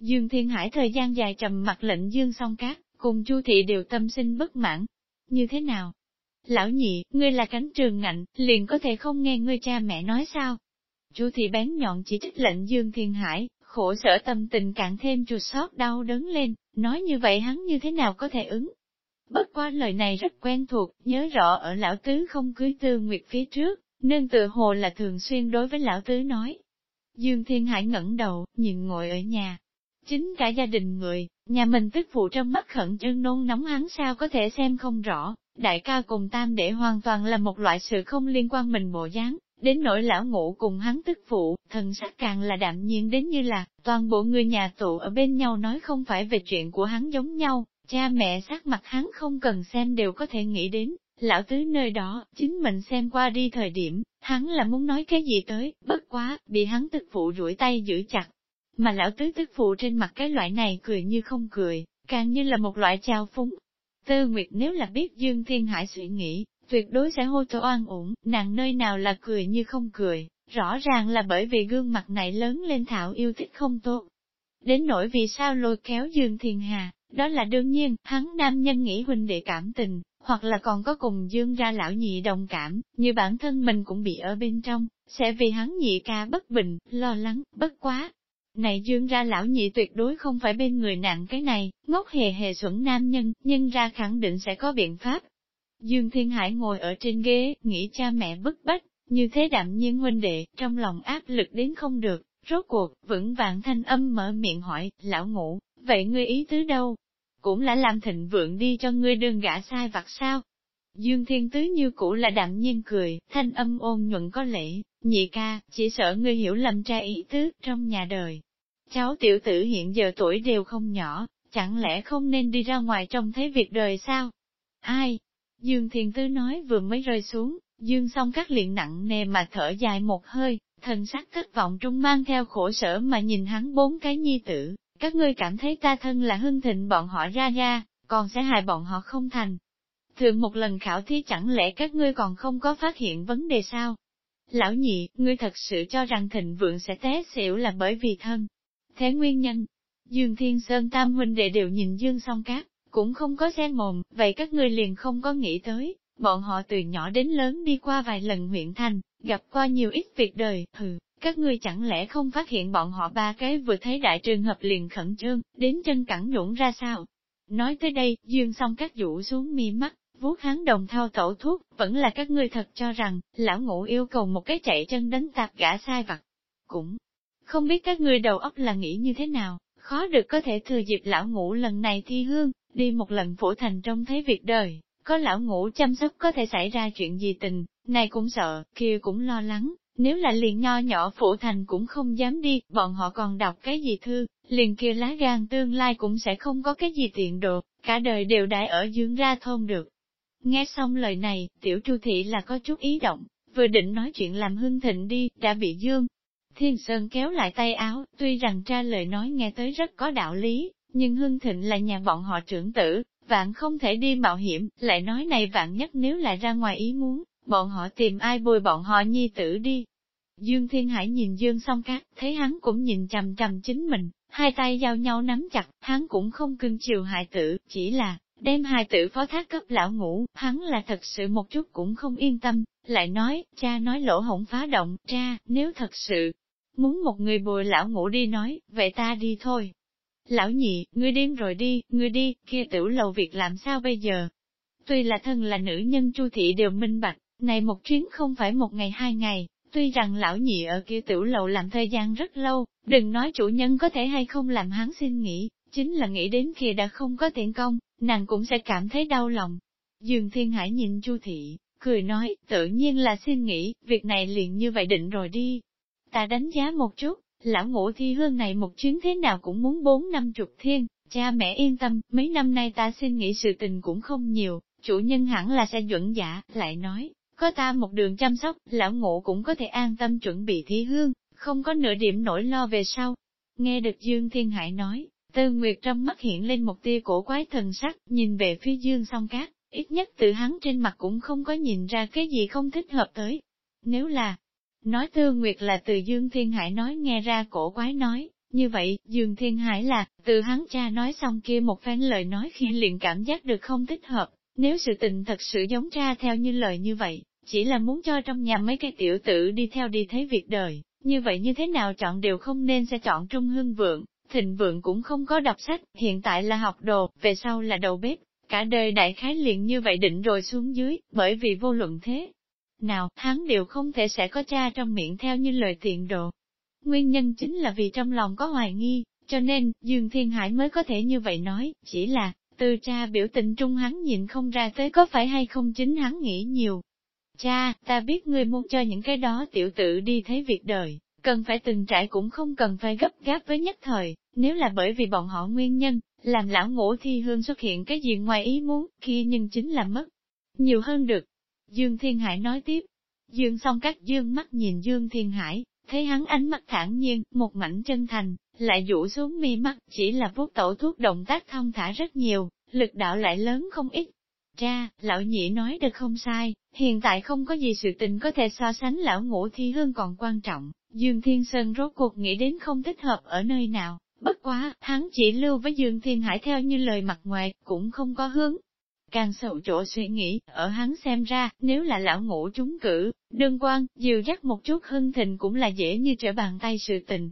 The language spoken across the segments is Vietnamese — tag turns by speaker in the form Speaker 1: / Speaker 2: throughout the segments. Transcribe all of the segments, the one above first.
Speaker 1: Dương Thiên Hải thời gian dài trầm mặt lệnh Dương song cát, cùng Chu thị đều tâm sinh bất mãn. Như thế nào? Lão nhị, ngươi là cánh trường ngạnh, liền có thể không nghe ngươi cha mẹ nói sao? Chu thị bén nhọn chỉ trích lệnh Dương Thiên Hải, khổ sở tâm tình càng thêm chua xót đau đớn lên, nói như vậy hắn như thế nào có thể ứng? Bất qua lời này rất quen thuộc, nhớ rõ ở lão tứ không cưới tư nguyệt phía trước, nên tự hồ là thường xuyên đối với lão tứ nói. Dương Thiên Hải ngẩng đầu, nhìn ngồi ở nhà. Chính cả gia đình người, nhà mình tức phụ trong mắt khẩn trương nôn nóng hắn sao có thể xem không rõ, đại ca cùng tam để hoàn toàn là một loại sự không liên quan mình bộ dáng, đến nỗi lão ngũ cùng hắn tức phụ, thần sắc càng là đạm nhiên đến như là, toàn bộ người nhà tụ ở bên nhau nói không phải về chuyện của hắn giống nhau, cha mẹ sắc mặt hắn không cần xem đều có thể nghĩ đến, lão tứ nơi đó, chính mình xem qua đi thời điểm, hắn là muốn nói cái gì tới, bất quá, bị hắn tức phụ rủi tay giữ chặt. Mà lão tứ tức phụ trên mặt cái loại này cười như không cười, càng như là một loại trao phúng. Tư Nguyệt nếu là biết Dương Thiên Hải suy nghĩ, tuyệt đối sẽ hô to oan uổng, nàng nơi nào là cười như không cười, rõ ràng là bởi vì gương mặt này lớn lên thảo yêu thích không tốt. Đến nỗi vì sao lôi kéo Dương Thiên Hà, đó là đương nhiên, hắn nam nhân nghĩ huynh đệ cảm tình, hoặc là còn có cùng Dương ra lão nhị đồng cảm, như bản thân mình cũng bị ở bên trong, sẽ vì hắn nhị ca bất bình, lo lắng, bất quá. Này Dương ra lão nhị tuyệt đối không phải bên người nặng cái này, ngốc hề hề xuẩn nam nhân, nhưng ra khẳng định sẽ có biện pháp, Dương Thiên Hải ngồi ở trên ghế, nghĩ cha mẹ bức bách, như thế đạm nhiên huynh đệ, trong lòng áp lực đến không được, rốt cuộc, vững vàng thanh âm mở miệng hỏi, lão ngủ, vậy ngươi ý tứ đâu? Cũng là làm thịnh vượng đi cho ngươi đương gã sai vặt sao? Dương Thiên Tứ như cũ là đạm nhiên cười, thanh âm ôn nhuận có lễ, nhị ca, chỉ sợ ngươi hiểu lầm tra ý tứ trong nhà đời. Cháu tiểu tử hiện giờ tuổi đều không nhỏ, chẳng lẽ không nên đi ra ngoài trông thấy việc đời sao? Ai, Dương Thiên Tứ nói vừa mới rơi xuống, Dương song các liền nặng nề mà thở dài một hơi, thần sắc thất vọng trung mang theo khổ sở mà nhìn hắn bốn cái nhi tử, các ngươi cảm thấy ta thân là hưng thịnh bọn họ ra ra, còn sẽ hại bọn họ không thành. Thường một lần khảo thí chẳng lẽ các ngươi còn không có phát hiện vấn đề sao? Lão nhị, ngươi thật sự cho rằng thịnh vượng sẽ té xỉu là bởi vì thân. Thế nguyên nhân, Dương Thiên Sơn Tam huynh đệ đều nhìn Dương song cát, cũng không có xen mồm, vậy các ngươi liền không có nghĩ tới, bọn họ từ nhỏ đến lớn đi qua vài lần huyện thành, gặp qua nhiều ít việc đời, hừ, các ngươi chẳng lẽ không phát hiện bọn họ ba cái vừa thấy đại trường hợp liền khẩn trương, đến chân cẳng nhũng ra sao? Nói tới đây, dương song các vũ xuống mi mắt, vuốt hắn đồng thao tẩu thuốc, vẫn là các ngươi thật cho rằng, lão ngũ yêu cầu một cái chạy chân đánh tạp gã sai vặt. Cũng không biết các ngươi đầu óc là nghĩ như thế nào, khó được có thể thừa dịp lão ngũ lần này thi hương, đi một lần phủ thành trong thấy việc đời, có lão ngũ chăm sóc có thể xảy ra chuyện gì tình, này cũng sợ, kia cũng lo lắng, nếu là liền nho nhỏ phủ thành cũng không dám đi, bọn họ còn đọc cái gì thư, liền kia lá gan tương lai cũng sẽ không có cái gì tiện đồ, cả đời đều đại ở dương ra thôn được. Nghe xong lời này, tiểu chu thị là có chút ý động, vừa định nói chuyện làm hưng thịnh đi, đã bị dương. Thiên Sơn kéo lại tay áo, tuy rằng tra lời nói nghe tới rất có đạo lý, nhưng Hưng Thịnh là nhà bọn họ trưởng tử, vạn không thể đi mạo hiểm, lại nói này vạn nhất nếu lại ra ngoài ý muốn, bọn họ tìm ai bồi bọn họ nhi tử đi. Dương Thiên Hải nhìn Dương song cát, thấy hắn cũng nhìn chằm chằm chính mình, hai tay giao nhau nắm chặt, hắn cũng không cưng chiều hại tử, chỉ là, đem hài tử phó thác cấp lão ngủ, hắn là thật sự một chút cũng không yên tâm, lại nói, cha nói lỗ hổng phá động, cha, nếu thật sự, muốn một người bồi lão ngủ đi nói, vậy ta đi thôi. Lão nhị, ngươi điên rồi đi, ngươi đi, kia tiểu lầu việc làm sao bây giờ? Tuy là thân là nữ nhân chu thị đều minh bạch, này một chuyến không phải một ngày hai ngày, tuy rằng lão nhị ở kia tiểu lầu làm thời gian rất lâu, đừng nói chủ nhân có thể hay không làm hắn xin nghỉ, chính là nghĩ đến kia đã không có tiền công, nàng cũng sẽ cảm thấy đau lòng. Dương Thiên Hải nhìn Chu thị, cười nói, tự nhiên là xin nghĩ, việc này liền như vậy định rồi đi. Ta đánh giá một chút, Lão ngũ thi hương này một chuyến thế nào cũng muốn bốn năm chục thiên, cha mẹ yên tâm, mấy năm nay ta xin nghĩ sự tình cũng không nhiều, chủ nhân hẳn là sẽ chuẩn giả, lại nói, có ta một đường chăm sóc, lão ngũ cũng có thể an tâm chuẩn bị thi hương, không có nửa điểm nỗi lo về sau. Nghe được Dương Thiên Hải nói, Tư Nguyệt trong mắt hiện lên một tia cổ quái thần sắc, nhìn về phía Dương song cát, ít nhất từ hắn trên mặt cũng không có nhìn ra cái gì không thích hợp tới. Nếu là, Nói Tư Nguyệt là từ Dương Thiên Hải nói nghe ra cổ quái nói, Như vậy, Dương Thiên Hải là, từ hắn cha nói xong kia một phen lời nói khi liền cảm giác được không thích hợp, nếu sự tình thật sự giống ra theo như lời như vậy, chỉ là muốn cho trong nhà mấy cái tiểu tử đi theo đi thấy việc đời, như vậy như thế nào chọn đều không nên sẽ chọn Trung Hương Vượng, Thịnh Vượng cũng không có đọc sách, hiện tại là học đồ, về sau là đầu bếp, cả đời đại khái liền như vậy định rồi xuống dưới, bởi vì vô luận thế. Nào, hắn đều không thể sẽ có cha trong miệng theo như lời tiện độ. Nguyên nhân chính là vì trong lòng có hoài nghi, cho nên, Dương Thiên Hải mới có thể như vậy nói, chỉ là, từ cha biểu tình trung hắn nhìn không ra tới có phải hay không chính hắn nghĩ nhiều. Cha, ta biết ngươi muốn cho những cái đó tiểu tử đi thấy việc đời, cần phải từng trải cũng không cần phải gấp gáp với nhất thời, nếu là bởi vì bọn họ nguyên nhân, làm lão ngũ thi hương xuất hiện cái gì ngoài ý muốn, kia nhưng chính là mất. Nhiều hơn được. Dương Thiên Hải nói tiếp. Dương song các dương mắt nhìn Dương Thiên Hải, thấy hắn ánh mắt thản nhiên, một mảnh chân thành, lại dụ xuống mi mắt, chỉ là vuốt tổ thuốc động tác thông thả rất nhiều, lực đạo lại lớn không ít. Cha, lão nhị nói được không sai, hiện tại không có gì sự tình có thể so sánh lão ngũ thi hương còn quan trọng, Dương Thiên Sơn rốt cuộc nghĩ đến không thích hợp ở nơi nào, bất quá, hắn chỉ lưu với Dương Thiên Hải theo như lời mặt ngoài, cũng không có hướng. Càng sầu chỗ suy nghĩ, ở hắn xem ra, nếu là lão ngũ trúng cử, đương quan, dìu dắt một chút hưng thịnh cũng là dễ như trở bàn tay sự tình.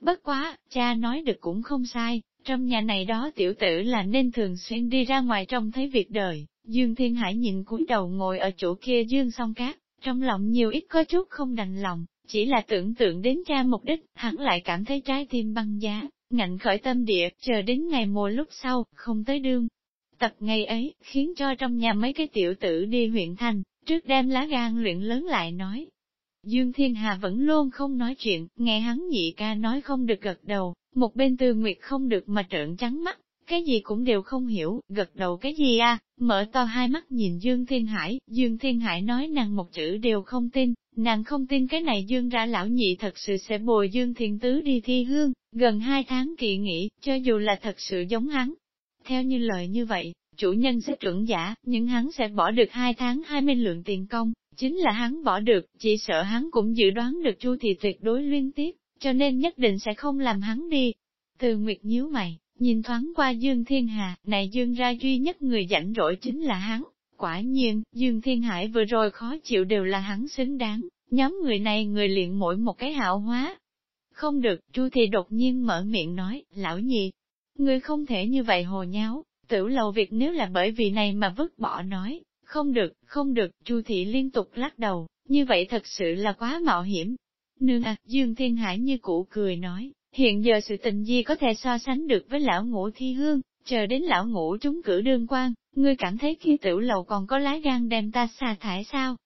Speaker 1: Bất quá, cha nói được cũng không sai, trong nhà này đó tiểu tử là nên thường xuyên đi ra ngoài trông thấy việc đời, Dương Thiên Hải nhìn cúi đầu ngồi ở chỗ kia Dương song cát, trong lòng nhiều ít có chút không đành lòng, chỉ là tưởng tượng đến cha mục đích, hắn lại cảm thấy trái tim băng giá, ngạnh khởi tâm địa, chờ đến ngày mùa lúc sau, không tới đương. Tập ngày ấy, khiến cho trong nhà mấy cái tiểu tử đi huyện thành, trước đem lá gan luyện lớn lại nói. Dương Thiên Hà vẫn luôn không nói chuyện, nghe hắn nhị ca nói không được gật đầu, một bên tư nguyệt không được mà trợn trắng mắt, cái gì cũng đều không hiểu, gật đầu cái gì à, mở to hai mắt nhìn Dương Thiên Hải, Dương Thiên Hải nói nàng một chữ đều không tin, nàng không tin cái này Dương ra lão nhị thật sự sẽ bồi Dương Thiên Tứ đi thi hương, gần hai tháng kỳ nghỉ, cho dù là thật sự giống hắn. Theo như lời như vậy, chủ nhân sẽ trưởng giả, nhưng hắn sẽ bỏ được hai tháng hai mươi lượng tiền công, chính là hắn bỏ được, chỉ sợ hắn cũng dự đoán được Chu thì tuyệt đối liên tiếp, cho nên nhất định sẽ không làm hắn đi. Từ Nguyệt nhíu mày, nhìn thoáng qua Dương Thiên Hà, này Dương ra duy nhất người rảnh rỗi chính là hắn. Quả nhiên, Dương Thiên Hải vừa rồi khó chịu đều là hắn xứng đáng, nhóm người này người luyện mỗi một cái hạo hóa. Không được, Chu thì đột nhiên mở miệng nói, lão nhị, người không thể như vậy hồ nháo, tử lầu việc nếu là bởi vì này mà vứt bỏ nói, không được, không được, Chu thị liên tục lắc đầu, như vậy thật sự là quá mạo hiểm. Nương à, Dương Thiên Hải như cũ cười nói, hiện giờ sự tình gì có thể so sánh được với lão ngũ thi hương, chờ đến lão ngũ trúng cử đương quan, ngươi cảm thấy khi tiểu lầu còn có lá gan đem ta xa thải sao?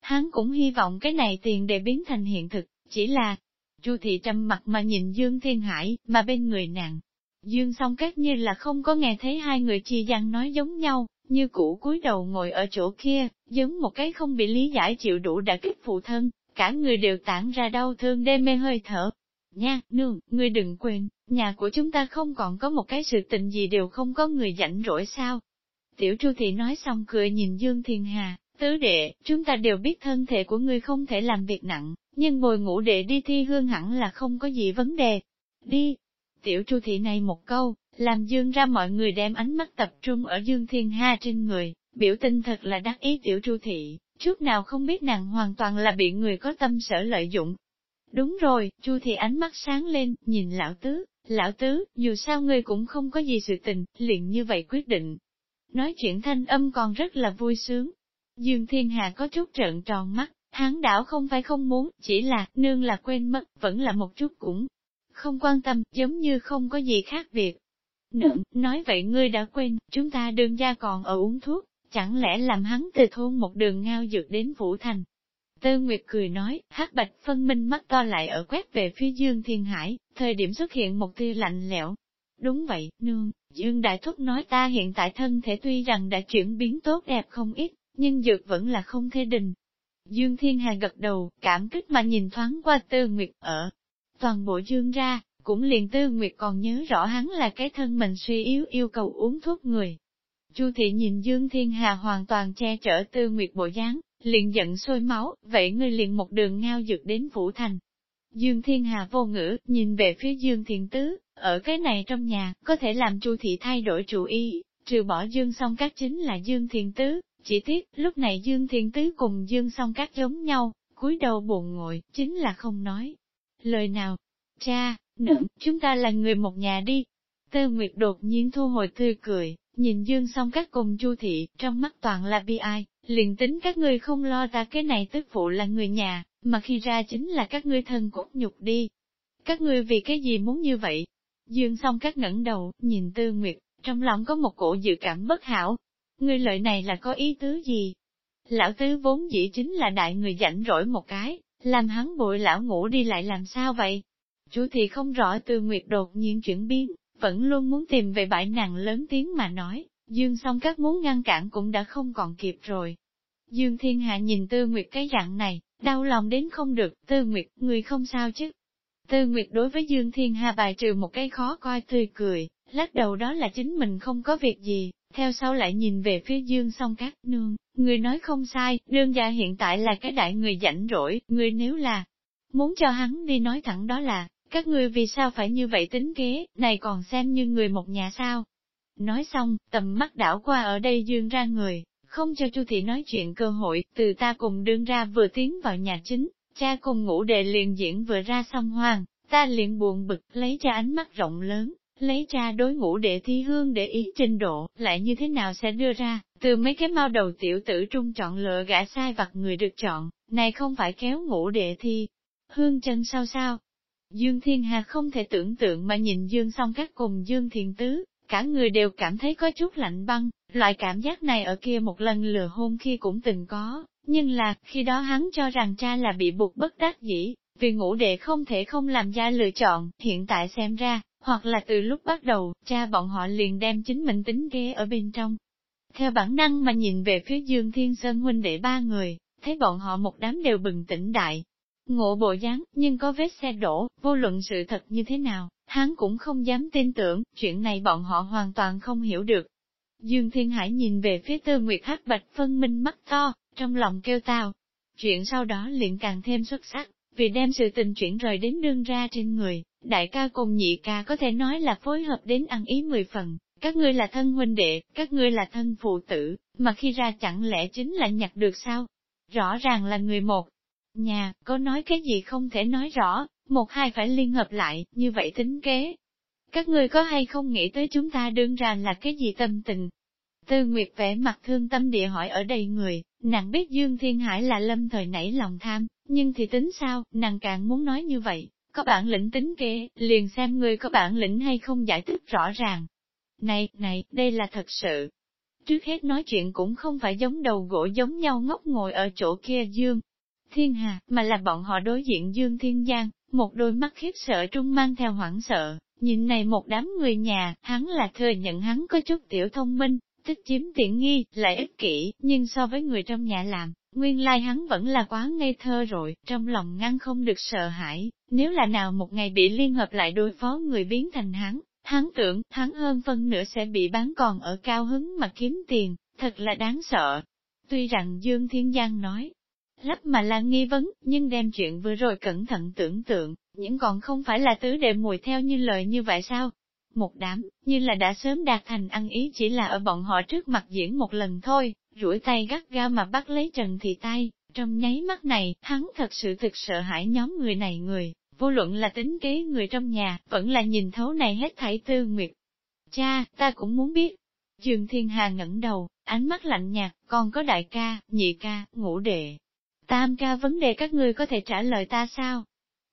Speaker 1: Hắn cũng hy vọng cái này tiền để biến thành hiện thực, chỉ là, Chu thị trầm mặt mà nhìn Dương Thiên Hải, mà bên người nàng. Dương song các như là không có nghe thấy hai người chi gian nói giống nhau, như cũ cúi đầu ngồi ở chỗ kia, giống một cái không bị lý giải chịu đủ đã kích phụ thân, cả người đều tản ra đau thương đê mê hơi thở. Nha, nương, ngươi đừng quên, nhà của chúng ta không còn có một cái sự tình gì đều không có người rảnh rỗi sao. Tiểu Chu Thị nói xong cười nhìn Dương Thiên Hà, tứ đệ, chúng ta đều biết thân thể của ngươi không thể làm việc nặng, nhưng ngồi ngủ đệ đi thi hương hẳn là không có gì vấn đề. Đi! Tiểu Chu Thị này một câu, làm Dương ra mọi người đem ánh mắt tập trung ở Dương Thiên Hà trên người, biểu tình thật là đắc ý Tiểu Chu Thị, trước nào không biết nàng hoàn toàn là bị người có tâm sở lợi dụng. Đúng rồi, Chu thì ánh mắt sáng lên, nhìn lão tứ, lão tứ, dù sao ngươi cũng không có gì sự tình, liền như vậy quyết định. Nói chuyện thanh âm còn rất là vui sướng. Dương Thiên Hà có chút trợn tròn mắt, hắn đảo không phải không muốn, chỉ là, nương là quên mất, vẫn là một chút cũng không quan tâm, giống như không có gì khác biệt. Nương, nói vậy ngươi đã quên, chúng ta đương gia còn ở uống thuốc, chẳng lẽ làm hắn từ thôn một đường ngao dược đến vũ Thành. Tư Nguyệt cười nói, hát bạch phân minh mắt to lại ở quét về phía Dương Thiên Hải, thời điểm xuất hiện một tia lạnh lẽo. Đúng vậy, nương, Dương Đại Thúc nói ta hiện tại thân thể tuy rằng đã chuyển biến tốt đẹp không ít, nhưng dược vẫn là không thể đình. Dương Thiên Hà gật đầu, cảm kích mà nhìn thoáng qua Tư Nguyệt ở. Toàn bộ Dương ra, cũng liền Tư Nguyệt còn nhớ rõ hắn là cái thân mình suy yếu yêu cầu uống thuốc người. Chu thị nhìn Dương Thiên Hà hoàn toàn che chở Tư Nguyệt bộ dáng, liền giận sôi máu, vậy ngươi liền một đường ngao dược đến Phủ Thành. Dương Thiên Hà vô ngữ, nhìn về phía Dương Thiện Tứ, ở cái này trong nhà, có thể làm Chu thị thay đổi chủ ý, trừ bỏ Dương song các chính là Dương Thiện Tứ, chỉ tiếc, lúc này Dương Thiện Tứ cùng Dương song các giống nhau, cúi đầu buồn ngồi, chính là không nói. Lời nào, cha, nữ chúng ta là người một nhà đi. Tư Nguyệt đột nhiên thu hồi tươi cười, nhìn Dương song các cùng Chu thị, trong mắt toàn là bi ai, liền tính các ngươi không lo ta cái này tức phụ là người nhà, mà khi ra chính là các ngươi thân cốt nhục đi. Các ngươi vì cái gì muốn như vậy? Dương song các ngẩng đầu, nhìn Tư Nguyệt, trong lòng có một cổ dự cảm bất hảo. Ngươi lợi này là có ý tứ gì? Lão tứ vốn dĩ chính là đại người rảnh rỗi một cái, làm hắn bội lão ngủ đi lại làm sao vậy? Chú thì không rõ Tư Nguyệt đột nhiên chuyển biến, vẫn luôn muốn tìm về bãi nàng lớn tiếng mà nói, Dương song các muốn ngăn cản cũng đã không còn kịp rồi. Dương Thiên Hạ nhìn Tư Nguyệt cái dạng này, đau lòng đến không được, Tư Nguyệt, người không sao chứ. Tư Nguyệt đối với Dương Thiên hạ bài trừ một cái khó coi tươi cười, lắc đầu đó là chính mình không có việc gì, theo sau lại nhìn về phía Dương song các nương, người nói không sai, đương gia hiện tại là cái đại người rảnh rỗi, người nếu là muốn cho hắn đi nói thẳng đó là, các ngươi vì sao phải như vậy tính kế, này còn xem như người một nhà sao. Nói xong, tầm mắt đảo qua ở đây dương ra người, không cho Chu thị nói chuyện cơ hội, từ ta cùng đương ra vừa tiến vào nhà chính, cha cùng ngủ đệ liền diễn vừa ra xong hoàng, ta liền buồn bực, lấy cha ánh mắt rộng lớn, lấy cha đối ngủ đệ thi hương để ý trình độ, lại như thế nào sẽ đưa ra, từ mấy cái mau đầu tiểu tử trung chọn lựa gã sai vặt người được chọn, này không phải kéo ngủ đệ thi. Hương chân sao sao? Dương Thiên Hà không thể tưởng tượng mà nhìn Dương song các cùng Dương Thiền Tứ, cả người đều cảm thấy có chút lạnh băng, loại cảm giác này ở kia một lần lừa hôn khi cũng từng có, nhưng là, khi đó hắn cho rằng cha là bị buộc bất đắc dĩ, vì ngủ đệ không thể không làm ra lựa chọn, hiện tại xem ra, hoặc là từ lúc bắt đầu, cha bọn họ liền đem chính mình tính kế ở bên trong. Theo bản năng mà nhìn về phía Dương Thiên Sơn huynh đệ ba người, thấy bọn họ một đám đều bừng tỉnh đại. Ngộ bộ dáng, nhưng có vết xe đổ, vô luận sự thật như thế nào, hắn cũng không dám tin tưởng, chuyện này bọn họ hoàn toàn không hiểu được. Dương Thiên Hải nhìn về phía Tư Nguyệt Hắc Bạch phân minh mắt to, trong lòng kêu tao. Chuyện sau đó liền càng thêm xuất sắc, vì đem sự tình chuyển rời đến đương ra trên người, đại ca cùng nhị ca có thể nói là phối hợp đến ăn ý mười phần, các ngươi là thân huynh đệ, các ngươi là thân phụ tử, mà khi ra chẳng lẽ chính là nhặt được sao? Rõ ràng là người một. Nhà, có nói cái gì không thể nói rõ, một hai phải liên hợp lại, như vậy tính kế. Các ngươi có hay không nghĩ tới chúng ta đương ra là cái gì tâm tình? Tư Nguyệt vẽ mặt thương tâm địa hỏi ở đây người, nàng biết Dương Thiên Hải là lâm thời nảy lòng tham, nhưng thì tính sao, nàng càng muốn nói như vậy, có bản lĩnh tính kế, liền xem người có bản lĩnh hay không giải thích rõ ràng. Này, này, đây là thật sự. Trước hết nói chuyện cũng không phải giống đầu gỗ giống nhau ngốc ngồi ở chỗ kia Dương. Thiên Hà, mà là bọn họ đối diện Dương Thiên Giang, một đôi mắt khiếp sợ trung mang theo hoảng sợ, nhìn này một đám người nhà, hắn là thừa nhận hắn có chút tiểu thông minh, thích chiếm tiện nghi, lại ích kỷ, nhưng so với người trong nhà làm, nguyên lai hắn vẫn là quá ngây thơ rồi, trong lòng ngăn không được sợ hãi, nếu là nào một ngày bị liên hợp lại đối phó người biến thành hắn, hắn tưởng hắn hơn phân nửa sẽ bị bán còn ở cao hứng mà kiếm tiền, thật là đáng sợ. Tuy rằng Dương Thiên Giang nói, lắp mà là nghi vấn, nhưng đem chuyện vừa rồi cẩn thận tưởng tượng, những còn không phải là tứ đệ mùi theo như lời như vậy sao? Một đám, như là đã sớm đạt thành ăn ý chỉ là ở bọn họ trước mặt diễn một lần thôi, rủi tay gắt ga mà bắt lấy Trần Thị tay, trong nháy mắt này, hắn thật sự thực sợ hãi nhóm người này người, vô luận là tính kế người trong nhà, vẫn là nhìn thấu này hết thảy tư nguyệt. Cha, ta cũng muốn biết. Dương Thiên Hà ngẩng đầu, ánh mắt lạnh nhạt, còn có đại ca, nhị ca, ngũ đệ. Tam ca vấn đề các ngươi có thể trả lời ta sao?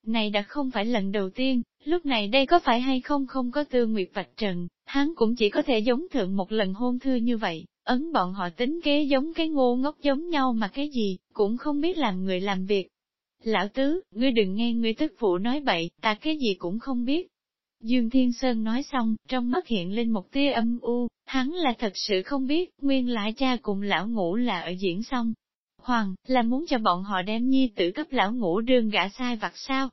Speaker 1: Này đã không phải lần đầu tiên, lúc này đây có phải hay không không có tư nguyệt vạch trần, hắn cũng chỉ có thể giống thượng một lần hôn thư như vậy, ấn bọn họ tính kế giống cái ngô ngốc giống nhau mà cái gì, cũng không biết làm người làm việc. Lão tứ, ngươi đừng nghe ngươi tức phụ nói bậy, ta cái gì cũng không biết. Dương Thiên Sơn nói xong, trong mắt hiện lên một tia âm u, hắn là thật sự không biết, nguyên lại cha cùng lão ngủ là ở diễn xong. Hoàng, là muốn cho bọn họ đem nhi tử cấp lão ngũ đương gã sai vặt sao?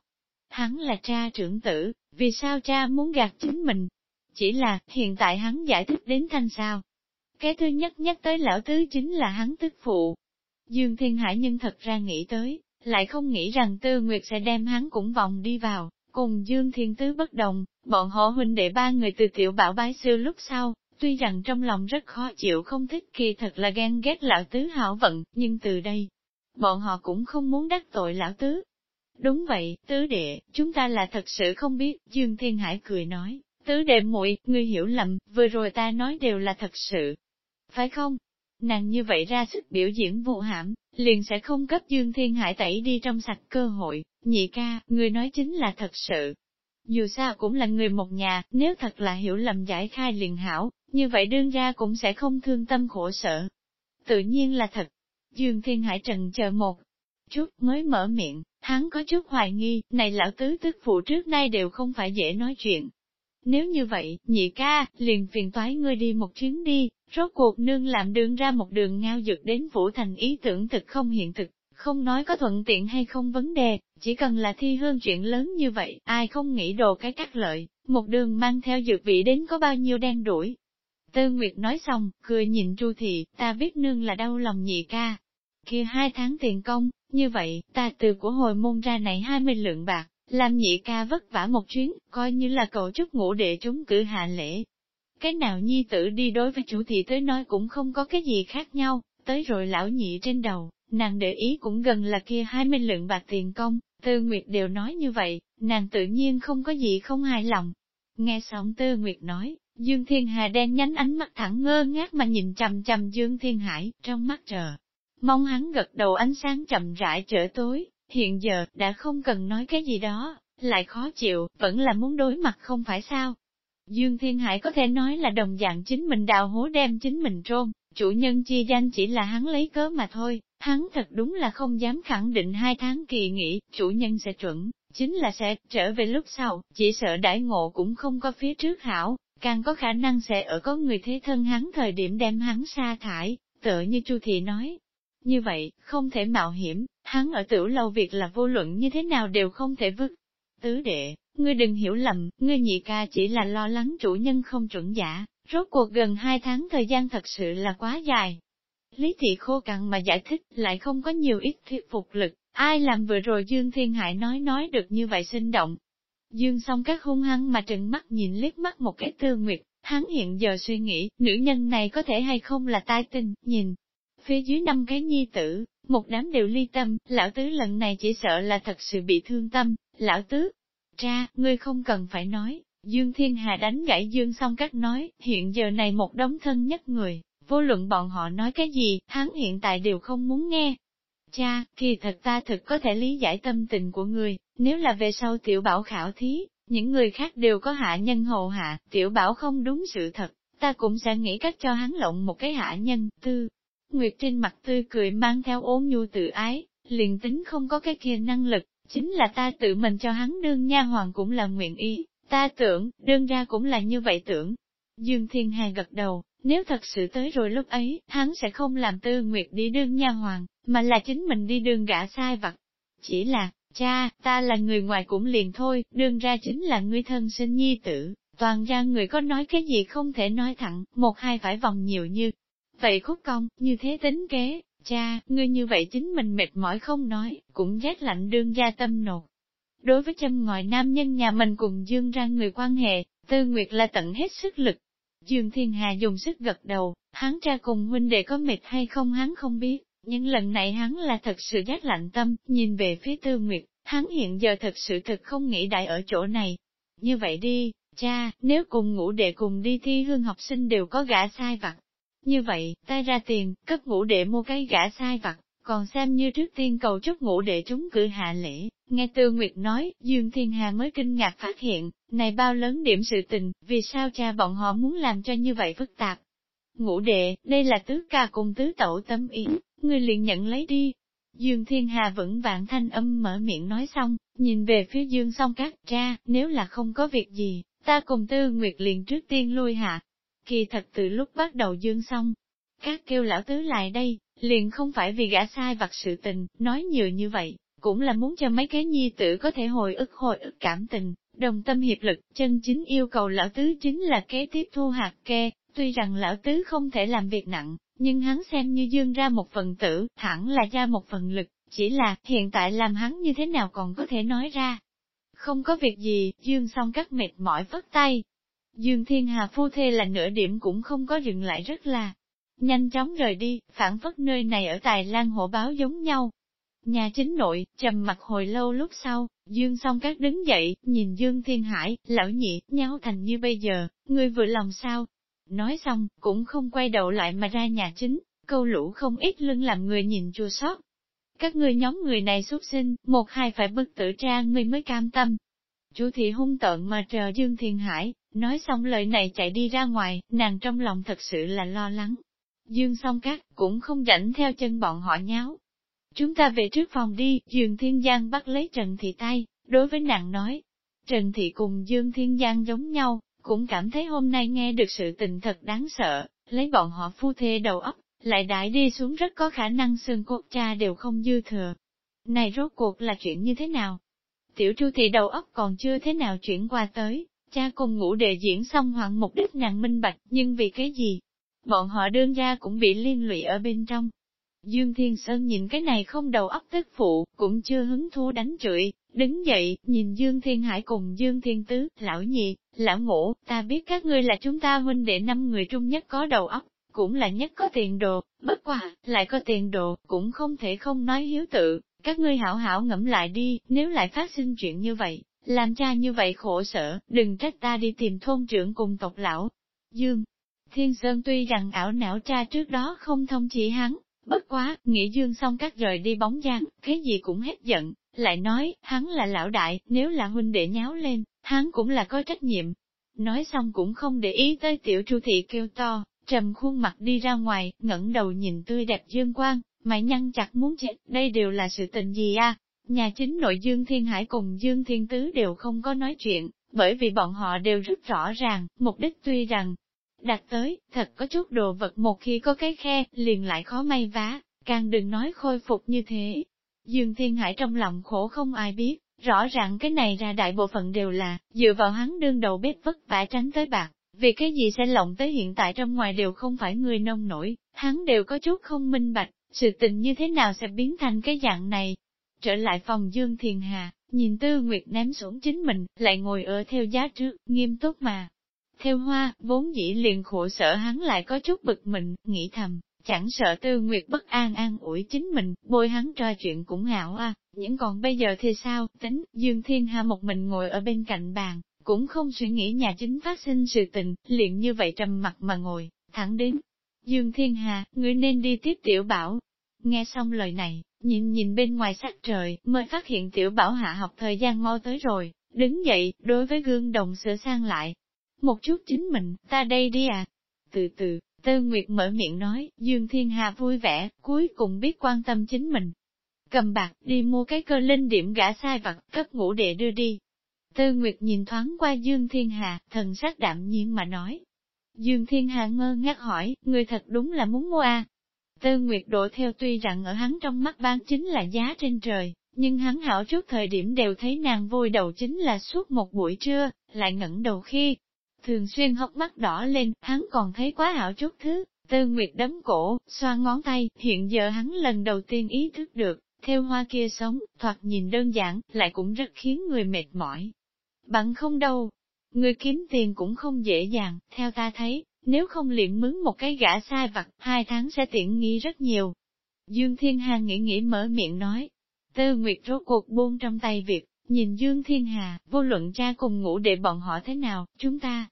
Speaker 1: Hắn là cha trưởng tử, vì sao cha muốn gạt chính mình? Chỉ là, hiện tại hắn giải thích đến thanh sao, cái thứ nhất nhắc tới lão tứ chính là hắn tức phụ. Dương Thiên Hải nhân thật ra nghĩ tới, lại không nghĩ rằng Tư Nguyệt sẽ đem hắn cũng vòng đi vào, cùng Dương Thiên Tứ bất đồng, bọn họ huynh đệ ba người từ tiểu bảo bái sư lúc sau, tuy rằng trong lòng rất khó chịu không thích kỳ thật là ghen ghét lão tứ hảo vận, nhưng từ đây, bọn họ cũng không muốn đắc tội lão tứ. Đúng vậy, tứ đệ, chúng ta là thật sự không biết, Dương Thiên Hải cười nói, tứ đệ muội, ngươi hiểu lầm, vừa rồi ta nói đều là thật sự. Phải không? Nàng như vậy ra sức biểu diễn vô hãm, liền sẽ không cấp Dương Thiên Hải tẩy đi trong sạch cơ hội, nhị ca, người nói chính là thật sự. Dù sao cũng là người một nhà, nếu thật là hiểu lầm giải khai liền hảo, như vậy đương ra cũng sẽ không thương tâm khổ sở. Tự nhiên là thật. Dương Thiên Hải trần chờ một chút mới mở miệng, hắn có chút hoài nghi, này lão tứ tức phụ trước nay đều không phải dễ nói chuyện. Nếu như vậy, nhị ca, liền phiền toái ngươi đi một chuyến đi, rốt cuộc nương làm đường ra một đường ngao dược đến phủ thành ý tưởng thực không hiện thực, không nói có thuận tiện hay không vấn đề, chỉ cần là thi hương chuyện lớn như vậy, ai không nghĩ đồ cái cắt lợi, một đường mang theo dược vị đến có bao nhiêu đen đuổi. Tư Nguyệt nói xong, cười nhìn Chu Thị, ta biết nương là đau lòng nhị ca. Kia hai tháng tiền công, như vậy, ta từ của hồi môn ra này 20 lượng bạc, làm nhị ca vất vả một chuyến, coi như là cậu chúc ngủ để chúng cử hạ lễ. Cái nào nhi tử đi đối với chủ thị tới nói cũng không có cái gì khác nhau, tới rồi lão nhị trên đầu, nàng để ý cũng gần là kia 20 lượng bạc tiền công, Tư Nguyệt đều nói như vậy, nàng tự nhiên không có gì không hài lòng. Nghe xong Tư Nguyệt nói, Dương Thiên Hà đen nhánh ánh mắt thẳng ngơ ngác mà nhìn chầm chầm Dương Thiên Hải, trong mắt chờ. Mong hắn gật đầu ánh sáng chậm rãi trở tối, hiện giờ, đã không cần nói cái gì đó, lại khó chịu, vẫn là muốn đối mặt không phải sao. Dương Thiên Hải có thể nói là đồng dạng chính mình đào hố đem chính mình trôn, chủ nhân chia danh chỉ là hắn lấy cớ mà thôi, hắn thật đúng là không dám khẳng định hai tháng kỳ nghỉ, chủ nhân sẽ chuẩn, chính là sẽ trở về lúc sau, chỉ sợ đại ngộ cũng không có phía trước hảo, càng có khả năng sẽ ở có người thế thân hắn thời điểm đem hắn sa thải, tựa như Chu Thị nói. Như vậy, không thể mạo hiểm, hắn ở tiểu lâu việc là vô luận như thế nào đều không thể vứt. Tứ đệ, ngươi đừng hiểu lầm, ngươi nhị ca chỉ là lo lắng chủ nhân không chuẩn giả, rốt cuộc gần hai tháng thời gian thật sự là quá dài. Lý thị khô cằn mà giải thích lại không có nhiều ít thuyết phục lực, ai làm vừa rồi Dương Thiên Hải nói nói được như vậy sinh động. Dương xong các hung hăng mà trừng mắt nhìn liếc mắt một cái tư nguyệt, hắn hiện giờ suy nghĩ, nữ nhân này có thể hay không là tai tinh, nhìn. Phía dưới năm cái nhi tử, một đám đều ly tâm, lão tứ lần này chỉ sợ là thật sự bị thương tâm, lão tứ. Cha, ngươi không cần phải nói, Dương Thiên Hà đánh gãy Dương song các nói, hiện giờ này một đống thân nhất người, vô luận bọn họ nói cái gì, hắn hiện tại đều không muốn nghe. Cha, kỳ thật ta thực có thể lý giải tâm tình của người, nếu là về sau tiểu bảo khảo thí, những người khác đều có hạ nhân hầu hạ, tiểu bảo không đúng sự thật, ta cũng sẽ nghĩ cách cho hắn lộng một cái hạ nhân, tư. Nguyệt trên mặt tươi cười mang theo ốm nhu tự ái, liền tính không có cái kia năng lực, chính là ta tự mình cho hắn đương nha hoàng cũng là nguyện ý, ta tưởng, đương ra cũng là như vậy tưởng. Dương Thiên Hà gật đầu, nếu thật sự tới rồi lúc ấy, hắn sẽ không làm tư nguyệt đi đương nha hoàng, mà là chính mình đi đường gã sai vặt. Chỉ là, cha, ta là người ngoài cũng liền thôi, đương ra chính là người thân sinh nhi tử, toàn ra người có nói cái gì không thể nói thẳng, một hai phải vòng nhiều như. Vậy khúc công, như thế tính kế, cha, ngươi như vậy chính mình mệt mỏi không nói, cũng rét lạnh đương gia tâm nột. Đối với châm ngòi nam nhân nhà mình cùng dương ra người quan hệ, tư nguyệt là tận hết sức lực, Dương Thiên Hà dùng sức gật đầu, hắn cha cùng huynh đệ có mệt hay không hắn không biết, nhưng lần này hắn là thật sự giác lạnh tâm, nhìn về phía Tư Nguyệt, hắn hiện giờ thật sự thật không nghĩ đại ở chỗ này. Như vậy đi, cha, nếu cùng ngũ đệ cùng đi thi hương học sinh đều có gã sai vặt. Như vậy, tay ra tiền, cấp ngũ đệ mua cái gã sai vặt, còn xem như trước tiên cầu chúc ngũ đệ chúng cử hạ lễ, nghe Tư Nguyệt nói, Dương Thiên Hà mới kinh ngạc phát hiện, này bao lớn điểm sự tình, vì sao cha bọn họ muốn làm cho như vậy phức tạp. Ngũ đệ, đây là tứ ca cùng tứ tẩu tâm ý, ngươi liền nhận lấy đi. Dương Thiên Hà vẫn vạn thanh âm mở miệng nói xong, nhìn về phía Dương song các cha, nếu là không có việc gì, ta cùng Tư Nguyệt liền trước tiên lui hạ. Kỳ thật từ lúc bắt đầu Dương song các kêu lão tứ lại đây, liền không phải vì gã sai vặt sự tình, nói nhiều như vậy, cũng là muốn cho mấy cái nhi tử có thể hồi ức hồi ức cảm tình, đồng tâm hiệp lực, chân chính yêu cầu lão tứ chính là kế tiếp thu hạt kê, tuy rằng lão tứ không thể làm việc nặng, nhưng hắn xem như dương ra một phần tử, thẳng là ra một phần lực, chỉ là hiện tại làm hắn như thế nào còn có thể nói ra. Không có việc gì, Dương song các mệt mỏi vất tay. Dương Thiên Hà phu thê là nửa điểm cũng không có dừng lại rất là nhanh chóng rời đi, phản phất nơi này ở Tài Lan hộ báo giống nhau. Nhà chính nội, trầm mặt hồi lâu lúc sau, Dương song các đứng dậy, nhìn Dương Thiên Hải, lão nhị, nhau thành như bây giờ, người vừa lòng sao? Nói xong, cũng không quay đầu lại mà ra nhà chính, câu lũ không ít lưng làm người nhìn chua sót. Các ngươi nhóm người này xuất sinh, một hai phải bức tử tra ngươi mới cam tâm. Chú thị hung tợn mà chờ Dương Thiên Hải, nói xong lời này chạy đi ra ngoài, nàng trong lòng thật sự là lo lắng. Dương song cát, cũng không rảnh theo chân bọn họ nháo. Chúng ta về trước phòng đi, Dương Thiên Giang bắt lấy Trần Thị tay, đối với nàng nói. Trần Thị cùng Dương Thiên Giang giống nhau, cũng cảm thấy hôm nay nghe được sự tình thật đáng sợ, lấy bọn họ phu thê đầu óc, lại đại đi xuống rất có khả năng xương cốt cha đều không dư thừa. Này rốt cuộc là chuyện như thế nào? Tiểu Chu Thị đầu óc còn chưa thế nào chuyển qua tới, cha cùng ngủ đề diễn xong hoạn mục đích nàng minh bạch, nhưng vì cái gì? Bọn họ đương ra cũng bị liên lụy ở bên trong. Dương Thiên Sơn nhìn cái này không đầu óc tức phụ, cũng chưa hứng thú đánh chửi, đứng dậy, nhìn Dương Thiên Hải cùng Dương Thiên Tứ, lão nhị, lão ngũ, ta biết các ngươi là chúng ta huynh đệ năm người trung nhất có đầu óc, cũng là nhất có tiền đồ, bất quả, lại có tiền đồ, cũng không thể không nói hiếu tự, các ngươi hảo hảo ngẫm lại đi, nếu lại phát sinh chuyện như vậy, làm cha như vậy khổ sở, đừng trách ta đi tìm thôn trưởng cùng tộc lão. Dương Thiên Sơn tuy rằng ảo não cha trước đó không thông chỉ hắn, bất quá, nghĩ Dương xong các rời đi bóng giang, cái gì cũng hết giận, lại nói, hắn là lão đại, nếu là huynh đệ nháo lên, hắn cũng là có trách nhiệm. Nói xong cũng không để ý tới tiểu tru thị kêu to, trầm khuôn mặt đi ra ngoài, ngẩng đầu nhìn tươi đẹp dương quang, mày nhăn chặt muốn chết, đây đều là sự tình gì à? Nhà chính nội Dương Thiên Hải cùng Dương Thiên Tứ đều không có nói chuyện, bởi vì bọn họ đều rất rõ ràng, mục đích tuy rằng đặt tới, thật có chút đồ vật một khi có cái khe, liền lại khó may vá, càng đừng nói khôi phục như thế. Dương Thiên Hải trong lòng khổ không ai biết, rõ ràng cái này ra đại bộ phận đều là, dựa vào hắn đương đầu bếp vất vả tránh tới bạc, vì cái gì sẽ lộng tới hiện tại trong ngoài đều không phải người nông nổi, hắn đều có chút không minh bạch, sự tình như thế nào sẽ biến thành cái dạng này. Trở lại phòng Dương Thiền Hà, nhìn Tư Nguyệt ném xuống chính mình, lại ngồi ở theo giá trước, nghiêm túc mà. Theo hoa, vốn dĩ liền khổ sở hắn lại có chút bực mình, nghĩ thầm, chẳng sợ Tư Nguyệt bất an an ủi chính mình, bôi hắn trò chuyện cũng hảo à, những còn bây giờ thì sao, tính, Dương Thiên Hà một mình ngồi ở bên cạnh bàn, cũng không suy nghĩ nhà chính phát sinh sự tình, liền như vậy trầm mặt mà ngồi, thẳng đến. Dương Thiên Hà, ngươi nên đi tiếp tiểu bảo. Nghe xong lời này, nhìn nhìn bên ngoài sắc trời, mới phát hiện tiểu bảo hạ học thời gian mau tới rồi, đứng dậy, đối với gương đồng sửa sang lại. Một chút chính mình, ta đây đi à. Từ từ, Tư Nguyệt mở miệng nói, Dương Thiên Hà vui vẻ, cuối cùng biết quan tâm chính mình. Cầm bạc, đi mua cái cơ linh điểm gã sai vặt, cấp ngũ đệ đưa đi. Tư Nguyệt nhìn thoáng qua Dương Thiên Hà, thần sắc đạm nhiên mà nói. Dương Thiên Hà ngơ ngác hỏi, người thật đúng là muốn mua à? Tư Nguyệt đổ theo tuy rằng ở hắn trong mắt bán chính là giá trên trời, nhưng hắn hảo chút thời điểm đều thấy nàng vui đầu chính là suốt một buổi trưa, lại ngẩng đầu khi. Thường xuyên hốc mắt đỏ lên, hắn còn thấy quá hảo chút thứ, Tư Nguyệt đấm cổ, xoa ngón tay, hiện giờ hắn lần đầu tiên ý thức được, theo hoa kia sống, thoạt nhìn đơn giản, lại cũng rất khiến người mệt mỏi, Bạn không đâu, người kiếm tiền cũng không dễ dàng, theo ta thấy, nếu không liệm mướn một cái gã sai vặt, hai tháng sẽ tiện nghi rất nhiều. Dương Thiên Hà nghĩ nghĩ mở miệng nói, Tư Nguyệt rốt cuộc buông trong tay việc, nhìn Dương Thiên Hà, vô luận cha cùng ngủ để bọn họ thế nào, chúng ta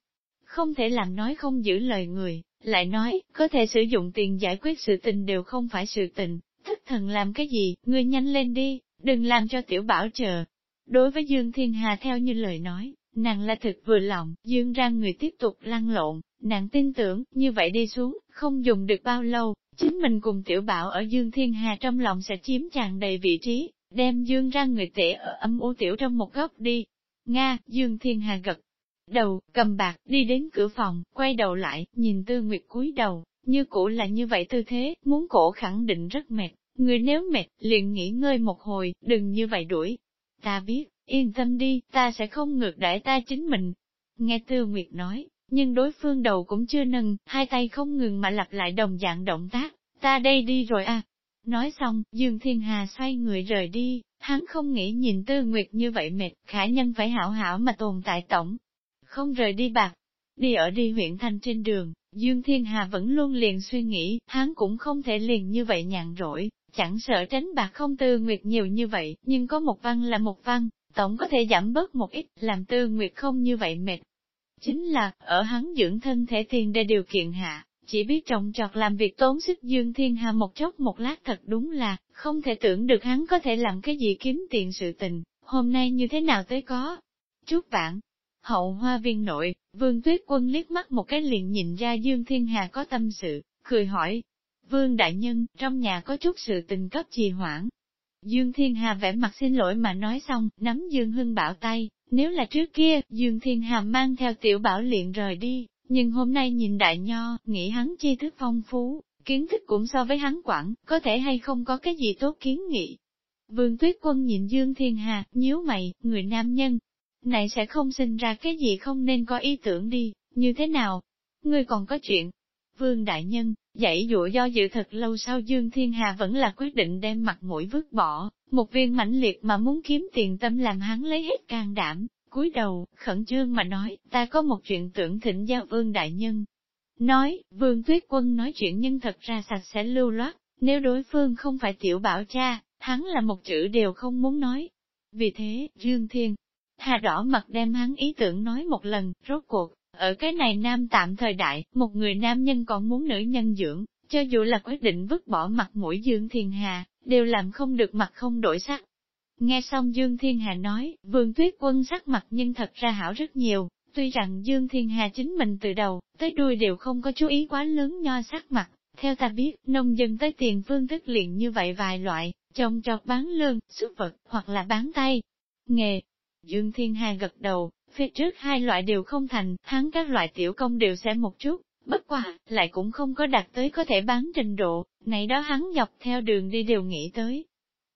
Speaker 1: không thể làm nói không giữ lời người, lại nói, có thể sử dụng tiền giải quyết sự tình đều không phải sự tình, thất thần làm cái gì, ngươi nhanh lên đi, đừng làm cho tiểu bảo chờ. Đối với Dương Thiên Hà theo như lời nói, nàng là thực vừa lòng, Dương ra người tiếp tục lăn lộn, nàng tin tưởng, như vậy đi xuống, không dùng được bao lâu, chính mình cùng tiểu bảo ở Dương Thiên Hà trong lòng sẽ chiếm tràn đầy vị trí, đem Dương ra người tệ ở âm u tiểu trong một góc đi. Nga, Dương Thiên Hà gật đầu, cầm bạc, đi đến cửa phòng, quay đầu lại, nhìn Tư Nguyệt cúi đầu, như cũ là như vậy tư thế, muốn cổ khẳng định rất mệt, người nếu mệt, liền nghỉ ngơi một hồi, đừng như vậy đuổi, Ta biết, yên tâm đi, ta sẽ không ngược đãi ta chính mình. Nghe Tư Nguyệt nói, nhưng đối phương đầu cũng chưa nâng, hai tay không ngừng mà lặp lại đồng dạng động tác, ta đây đi rồi à. Nói xong, Dương Thiên Hà xoay người rời đi, hắn không nghĩ nhìn Tư Nguyệt như vậy mệt, khả nhân phải hảo hảo mà tồn tại tổng. Không rời đi bạc, đi ở đi huyện thành trên đường, Dương Thiên Hà vẫn luôn liền suy nghĩ, hắn cũng không thể liền như vậy nhàn rỗi, chẳng sợ tránh bạc không Tư Nguyệt nhiều như vậy, nhưng có một văn là một văn, tổng có thể giảm bớt một ít, làm Tư Nguyệt không như vậy mệt. Chính là, ở hắn dưỡng thân thể tiền để điều kiện hạ, chỉ biết trồng trọt làm việc tốn sức Dương Thiên Hà một chốc một lát thật đúng là, không thể tưởng được hắn có thể làm cái gì kiếm tiền sự tình, hôm nay như thế nào tới có. chúc vãn, hậu hoa viên nội, vương tuyết quân liếc mắt một cái liền nhìn ra Dương Thiên Hà có tâm sự, cười hỏi. Vương Đại Nhân, trong nhà có chút sự tình cấp trì hoãn. Dương Thiên Hà vẽ mặt xin lỗi mà nói xong, nắm Dương Hưng bảo tay, nếu là trước kia, Dương Thiên Hà mang theo tiểu bảo luyện rời đi, nhưng hôm nay nhìn đại nho, nghĩ hắn chi thức phong phú, kiến thức cũng so với hắn quảng, có thể hay không có cái gì tốt kiến nghị. Vương Tuyết Quân nhìn Dương Thiên Hà, nhíu mày, người nam nhân, này sẽ không sinh ra cái gì không nên có ý tưởng đi, như thế nào? Ngươi còn có chuyện. Vương Đại Nhân, dãy dụa do dự thật lâu sau Dương Thiên Hà vẫn là quyết định đem mặt mũi vứt bỏ, một viên mãnh liệt mà muốn kiếm tiền tâm làm hắn lấy hết can đảm, cúi đầu, khẩn trương mà nói, ta có một chuyện tưởng thỉnh giao vương đại nhân. Nói, vương tuyết quân nói chuyện nhưng thật ra sạch sẽ lưu loát, nếu đối phương không phải tiểu bảo cha, hắn là một chữ đều không muốn nói. Vì thế, Dương Thiên, Hà đỏ mặt đem hắn ý tưởng nói một lần, rốt cuộc, ở cái này nam tạm thời đại, một người nam nhân còn muốn nữ nhân dưỡng, cho dù là quyết định vứt bỏ mặt mũi Dương Thiên Hà, đều làm không được mặt không đổi sắc. Nghe xong Dương Thiên Hà nói, Vương Tuyết Quân sắc mặt nhưng thật ra hảo rất nhiều, tuy rằng Dương Thiên Hà chính mình từ đầu, tới đuôi đều không có chú ý quá lớn nho sắc mặt. Theo ta biết, nông dân tới tiền phương thức liền như vậy vài loại, trồng trọt bán lương, xuất vật, hoặc là bán tay. Nghề. Dương Thiên Hà gật đầu, phía trước hai loại đều không thành, hắn các loại tiểu công đều sẽ một chút, bất quả, lại cũng không có đạt tới có thể bán trình độ, này đó hắn dọc theo đường đi đều nghĩ tới,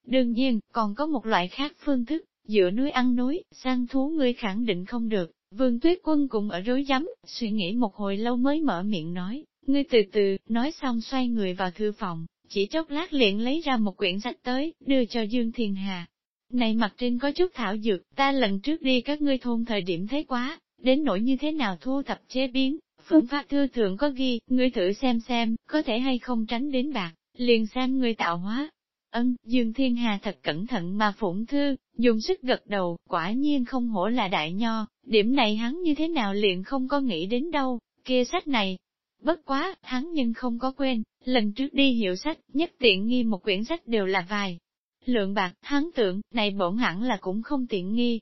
Speaker 1: Đương nhiên, còn có một loại khác phương thức, giữa núi ăn núi, sang thú ngươi khẳng định không được. Vương Tuyết Quân cũng ở rối rắm, suy nghĩ một hồi lâu mới mở miệng nói, ngươi từ từ, nói xong xoay người vào thư phòng, chỉ chốc lát liền lấy ra một quyển sách tới, đưa cho Dương Thiên Hà. Này mặt trên có chút thảo dược, ta lần trước đi các ngươi thôn thời điểm thấy quá, đến nỗi như thế nào thu thập chế biến, phương pháp thư thượng có ghi, ngươi thử xem xem, có thể hay không tránh đến bạc, liền xem ngươi tạo hóa, Ân, Dương Thiên Hà thật cẩn thận mà phụng thư, dùng sức gật đầu, quả nhiên không hổ là đại nho, điểm này hắn như thế nào liền không có nghĩ đến đâu, kia sách này. Bất quá, hắn nhưng không có quên, lần trước đi hiệu sách, nhất tiện nghi một quyển sách đều là vài. Lượng bạc, hắn tưởng, này bổn hẳn là cũng không tiện nghi.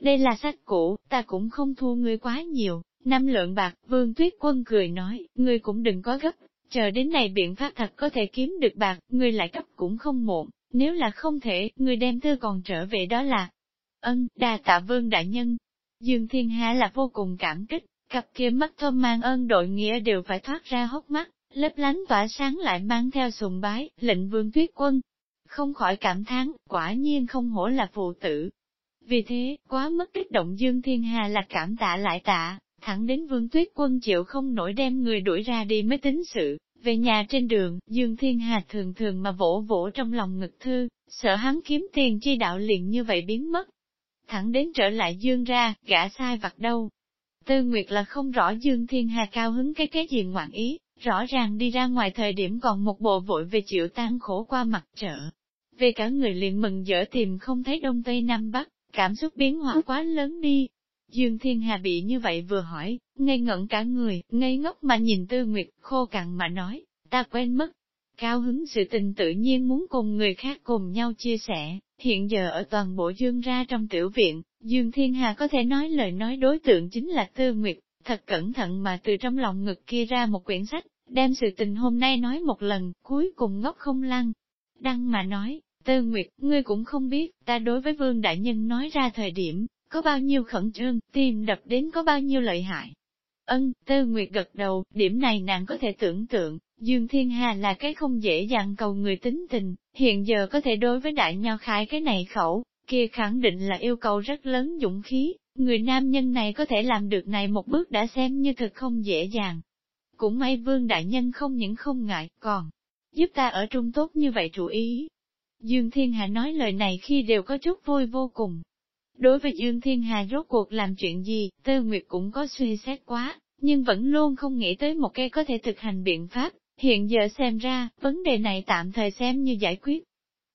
Speaker 1: Đây là sách cũ, ta cũng không thua ngươi quá nhiều, năm lượng bạc, vương tuyết quân cười nói, ngươi cũng đừng có gấp, chờ đến này biện pháp thật có thể kiếm được bạc, ngươi lại cấp cũng không muộn, nếu là không thể, ngươi đem thư còn trở về đó là ân, đa tạ vương đại nhân. Dương Thiên Hà là vô cùng cảm kích, cặp kia mắt thơm mang ơn đội nghĩa đều phải thoát ra hốc mắt, lấp lánh tỏa sáng lại mang theo sùng bái, lệnh vương tuyết quân. Không khỏi cảm thán, quả nhiên không hổ là phụ tử. Vì thế, quá mất kích động Dương Thiên Hà là cảm tạ lại tạ, thẳng đến vương tuyết quân chịu không nổi đem người đuổi ra đi mới tính sự. Về nhà trên đường, Dương Thiên Hà thường thường mà vỗ vỗ trong lòng ngực thư, sợ hắn kiếm tiền chi đạo liền như vậy biến mất. Thẳng đến trở lại Dương ra, gã sai vặt đâu. Tư Nguyệt là không rõ Dương Thiên Hà cao hứng cái cái gì ngoạn ý, rõ ràng đi ra ngoài thời điểm còn một bộ vội về chịu tan khổ qua mặt trợ, về cả người liền mừng dở tìm không thấy Đông Tây Nam Bắc, cảm xúc biến hóa quá lớn đi, Dương Thiên Hà bị như vậy vừa hỏi, ngây ngẩn cả người, ngây ngốc mà nhìn Tư Nguyệt, khô cằn mà nói, ta quên mất. Cao hứng sự tình tự nhiên muốn cùng người khác cùng nhau chia sẻ, hiện giờ ở toàn bộ Dương ra trong tiểu viện, Dương Thiên Hà có thể nói lời nói đối tượng chính là Tư Nguyệt, thật cẩn thận mà từ trong lòng ngực kia ra một quyển sách, đem sự tình hôm nay nói một lần, cuối cùng ngốc không lăng. Đăng mà nói, Tư Nguyệt, ngươi cũng không biết, ta đối với Vương Đại Nhân nói ra thời điểm, có bao nhiêu khẩn trương, tim đập đến có bao nhiêu lợi hại. Ân, Tư Nguyệt gật đầu, điểm này nàng có thể tưởng tượng, Dương Thiên Hà là cái không dễ dàng cầu người tính tình, hiện giờ có thể đối với đại nho khai cái này khẩu, kia khẳng định là yêu cầu rất lớn dũng khí, người nam nhân này có thể làm được này một bước đã xem như thật không dễ dàng. Cũng may vương đại nhân không những không ngại, còn giúp ta ở trung tốt như vậy chủ ý. Dương Thiên Hà nói lời này khi đều có chút vui vô cùng. Đối với Dương Thiên Hà rốt cuộc làm chuyện gì, Tư Nguyệt cũng có suy xét quá, nhưng vẫn luôn không nghĩ tới một cái có thể thực hành biện pháp, hiện giờ xem ra, vấn đề này tạm thời xem như giải quyết.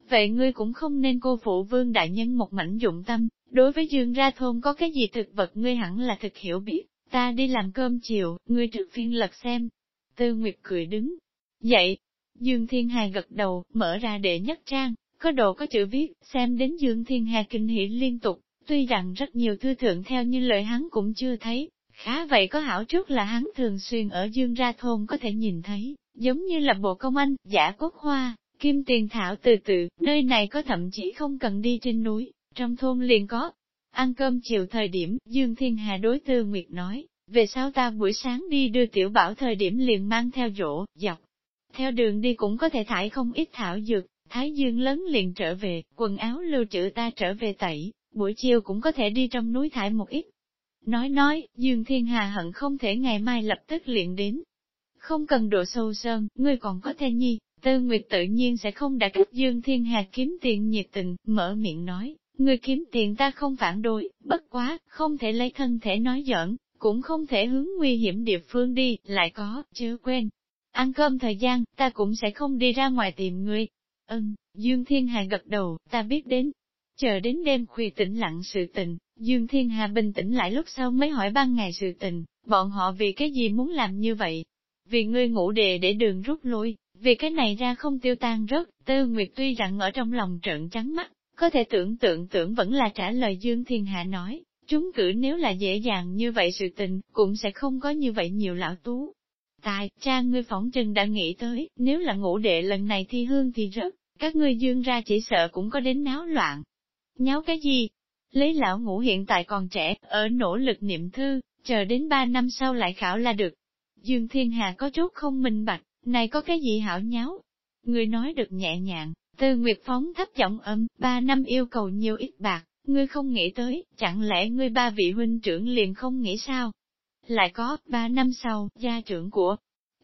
Speaker 1: Vậy ngươi cũng không nên cô phụ vương đại nhân một mảnh dụng tâm, đối với dương ra thôn có cái gì thực vật ngươi hẳn là thực hiểu biết, ta đi làm cơm chiều, ngươi trực phiên lật xem. Tư Nguyệt cười đứng. Dậy, Dương Thiên Hà gật đầu, mở ra đệ nhất trang, có đồ có chữ viết, xem đến Dương Thiên Hà kinh hỉ liên tục, tuy rằng rất nhiều thư thượng theo như lời hắn cũng chưa thấy, khá vậy có hảo trước là hắn thường xuyên ở Dương ra thôn có thể nhìn thấy, giống như là bộ công anh, giả cốt hoa, kim tiền thảo từ từ, nơi này có thậm chí không cần đi trên núi, trong thôn liền có. Ăn cơm chiều thời điểm, Dương Thiên Hà đối tư Nguyệt nói, về sau ta buổi sáng đi đưa tiểu bảo thời điểm liền mang theo rổ, dọc. Theo đường đi cũng có thể thải không ít thảo dược, Thái Dương lớn liền trở về, quần áo lưu trữ ta trở về tẩy, buổi chiều cũng có thể đi trong núi thải một ít. Nói nói, Dương Thiên Hà hận không thể ngày mai lập tức liền đến. Không cần độ sâu sơn, ngươi còn có thể nhi, Tư Nguyệt tự nhiên sẽ không đã cách Dương Thiên Hà kiếm tiền nhiệt tình, mở miệng nói, ngươi kiếm tiền ta không phản đối, bất quá, không thể lấy thân thể nói giỡn, cũng không thể hướng nguy hiểm địa phương đi, lại có, chưa quên. Ăn cơm thời gian, ta cũng sẽ không đi ra ngoài tìm ngươi. Ừm, Dương Thiên Hà gật đầu, ta biết đến, Chờ đến đêm khuya tĩnh lặng sự tình, Dương Thiên Hà bình tĩnh lại lúc sau mới hỏi ban ngày sự tình, bọn họ vì cái gì muốn làm như vậy? Vì ngươi ngủ đề để đường rút lui, vì cái này ra không tiêu tan rớt, Tư Nguyệt tuy rằng ở trong lòng trợn trắng mắt, có thể tưởng tượng tưởng vẫn là trả lời Dương Thiên Hạ nói, chúng cử nếu là dễ dàng như vậy sự tình, cũng sẽ không có như vậy nhiều lão tú. Tài, cha ngươi phỏng trừng đã nghĩ tới, nếu là ngũ đệ lần này thi hương thì rớt, các ngươi dương ra chỉ sợ cũng có đến náo loạn, Nháo cái gì? Lấy lão ngũ hiện tại còn trẻ, ở nỗ lực niệm thư, chờ đến ba năm sau lại khảo là được. Dương Thiên Hà có chút không minh bạch, này có cái gì hảo nháo? Người nói được nhẹ nhàng, từ Nguyệt Phóng thấp giọng âm, ba năm yêu cầu nhiều ít bạc, ngươi không nghĩ tới, chẳng lẽ ngươi ba vị huynh trưởng liền không nghĩ sao? Lại có, ba năm sau, gia trưởng của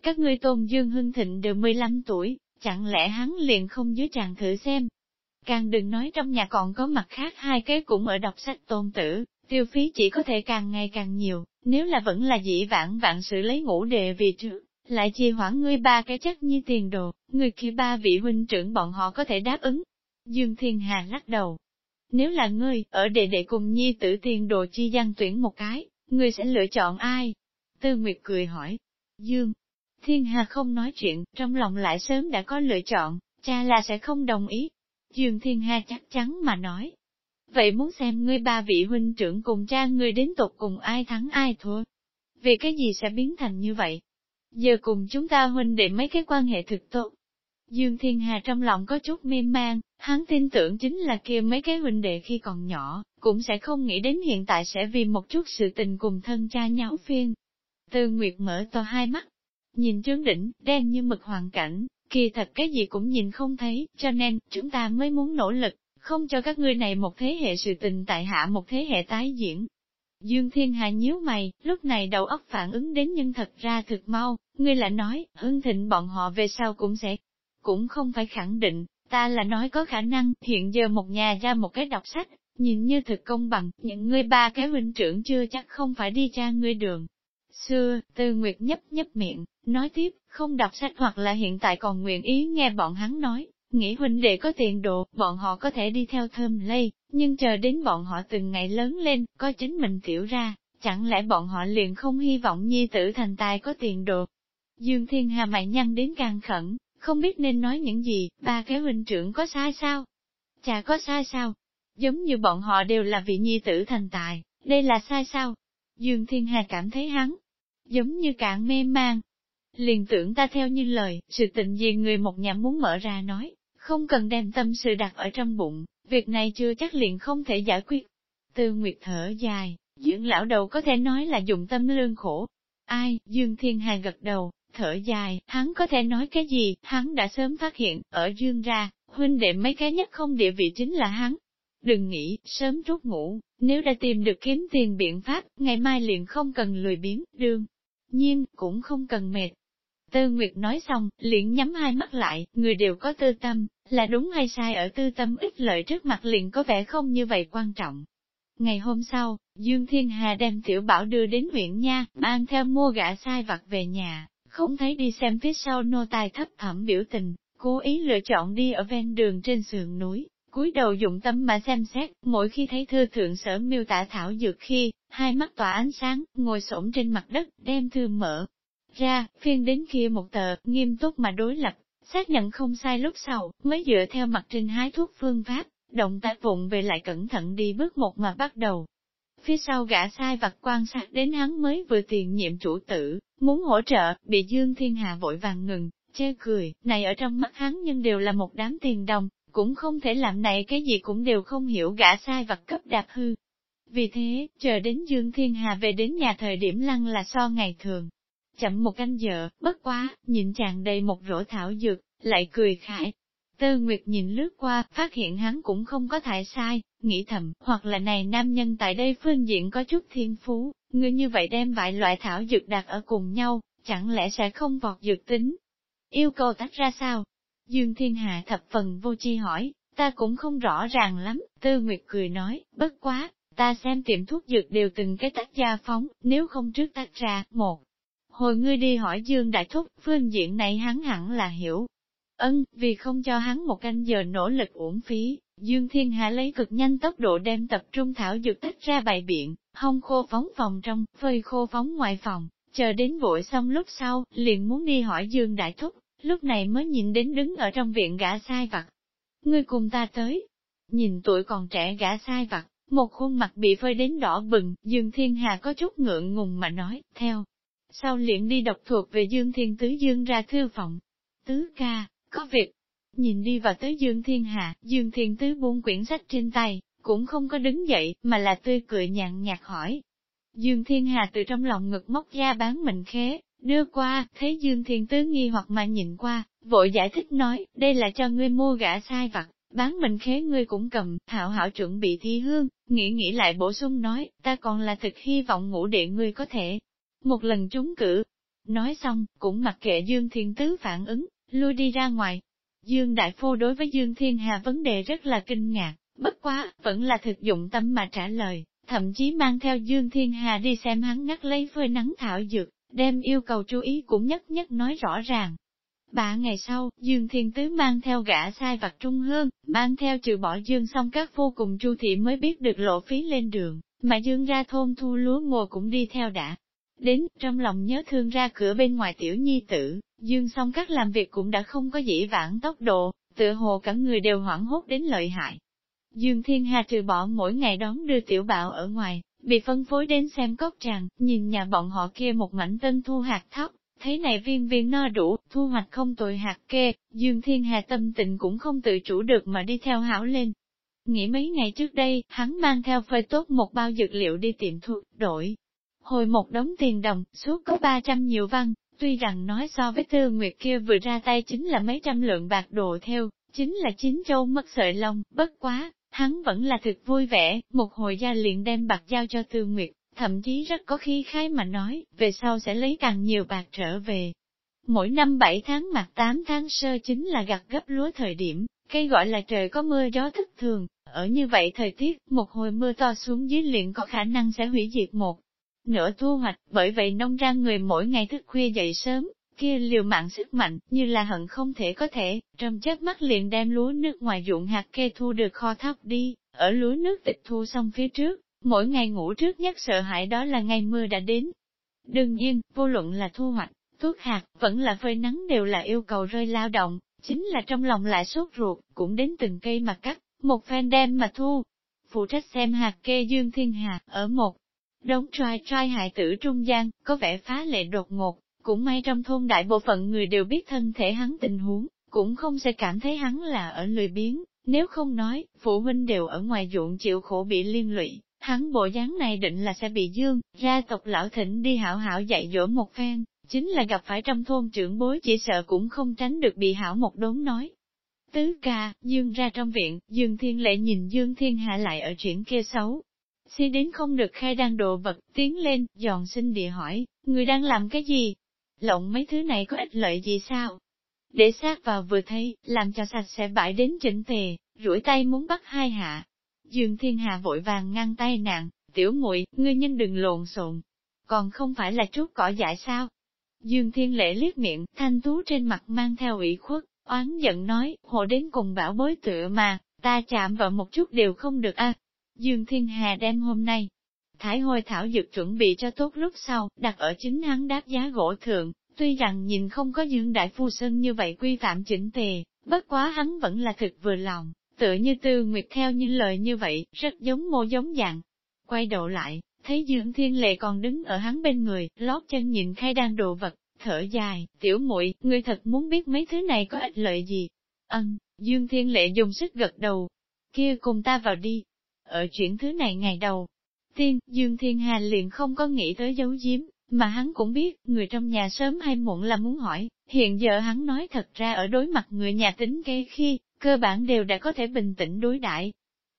Speaker 1: các ngươi tôn Dương Hưng Thịnh đều 15 tuổi, chẳng lẽ hắn liền không dưới tràng thử xem, Càng đừng nói trong nhà còn có mặt khác hai cái cũng ở đọc sách tôn tử, tiêu phí chỉ có thể càng ngày càng nhiều, nếu là vẫn là dĩ vãng vạn sự lấy ngũ đề vì trước, lại chi hoãn ngươi ba cái chắc như tiền đồ, người kia ba vị huynh trưởng bọn họ có thể đáp ứng. Dương Thiên Hà lắc đầu. Nếu là ngươi, ở đệ đệ cùng nhi tử tiền đồ chi gian tuyển một cái, ngươi sẽ lựa chọn ai? Tư Nguyệt cười hỏi. Dương. Thiên Hà không nói chuyện, trong lòng lại sớm đã có lựa chọn, cha là sẽ không đồng ý, Dương Thiên Hà chắc chắn mà nói. Vậy muốn xem ngươi ba vị huynh trưởng cùng cha ngươi đến tục cùng ai thắng ai thua? Vì cái gì sẽ biến thành như vậy? Giờ cùng chúng ta huynh để mấy cái quan hệ thực tốt. Dương Thiên Hà trong lòng có chút mê man, hắn tin tưởng chính là kia mấy cái huynh đệ khi còn nhỏ, cũng sẽ không nghĩ đến hiện tại sẽ vì một chút sự tình cùng thân cha nháo phiên. Tư Nguyệt mở to hai mắt, nhìn trướng đỉnh, đen như mực hoàn cảnh, Kỳ thật cái gì cũng nhìn không thấy, cho nên, chúng ta mới muốn nỗ lực, không cho các ngươi này một thế hệ sự tình tại hạ một thế hệ tái diễn. Dương Thiên Hà nhíu mày, lúc này đầu óc phản ứng đến nhưng thật ra thực mau, ngươi lại nói, hưng thịnh bọn họ về sau cũng sẽ, cũng không phải khẳng định, ta là nói có khả năng, hiện giờ một nhà ra một cái đọc sách, nhìn như thực công bằng, những ngươi ba cái huynh trưởng chưa chắc không phải đi ra ngươi đường. Xưa, Tư Nguyệt nhấp nhấp miệng, nói tiếp, không đọc sách hoặc là hiện tại còn nguyện ý nghe bọn hắn nói, nghĩ huynh đệ có tiền độ, bọn họ có thể đi theo thơm lây, nhưng chờ đến bọn họ từng ngày lớn lên, có chính mình tiểu ra, chẳng lẽ bọn họ liền không hy vọng nhi tử thành tài có tiền độ. Dương Thiên Hà mày nhăn đến càng khẩn, không biết nên nói những gì, ba cái huynh trưởng có sai sao? Chả có sai sao? Giống như bọn họ đều là vị nhi tử thành tài, đây là sai sao? Dương Thiên Hà cảm thấy hắn, giống như cạn mê mang. Liền tưởng ta theo như lời, sự tình gì người một nhà muốn mở ra nói, không cần đem tâm sự đặt ở trong bụng, việc này chưa chắc liền không thể giải quyết. Tư Nguyệt thở dài, dưỡng lão đầu có thể nói là dùng tâm lương khổ. Ai, Dương Thiên Hà gật đầu, thở dài, hắn có thể nói cái gì, hắn đã sớm phát hiện, ở Dương ra, huynh đệ mấy cái nhất không địa vị chính là hắn. Đừng nghĩ, sớm rút ngủ, nếu đã tìm được kiếm tiền biện pháp, ngày mai liền không cần lười biếng, đương nhiên, cũng không cần mệt. Tư Nguyệt nói xong, liền nhắm hai mắt lại, người đều có tư tâm, là đúng hay sai ở tư tâm ít lợi trước mặt liền có vẻ không như vậy quan trọng. Ngày hôm sau, Dương Thiên Hà đem Tiểu Bảo đưa đến huyện Nha, mang theo mua gã sai vặt về nhà, không thấy đi xem phía sau nô tài thấp thẩm biểu tình, cố ý lựa chọn đi ở ven đường trên sườn núi, cúi đầu dụng tâm mà xem xét, mỗi khi thấy thư thượng sở miêu tả thảo dược khi, hai mắt tỏa ánh sáng, ngồi xổm trên mặt đất, đem thư mở ra, phiên đến kia một tờ, nghiêm túc mà đối lập, xác nhận không sai lúc sau, mới dựa theo mặt trên hái thuốc phương pháp, động tác vụng về lại cẩn thận đi bước một mà bắt đầu. Phía sau gã sai vặt quan sát đến hắn mới vừa tiền nhiệm chủ tử, muốn hỗ trợ, bị Dương Thiên Hà vội vàng ngừng, chê cười, này ở trong mắt hắn nhưng đều là một đám tiền đồng, cũng không thể làm này cái gì cũng đều không hiểu gã sai vặt cấp đạp hư. Vì thế, chờ đến Dương Thiên Hà về đến nhà thời điểm lăng là so ngày thường. Chậm một canh giờ, bất quá, nhìn chàng đầy một rổ thảo dược, lại cười khải. Tơ Nguyệt nhìn lướt qua, phát hiện hắn cũng không có thải sai, nghĩ thầm, hoặc là này nam nhân tại đây phương diện có chút thiên phú, người như vậy đem vài loại thảo dược đặt ở cùng nhau, chẳng lẽ sẽ không vọt dược tính. Yêu cầu tách ra sao? Dương Thiên Hạ thập phần vô chi hỏi, ta cũng không rõ ràng lắm, Tư Nguyệt cười nói, bất quá, ta xem tiệm thuốc dược đều từng cái tách gia phóng, nếu không trước tách ra, một. Hồi ngươi đi hỏi Dương Đại Thúc, phương diện này hắn hẳn là hiểu. Ân, vì không cho hắn một canh giờ nỗ lực uổng phí, Dương Thiên Hạ lấy cực nhanh tốc độ đem tập trung thảo dược tách ra bày biện, hông khô phóng phòng trong, phơi khô phóng ngoài phòng, chờ đến vội xong lúc sau, liền muốn đi hỏi Dương Đại Thúc, lúc này mới nhìn đến đứng ở trong viện gã sai vặt. Ngươi cùng ta tới. Nhìn tuổi còn trẻ gã sai vặt, một khuôn mặt bị phơi đến đỏ bừng, Dương Thiên Hà có chút ngượng ngùng mà nói, theo. Sau liền đi đọc thuộc về Dương Thiên Tứ Dương ra thư phòng. Tứ ca, có việc. Nhìn đi vào tới Dương Thiên Hà, Dương Thiên Tứ buông quyển sách trên tay, cũng không có đứng dậy, mà là tươi cười nhàn nhạt hỏi. Dương Thiên Hà từ trong lòng ngực móc ra bán mình khế, Đưa qua, thấy Dương Thiên Tứ nghi hoặc mà nhìn qua, vội giải thích nói, đây là cho ngươi mua gã sai vặt, bán mình khế ngươi cũng cầm, hảo hảo chuẩn bị thi hương, nghĩ nghĩ lại bổ sung nói, ta còn là thực hy vọng ngũ địa ngươi có thể một lần trúng cử. Nói xong, cũng mặc kệ Dương Thiên Tứ phản ứng, lui đi ra ngoài. Dương Đại phu đối với Dương Thiên Hà vấn đề rất là kinh ngạc, bất quá, vẫn là thực dụng tâm mà trả lời, thậm chí mang theo Dương Thiên Hà đi xem hắn ngắt lấy phơi nắng thảo dược, đem yêu cầu chú ý cũng nhất nhất nói rõ ràng. Ba ngày sau, Dương Thiên Tứ mang theo gã sai vặt trung hương, mang theo trừ bỏ Dương xong các vô cùng chu thị mới biết được lộ phí lên đường, mà Dương ra thôn thu lúa mùa cũng đi theo đã. Đến, trong lòng nhớ thương ra cửa bên ngoài tiểu nhi tử, Dương xong các làm việc cũng đã không có dĩ vãng tốc độ, tựa hồ cả người đều hoảng hốt đến lợi hại. Dương Thiên Hà trừ bỏ mỗi ngày đón đưa tiểu bạo ở ngoài, bị phân phối đến xem cốc tràng, nhìn nhà bọn họ kia một mảnh tân thu hạt thóc, thấy này viên viên no đủ, thu hoạch không tồi hạt kê, Dương Thiên Hà tâm tình cũng không tự chủ được mà đi theo hảo lên. Nghĩ mấy ngày trước đây, hắn mang theo phơi tốt một bao dược liệu đi tiệm thuốc, đổi. Hồi một đống tiền đồng, suốt có 300 nhiều văn, tuy rằng nói so với tư nguyệt kia vừa ra tay chính là mấy trăm lượng bạc đồ theo, chính là chín châu mất sợi lông, bất quá, Hắn vẫn là thực vui vẻ, một hồi gia liền đem bạc giao cho Tư Nguyệt, thậm chí rất có khi khái mà nói, về sau sẽ lấy càng nhiều bạc trở về. Mỗi năm 7 tháng mặt 8 tháng sơ chính là gặt gấp lúa thời điểm, cây gọi là trời có mưa gió thức thường, ở như vậy thời tiết, một hồi mưa to xuống dưới liền có khả năng sẽ hủy diệt một nửa thu hoạch, bởi vậy nông ra người mỗi ngày thức khuya dậy sớm, kia liều mạng sức mạnh, như là hận không thể có thể, trong chớp mắt liền đem lúa nước ngoài ruộng hạt kê thu được kho thóc đi, ở lúa nước tịch thu xong phía trước, mỗi ngày ngủ trước nhất sợ hãi đó là ngày mưa đã đến. Đương nhiên, vô luận là thu hoạch, thuốc hạt, vẫn là phơi nắng đều là yêu cầu rơi lao động, chính là trong lòng lại sốt ruột, cũng đến từng cây mà cắt, một phen đem mà thu. Phụ trách xem hạt kê dương thiên hà ở một đống trai trai hại tử trung gian, có vẻ phá lệ đột ngột, cũng may trong thôn đại bộ phận người đều biết thân thể hắn tình huống, cũng không sẽ cảm thấy hắn là ở lười biếng, nếu không nói, phụ huynh đều ở ngoài ruộng chịu khổ bị liên lụy, hắn bộ dáng này định là sẽ bị dương, ra tộc lão thịnh đi hảo hảo dạy dỗ một phen, chính là gặp phải trong thôn trưởng bối chỉ sợ cũng không tránh được bị hảo một đốn nói. Tứ ca, dương ra trong viện, dương thiên lệ nhìn dương thiên hạ lại ở chuyện kia xấu si đến không được khai đang đồ vật, tiến lên, giòn xin địa hỏi, người đang làm cái gì? lộng mấy thứ này có ích lợi gì sao? Để sát vào vừa thấy, làm cho sạch sẽ bãi đến chỉnh tề, rủi tay muốn bắt hai hạ. Dương Thiên Hà vội vàng ngăn tay nàng, tiểu muội ngươi nhân đừng lộn xộn. Còn không phải là chút cỏ dại sao? Dương Thiên Lễ liếc miệng, thanh tú trên mặt mang theo ủy khuất, oán giận nói, hộ đến cùng bảo bối tựa mà, ta chạm vào một chút đều không được a. Dương Thiên Hà đem hôm nay, Thái hồi thảo dược chuẩn bị cho tốt lúc sau, đặt ở chính hắn đáp giá gỗ thượng, tuy rằng nhìn không có Dương Đại Phu Sơn như vậy quy phạm chỉnh tề, bất quá hắn vẫn là thực vừa lòng, tựa như tư nguyệt theo những lời như vậy, rất giống mô giống dạng. Quay đầu lại, thấy Dương Thiên Lệ còn đứng ở hắn bên người, lót chân nhìn khai đang đồ vật, thở dài, tiểu muội ngươi thật muốn biết mấy thứ này có ích lợi gì. Ân, Dương Thiên Lệ dùng sức gật đầu, kia cùng ta vào đi. Ở chuyện thứ này ngày đầu, tiên, Dương Thiên Hà liền không có nghĩ tới giấu giếm, mà hắn cũng biết, người trong nhà sớm hay muộn là muốn hỏi, hiện giờ hắn nói thật ra ở đối mặt người nhà tính kế khi, cơ bản đều đã có thể bình tĩnh đối đãi.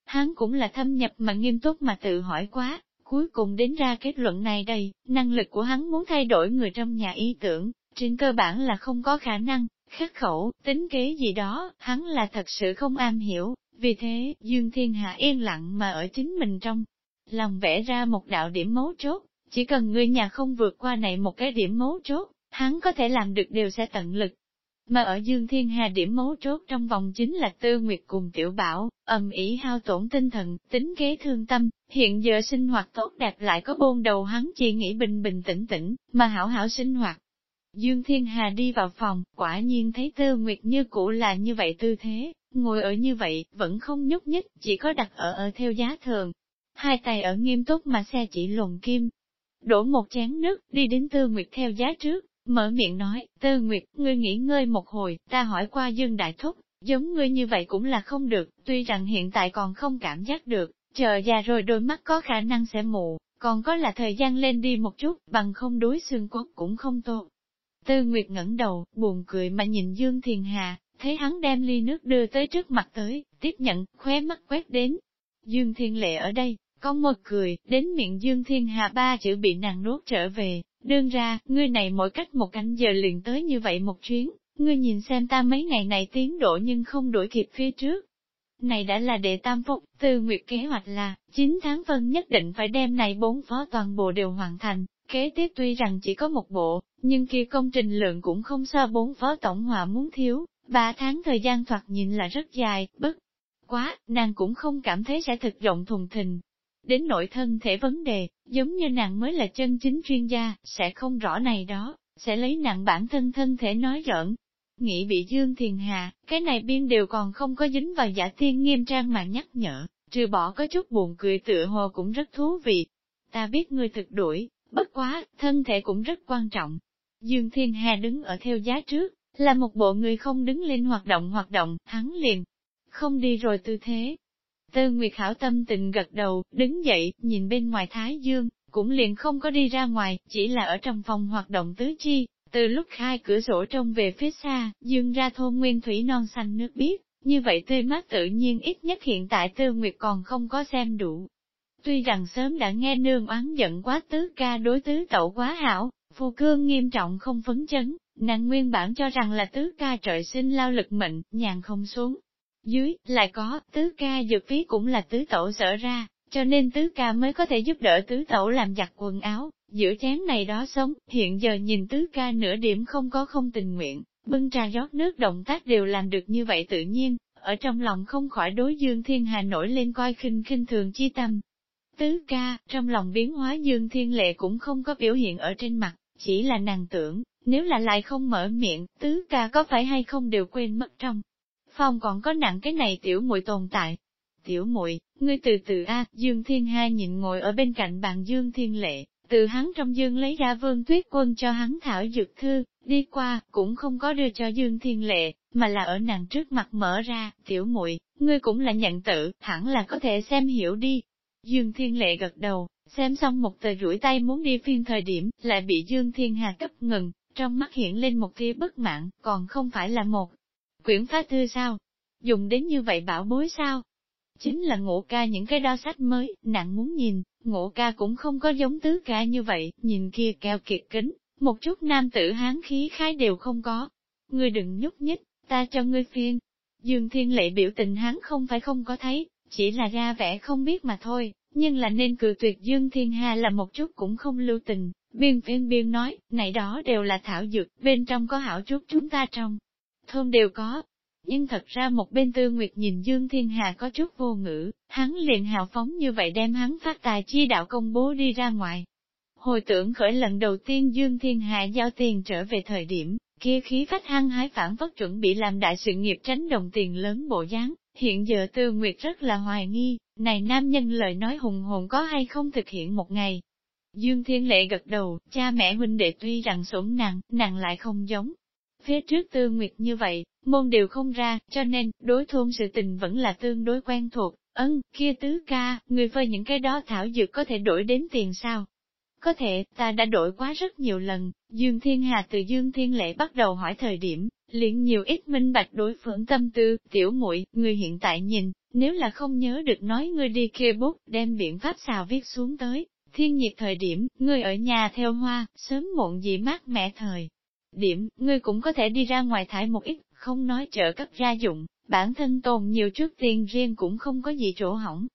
Speaker 1: Hắn cũng là thâm nhập mà nghiêm túc mà tự hỏi quá, cuối cùng đến ra kết luận này đây, năng lực của hắn muốn thay đổi người trong nhà ý tưởng, trên cơ bản là không có khả năng, khắc khẩu, tính kế gì đó, hắn là thật sự không am hiểu, vì thế, Dương Thiên Hạ yên lặng mà ở chính mình trong lòng vẽ ra một đạo điểm mấu chốt, chỉ cần người nhà không vượt qua này một cái điểm mấu chốt, hắn có thể làm được đều sẽ tận lực. Mà ở Dương Thiên Hà điểm mấu chốt trong vòng chính là Tư Nguyệt cùng Tiểu Bảo, ầm ý hao tổn tinh thần, tính kế thương tâm, hiện giờ sinh hoạt tốt đẹp lại có bôn đầu hắn chỉ nghĩ bình bình tĩnh tĩnh, mà hảo hảo sinh hoạt. Dương Thiên Hà đi vào phòng, quả nhiên thấy Tư Nguyệt như cũ là như vậy tư thế, ngồi ở như vậy, vẫn không nhúc nhích, chỉ có đặt ở ở theo giá thường, hai tay ở nghiêm túc mà xe chỉ lồng kim. Đổ một chén nước, đi đến Tư Nguyệt theo giá trước, mở miệng nói, Tư Nguyệt, ngươi nghỉ ngơi một hồi, ta hỏi qua Dương Đại Thúc, giống ngươi như vậy cũng là không được, tuy rằng hiện tại còn không cảm giác được, chờ già rồi đôi mắt có khả năng sẽ mù, còn có là thời gian lên đi một chút, bằng không đối xương cốt cũng không tốt. Tư Nguyệt ngẩng đầu, buồn cười mà nhìn Dương Thiền Hà, thấy hắn đem ly nước đưa tới trước mặt tới, tiếp nhận, khóe mắt quét đến. Dương Thiên Lệ ở đây, con môi cười, đến miệng Dương Thiên Hà ba chữ bị nàng nuốt trở về, đương ra, ngươi này mỗi cách một canh giờ liền tới như vậy một chuyến, ngươi nhìn xem ta mấy ngày này tiến độ nhưng không đuổi kịp phía trước. Này đã là đệ tam phục, Tư nguyệt kế hoạch là, 9 tháng phân nhất định phải đem này bốn phó toàn bộ đều hoàn thành, kế tiếp tuy rằng chỉ có một bộ, nhưng kia công trình lượng cũng không so bốn phó tổng hòa muốn thiếu, ba tháng thời gian thoạt nhìn là rất dài, bất quá, nàng cũng không cảm thấy sẽ thực rộng thùng thình, Đến nội thân thể vấn đề, giống như nàng mới là chân chính chuyên gia, sẽ không rõ này đó, sẽ lấy nặng bản thân thân thể nói giỡn. Nghĩ bị Dương Thiền Hà, cái này biên đều còn không có dính vào giả tiên nghiêm trang mà nhắc nhở, trừ bỏ có chút buồn cười tựa hồ cũng rất thú vị. Ta biết ngươi thực đuổi, bất quá, thân thể cũng rất quan trọng. Dương Thiên Hà đứng ở theo giá trước, là một bộ người không đứng lên hoạt động hoạt động, hắn liền. Không đi rồi tư thế, Tư Nguyệt Hảo tâm tình gật đầu, đứng dậy, nhìn bên ngoài Thái Dương, cũng liền không có đi ra ngoài, chỉ là ở trong phòng hoạt động tứ chi. Từ lúc khai cửa sổ trông về phía xa, dương ra thôn nguyên thủy non xanh nước biếc, như vậy tươi mát tự nhiên ít nhất hiện tại Tư Nguyệt còn không có xem đủ. Tuy rằng sớm đã nghe nương oán giận quá tứ ca đối tứ tẩu quá hảo, phù cương nghiêm trọng không phấn chấn, nàng nguyên bản cho rằng là tứ ca trời sinh lao lực mệnh, nhàn không xuống, dưới, lại có, tứ ca dược phí cũng là tứ tẩu sở ra, cho nên tứ ca mới có thể giúp đỡ tứ tẩu làm giặt quần áo, giữa chén này đó sống, hiện giờ nhìn tứ ca nửa điểm không có không tình nguyện, bưng trà rót nước động tác đều làm được như vậy tự nhiên, ở trong lòng không khỏi đối dương thiên hà nổi lên coi khinh khinh thường chi tâm. Tứ ca, trong lòng biến hóa dương thiên lệ cũng không có biểu hiện ở trên mặt, chỉ là nàng tưởng, nếu là lại không mở miệng, tứ ca có phải hay không đều quên mất trong phòng còn có nặng cái này tiểu muội tồn tại. Tiểu muội, ngươi từ từ a, Dương Thiên Hai nhìn ngồi ở bên cạnh bàn Dương Thiên Lệ, từ hắn trong dương lấy ra vương tuyết quân cho hắn thảo dược thư, đi qua, cũng không có đưa cho Dương Thiên Lệ, mà là ở nàng trước mặt mở ra, tiểu muội, ngươi cũng là nhận tự, hẳn là có thể xem hiểu đi. Dương Thiên Lệ gật đầu, xem xong một tờ rủi tay muốn đi phiên thời điểm, lại bị Dương Thiên Hà cấp ngừng, trong mắt hiện lên một tia bất mãn, còn không phải là một Quyển phá thư sao? Dùng đến như vậy bảo bối sao? Chính là ngộ ca những cái đo sách mới, nặng muốn nhìn, ngộ ca cũng không có giống tứ ca như vậy, nhìn kia keo kiệt kính, một chút nam tử hán khí khái đều không có. Ngươi đừng nhúc nhích, ta cho ngươi phiên. Dương Thiên Lệ biểu tình hắn không phải không có thấy, chỉ là ra vẻ không biết mà thôi, nhưng là nên cự tuyệt Dương Thiên Hà là một chút cũng không lưu tình, biên phiên biên nói, này đó đều là thảo dược, bên trong có hảo chút chúng ta trong. Thôn đều có, nhưng thật ra một bên tư nguyệt nhìn Dương Thiên Hà có chút vô ngữ, hắn liền hào phóng như vậy đem hắn phát tài chi đạo công bố đi ra ngoài. Hồi tưởng khởi lần đầu tiên Dương Thiên Hà giao tiền trở về thời điểm, kia khí phách hăng hái phản vất chuẩn bị làm đại sự nghiệp tránh đồng tiền lớn bộ dáng, hiện giờ tư nguyệt rất là hoài nghi, này nam nhân lời nói hùng hồn có hay không thực hiện một ngày. Dương Thiên Lệ gật đầu, cha mẹ huynh đệ tuy rằng sủng nặng, nặng lại không giống. Phía trước tư nguyệt như vậy, môn đều không ra, cho nên, đối thôn sự tình vẫn là tương đối quen thuộc. Ân, kia tứ ca, người phơi những cái đó thảo dược có thể đổi đến tiền sao? Có thể, ta đã đổi quá rất nhiều lần, Dương Thiên Hà từ Dương Thiên Lệ bắt đầu hỏi thời điểm, liền nhiều ít minh bạch đối phương tâm tư, tiểu muội người hiện tại nhìn, nếu là không nhớ được nói ngươi đi kia bút, đem biện pháp xào viết xuống tới, thiên nhiệt thời điểm, ngươi ở nhà theo hoa, sớm muộn gì mát mẻ thời. Điểm, ngươi cũng có thể đi ra ngoài thải một ít, không nói trợ cấp gia dụng, bản thân tồn nhiều trước tiên riêng cũng không có gì chỗ hỏng.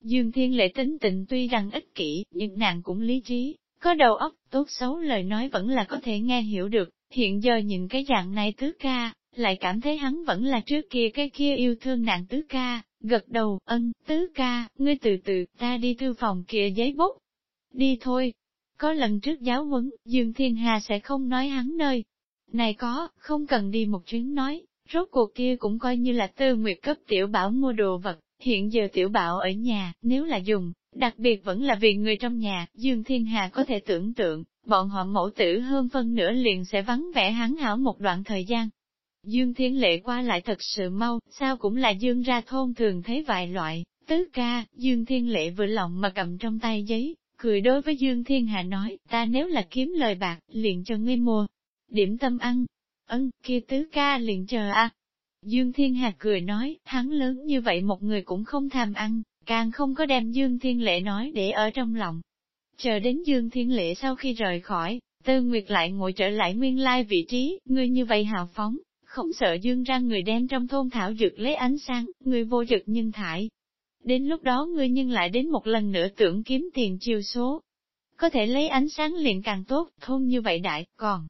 Speaker 1: Dương Thiên Lệ tính tình tuy rằng ích kỷ, nhưng nàng cũng lý trí, có đầu óc, tốt xấu lời nói vẫn là có thể nghe hiểu được, hiện giờ nhìn cái dạng này tứ ca, lại cảm thấy hắn vẫn là trước kia cái kia yêu thương nàng tứ ca, gật đầu, ân, tứ ca, ngươi từ từ, ta đi thư phòng kia giấy bút. Đi thôi. Có lần trước giáo huấn, Dương Thiên Hà sẽ không nói hắn nơi. Này có, không cần đi một chuyến nói, rốt cuộc kia cũng coi như là tư nguyệt cấp tiểu bảo mua đồ vật, hiện giờ tiểu bảo ở nhà, nếu là dùng, đặc biệt vẫn là vì người trong nhà, Dương Thiên Hà có thể tưởng tượng, bọn họ mẫu tử hơn phân nửa liền sẽ vắng vẻ hắn hảo một đoạn thời gian. Dương Thiên Lệ qua lại thật sự mau, sao cũng là Dương ra thôn thường thấy vài loại, tứ ca, Dương Thiên Lệ vừa lòng mà cầm trong tay giấy, cười đối với Dương Thiên Hà nói, ta nếu là kiếm lời bạc, liền cho ngươi mua. Điểm tâm ăn, ân, kia tứ ca liền chờ a. Dương Thiên Hà cười nói, hắn lớn như vậy một người cũng không tham ăn, càng không có đem Dương Thiên Lệ nói để ở trong lòng. Chờ đến Dương Thiên Lệ sau khi rời khỏi, Tư Nguyệt lại ngồi trở lại nguyên lai vị trí, ngươi như vậy hào phóng, không sợ Dương ra người đem trong thôn thảo dược lấy ánh sáng, người vô dực nhân thải. Đến lúc đó ngươi nhưng lại đến một lần nữa tưởng kiếm tiền chiêu số. Có thể lấy ánh sáng liền càng tốt, thôn như vậy đại, còn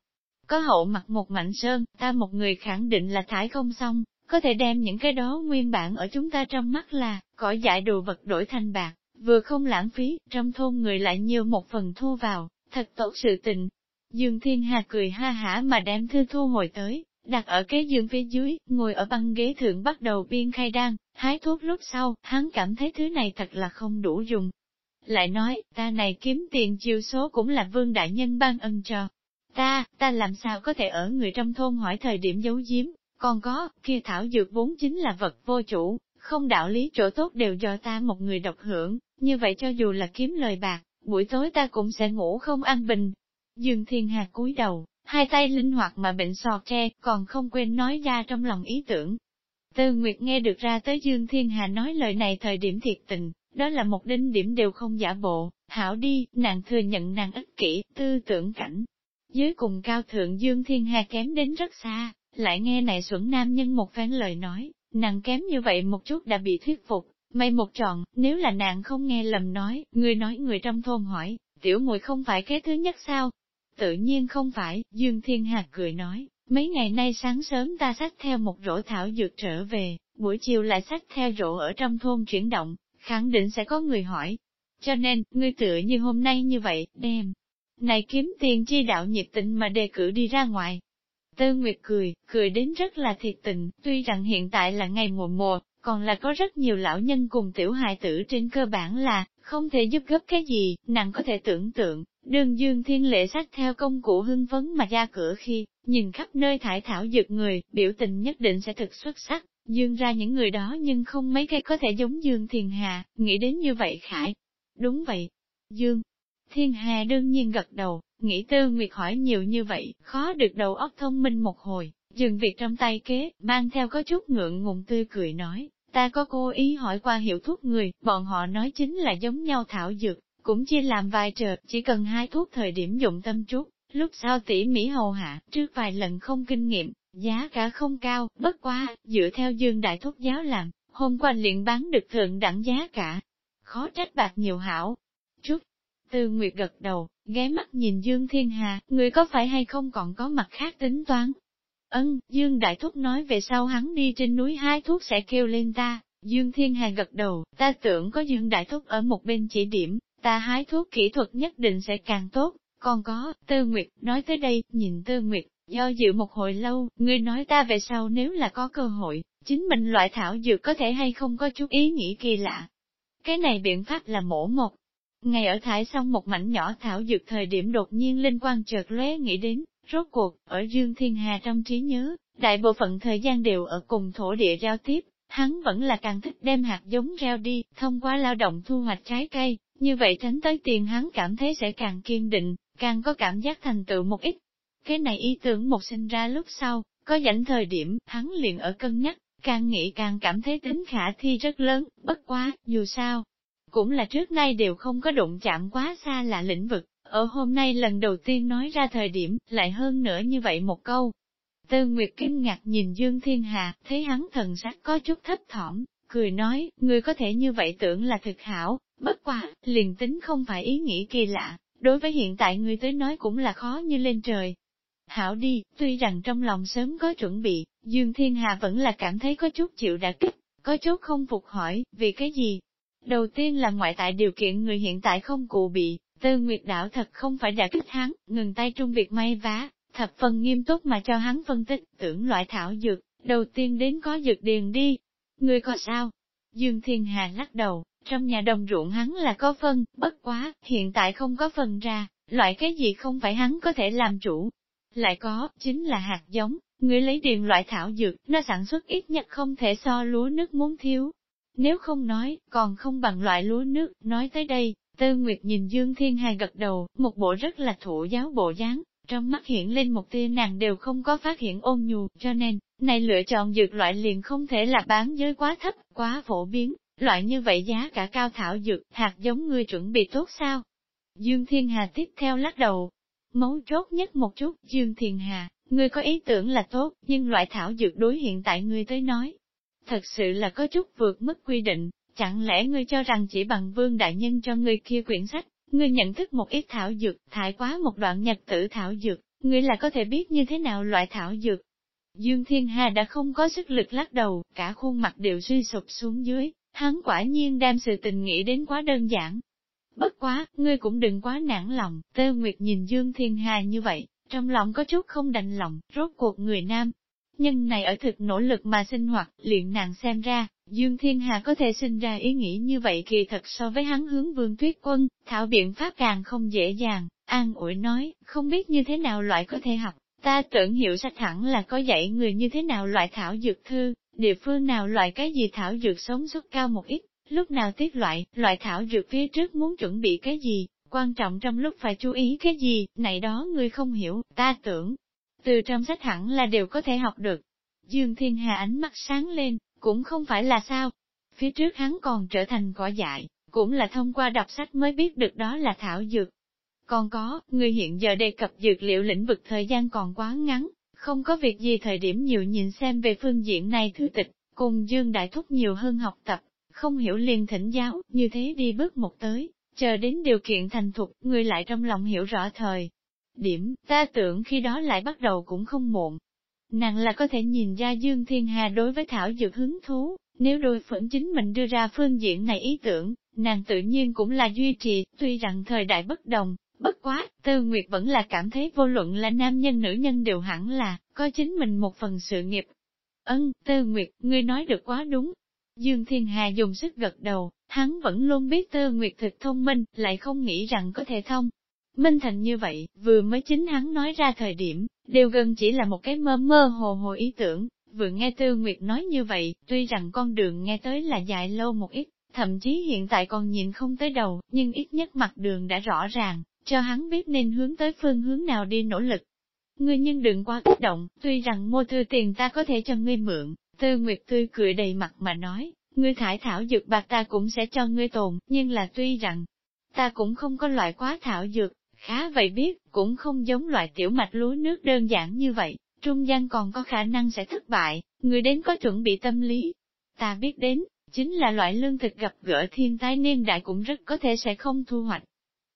Speaker 1: có hậu mặt một mảnh sơn, ta một người khẳng định là thải không xong, có thể đem những cái đó nguyên bản ở chúng ta trong mắt là, cõi dại đồ vật đổi thành bạc, vừa không lãng phí, trong thôn người lại nhiều một phần thu vào, thật tốt sự tình. Dương Thiên Hà cười ha hả mà đem thư thu hồi tới, đặt ở cái giường phía dưới, ngồi ở băng ghế thượng bắt đầu biên khai đan, hái thuốc lúc sau, hắn cảm thấy thứ này thật là không đủ dùng. Lại nói, ta này kiếm tiền chiêu số cũng là vương đại nhân ban ân cho. Ta, ta làm sao có thể ở người trong thôn hỏi thời điểm giấu giếm, còn có, kia thảo dược vốn chính là vật vô chủ, không đạo lý chỗ tốt đều do ta một người độc hưởng, như vậy cho dù là kiếm lời bạc, buổi tối ta cũng sẽ ngủ không an bình. Dương Thiên Hà cúi đầu, hai tay linh hoạt mà bệnh sọt tre, còn không quên nói ra trong lòng ý tưởng. Tư Nguyệt nghe được ra tới Dương Thiên Hà nói lời này thời điểm thiệt tình, đó là một đinh điểm đều không giả bộ, hảo đi, nàng thừa nhận nàng ích kỷ, tư tưởng cảnh. Dưới cùng cao thượng Dương Thiên Hà kém đến rất xa, lại nghe này xuẩn nam nhân một phen lời nói, nàng kém như vậy một chút đã bị thuyết phục, may một tròn, nếu là nàng không nghe lầm nói, người nói người trong thôn hỏi, tiểu muội không phải cái thứ nhất sao? Tự nhiên không phải, Dương Thiên hà cười nói, mấy ngày nay sáng sớm ta xách theo một rổ thảo dược trở về, buổi chiều lại xách theo rổ ở trong thôn chuyển động, khẳng định sẽ có người hỏi. Cho nên, ngươi tựa như hôm nay như vậy, đem. Này kiếm tiền chi đạo nhiệt tình mà đề cử đi ra ngoài, Tư Nguyệt cười, cười đến rất là thiệt tình, tuy rằng hiện tại là ngày mùa mùa, còn là có rất nhiều lão nhân cùng tiểu hài tử trên cơ bản là, không thể giúp gấp cái gì, nàng có thể tưởng tượng, đường dương thiên lệ sách theo công cụ hưng phấn mà ra cửa khi, nhìn khắp nơi thải thảo dược người, biểu tình nhất định sẽ thực xuất sắc, dương ra những người đó nhưng không mấy cái có thể giống dương thiên hà, nghĩ đến như vậy khải. Đúng vậy, dương. Thiên Hà đương nhiên gật đầu, Nghĩ tư nguyệt hỏi nhiều như vậy, khó được đầu óc thông minh một hồi, dừng việc trong tay kế, mang theo có chút ngượng ngùng tươi cười nói, ta có cố ý hỏi qua hiệu thuốc người, bọn họ nói chính là giống nhau thảo dược, cũng chia làm vài trợ, chỉ cần hai thuốc thời điểm dụng tâm chút, Lúc sau tỉ mỹ hầu hạ, trước vài lần không kinh nghiệm, giá cả không cao, bất quá, dựa theo dương đại thuốc giáo làm, hôm qua liền bán được thượng đẳng giá cả. Khó trách bạc nhiều hảo. Chút, Tư Nguyệt gật đầu, ghé mắt nhìn Dương Thiên Hà, người có phải hay không còn có mặt khác tính toán. Ân, Dương Đại Thúc nói về sau hắn đi trên núi hái thuốc sẽ kêu lên ta, Dương Thiên Hà gật đầu, ta tưởng có Dương Đại Thúc ở một bên chỉ điểm, ta hái thuốc kỹ thuật nhất định sẽ càng tốt, còn có, Tư Nguyệt, nói tới đây, nhìn Tư Nguyệt, do dự một hồi lâu, ngươi nói ta về sau nếu là có cơ hội, chính mình loại thảo dược có thể hay không có chút ý nghĩ kỳ lạ. Cái này biện pháp là mổ một. Ngày ở thải xong một mảnh nhỏ thảo dược thời điểm đột nhiên linh quan chợt lóe nghĩ đến, rốt cuộc, ở Dương Thiên Hà trong trí nhớ, đại bộ phận thời gian đều ở cùng thổ địa giao tiếp, hắn vẫn là càng thích đem hạt giống gieo đi, thông qua lao động thu hoạch trái cây, như vậy tránh tới tiền hắn cảm thấy sẽ càng kiên định, càng có cảm giác thành tựu một ít. Cái này ý tưởng một sinh ra lúc sau, có dãnh thời điểm, hắn liền ở cân nhắc, càng nghĩ càng cảm thấy tính khả thi rất lớn, bất quá, dù sao, cũng là trước nay đều không có đụng chạm quá xa là lĩnh vực, ở hôm nay lần đầu tiên nói ra thời điểm, lại hơn nữa như vậy một câu. Tư Nguyệt kinh ngạc nhìn Dương Thiên Hà, thấy hắn thần sắc có chút thấp thỏm, cười nói, người có thể như vậy tưởng là thực hảo, bất quả, liền tính không phải ý nghĩ kỳ lạ, đối với hiện tại người tới nói cũng là khó như lên trời. Hảo đi, tuy rằng trong lòng sớm có chuẩn bị, Dương Thiên Hà vẫn là cảm thấy có chút chịu đả kích, có chút không phục hỏi, vì cái gì? Đầu tiên là ngoại tại điều kiện người hiện tại không cụ bị, Tư Nguyệt Đạo thật không phải đả kích hắn, ngừng tay trong việc may vá, thập phần nghiêm túc mà cho hắn phân tích, tưởng loại thảo dược, đầu tiên đến có dược điền đi. Người có sao? Dương Thiên Hà lắc đầu, trong nhà đồng ruộng hắn là có phân, bất quá, hiện tại không có phân ra, loại cái gì không phải hắn có thể làm chủ. Lại có, chính là hạt giống, người lấy điền loại thảo dược, nó sản xuất ít nhất không thể so lúa nước muốn thiếu. Nếu không nói, còn không bằng loại lúa nước, nói tới đây, Tư Nguyệt nhìn Dương Thiên Hà gật đầu, một bộ rất là thủ giáo bộ dáng, trong mắt hiện lên một tia nàng đều không có phát hiện ôn nhu, cho nên, này lựa chọn dược loại liền không thể là bán giới quá thấp, quá phổ biến, loại như vậy giá cả cao thảo dược, hạt giống ngươi chuẩn bị tốt sao? Dương Thiên Hà tiếp theo lắc đầu. Mấu chốt nhất một chút, Dương Thiên Hà, ngươi có ý tưởng là tốt, nhưng loại thảo dược đối hiện tại ngươi tới nói. Thật sự là có chút vượt mức quy định, chẳng lẽ ngươi cho rằng chỉ bằng vương đại nhân cho ngươi kia quyển sách, ngươi nhận thức một ít thảo dược, thải quá một đoạn nhật tử thảo dược, ngươi là có thể biết như thế nào loại thảo dược. Dương Thiên Hà đã không có sức lực lắc đầu, cả khuôn mặt đều suy sụp xuống dưới, hắn quả nhiên đem sự tình nghĩ đến quá đơn giản. Bất quá, ngươi cũng đừng quá nản lòng, Tơ Nguyệt nhìn Dương Thiên Hà như vậy, trong lòng có chút không đành lòng, rốt cuộc người nam. Nhân này ở thực nỗ lực mà sinh hoạt, luyện nàng xem ra, Dương Thiên Hà có thể sinh ra ý nghĩ như vậy kỳ thật so với hắn hướng vương tuyết quân, thảo biện pháp càng không dễ dàng, an ủi nói, không biết như thế nào loại có thể học, ta tưởng hiểu sách hẳn là có dạy người như thế nào loại thảo dược thư, địa phương nào loại cái gì thảo dược sống suất cao một ít, lúc nào tiết loại, loại thảo dược phía trước muốn chuẩn bị cái gì, quan trọng trong lúc phải chú ý cái gì, này đó người không hiểu, ta tưởng, từ trong sách hẳn là đều có thể học được. Dương Thiên Hà ánh mắt sáng lên, cũng không phải là sao. Phía trước hắn còn trở thành cỏ dại, cũng là thông qua đọc sách mới biết được đó là thảo dược. Còn có, người hiện giờ đề cập dược liệu lĩnh vực thời gian còn quá ngắn, không có việc gì thời điểm nhiều nhìn xem về phương diện này thư tịch, cùng Dương Đại Thúc nhiều hơn học tập, không hiểu liền thỉnh giáo, như thế đi bước một tới, chờ đến điều kiện thành thục, người lại trong lòng hiểu rõ thời. Điểm, ta tưởng khi đó lại bắt đầu cũng không muộn. Nàng là có thể nhìn ra Dương Thiên Hà đối với Thảo Dược hứng thú, nếu đôi phận chính mình đưa ra phương diện này ý tưởng, nàng tự nhiên cũng là duy trì, tuy rằng thời đại bất đồng, Bất quá, Tư Nguyệt vẫn là cảm thấy vô luận là nam nhân nữ nhân đều hẳn là, có chính mình một phần sự nghiệp. Ân, Tư Nguyệt, ngươi nói được quá đúng. Dương Thiên Hà dùng sức gật đầu, hắn vẫn luôn biết Tư Nguyệt thực thông minh, lại không nghĩ rằng có thể thông. Minh Thành như vậy, vừa mới chính hắn nói ra thời điểm, đều gần chỉ là một cái mơ mơ hồ hồ ý tưởng, vừa nghe Tư Nguyệt nói như vậy, tuy rằng con đường nghe tới là dài lâu một ít, thậm chí hiện tại còn nhìn không tới đầu, nhưng ít nhất mặt đường đã rõ ràng, cho hắn biết nên hướng tới phương hướng nào đi nỗ lực. Ngươi nhưng đừng quá kích động, tuy rằng mua thư tiền ta có thể cho ngươi mượn, tư nguyệt tươi cười đầy mặt mà nói, ngươi thải thảo dược bạc ta cũng sẽ cho ngươi tồn, nhưng là tuy rằng, ta cũng không có loại quá thảo dược, Khá vậy biết, cũng không giống loại tiểu mạch lúa nước đơn giản như vậy, trung gian còn có khả năng sẽ thất bại, người đến có chuẩn bị tâm lý. Ta biết đến, chính là loại lương thực gặp gỡ thiên tai niên đại cũng rất có thể sẽ không thu hoạch.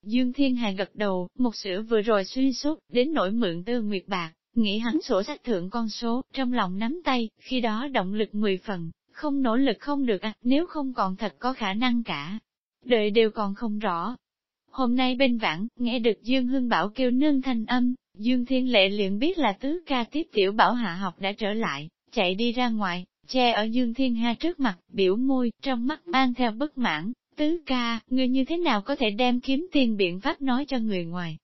Speaker 1: Dương Thiên Hà gật đầu, một sữa vừa rồi suy sốt, đến nỗi mượn tư nguyệt bạc, nghĩ hắn sổ sách thượng con số, trong lòng nắm tay, khi đó động lực 10 phần, không nỗ lực không được à, nếu không còn thật có khả năng cả. Đợi đều còn không rõ. Hôm nay bên vãng, nghe được Dương Hương Bảo kêu nương thanh âm, Dương Thiên Lệ liền biết là tứ ca tiếp tiểu bảo hạ học đã trở lại, chạy đi ra ngoài, che ở Dương Thiên Hà trước mặt, biểu môi, trong mắt mang theo bất mãn, tứ ca, người như thế nào có thể đem kiếm tiền biện pháp nói cho người ngoài.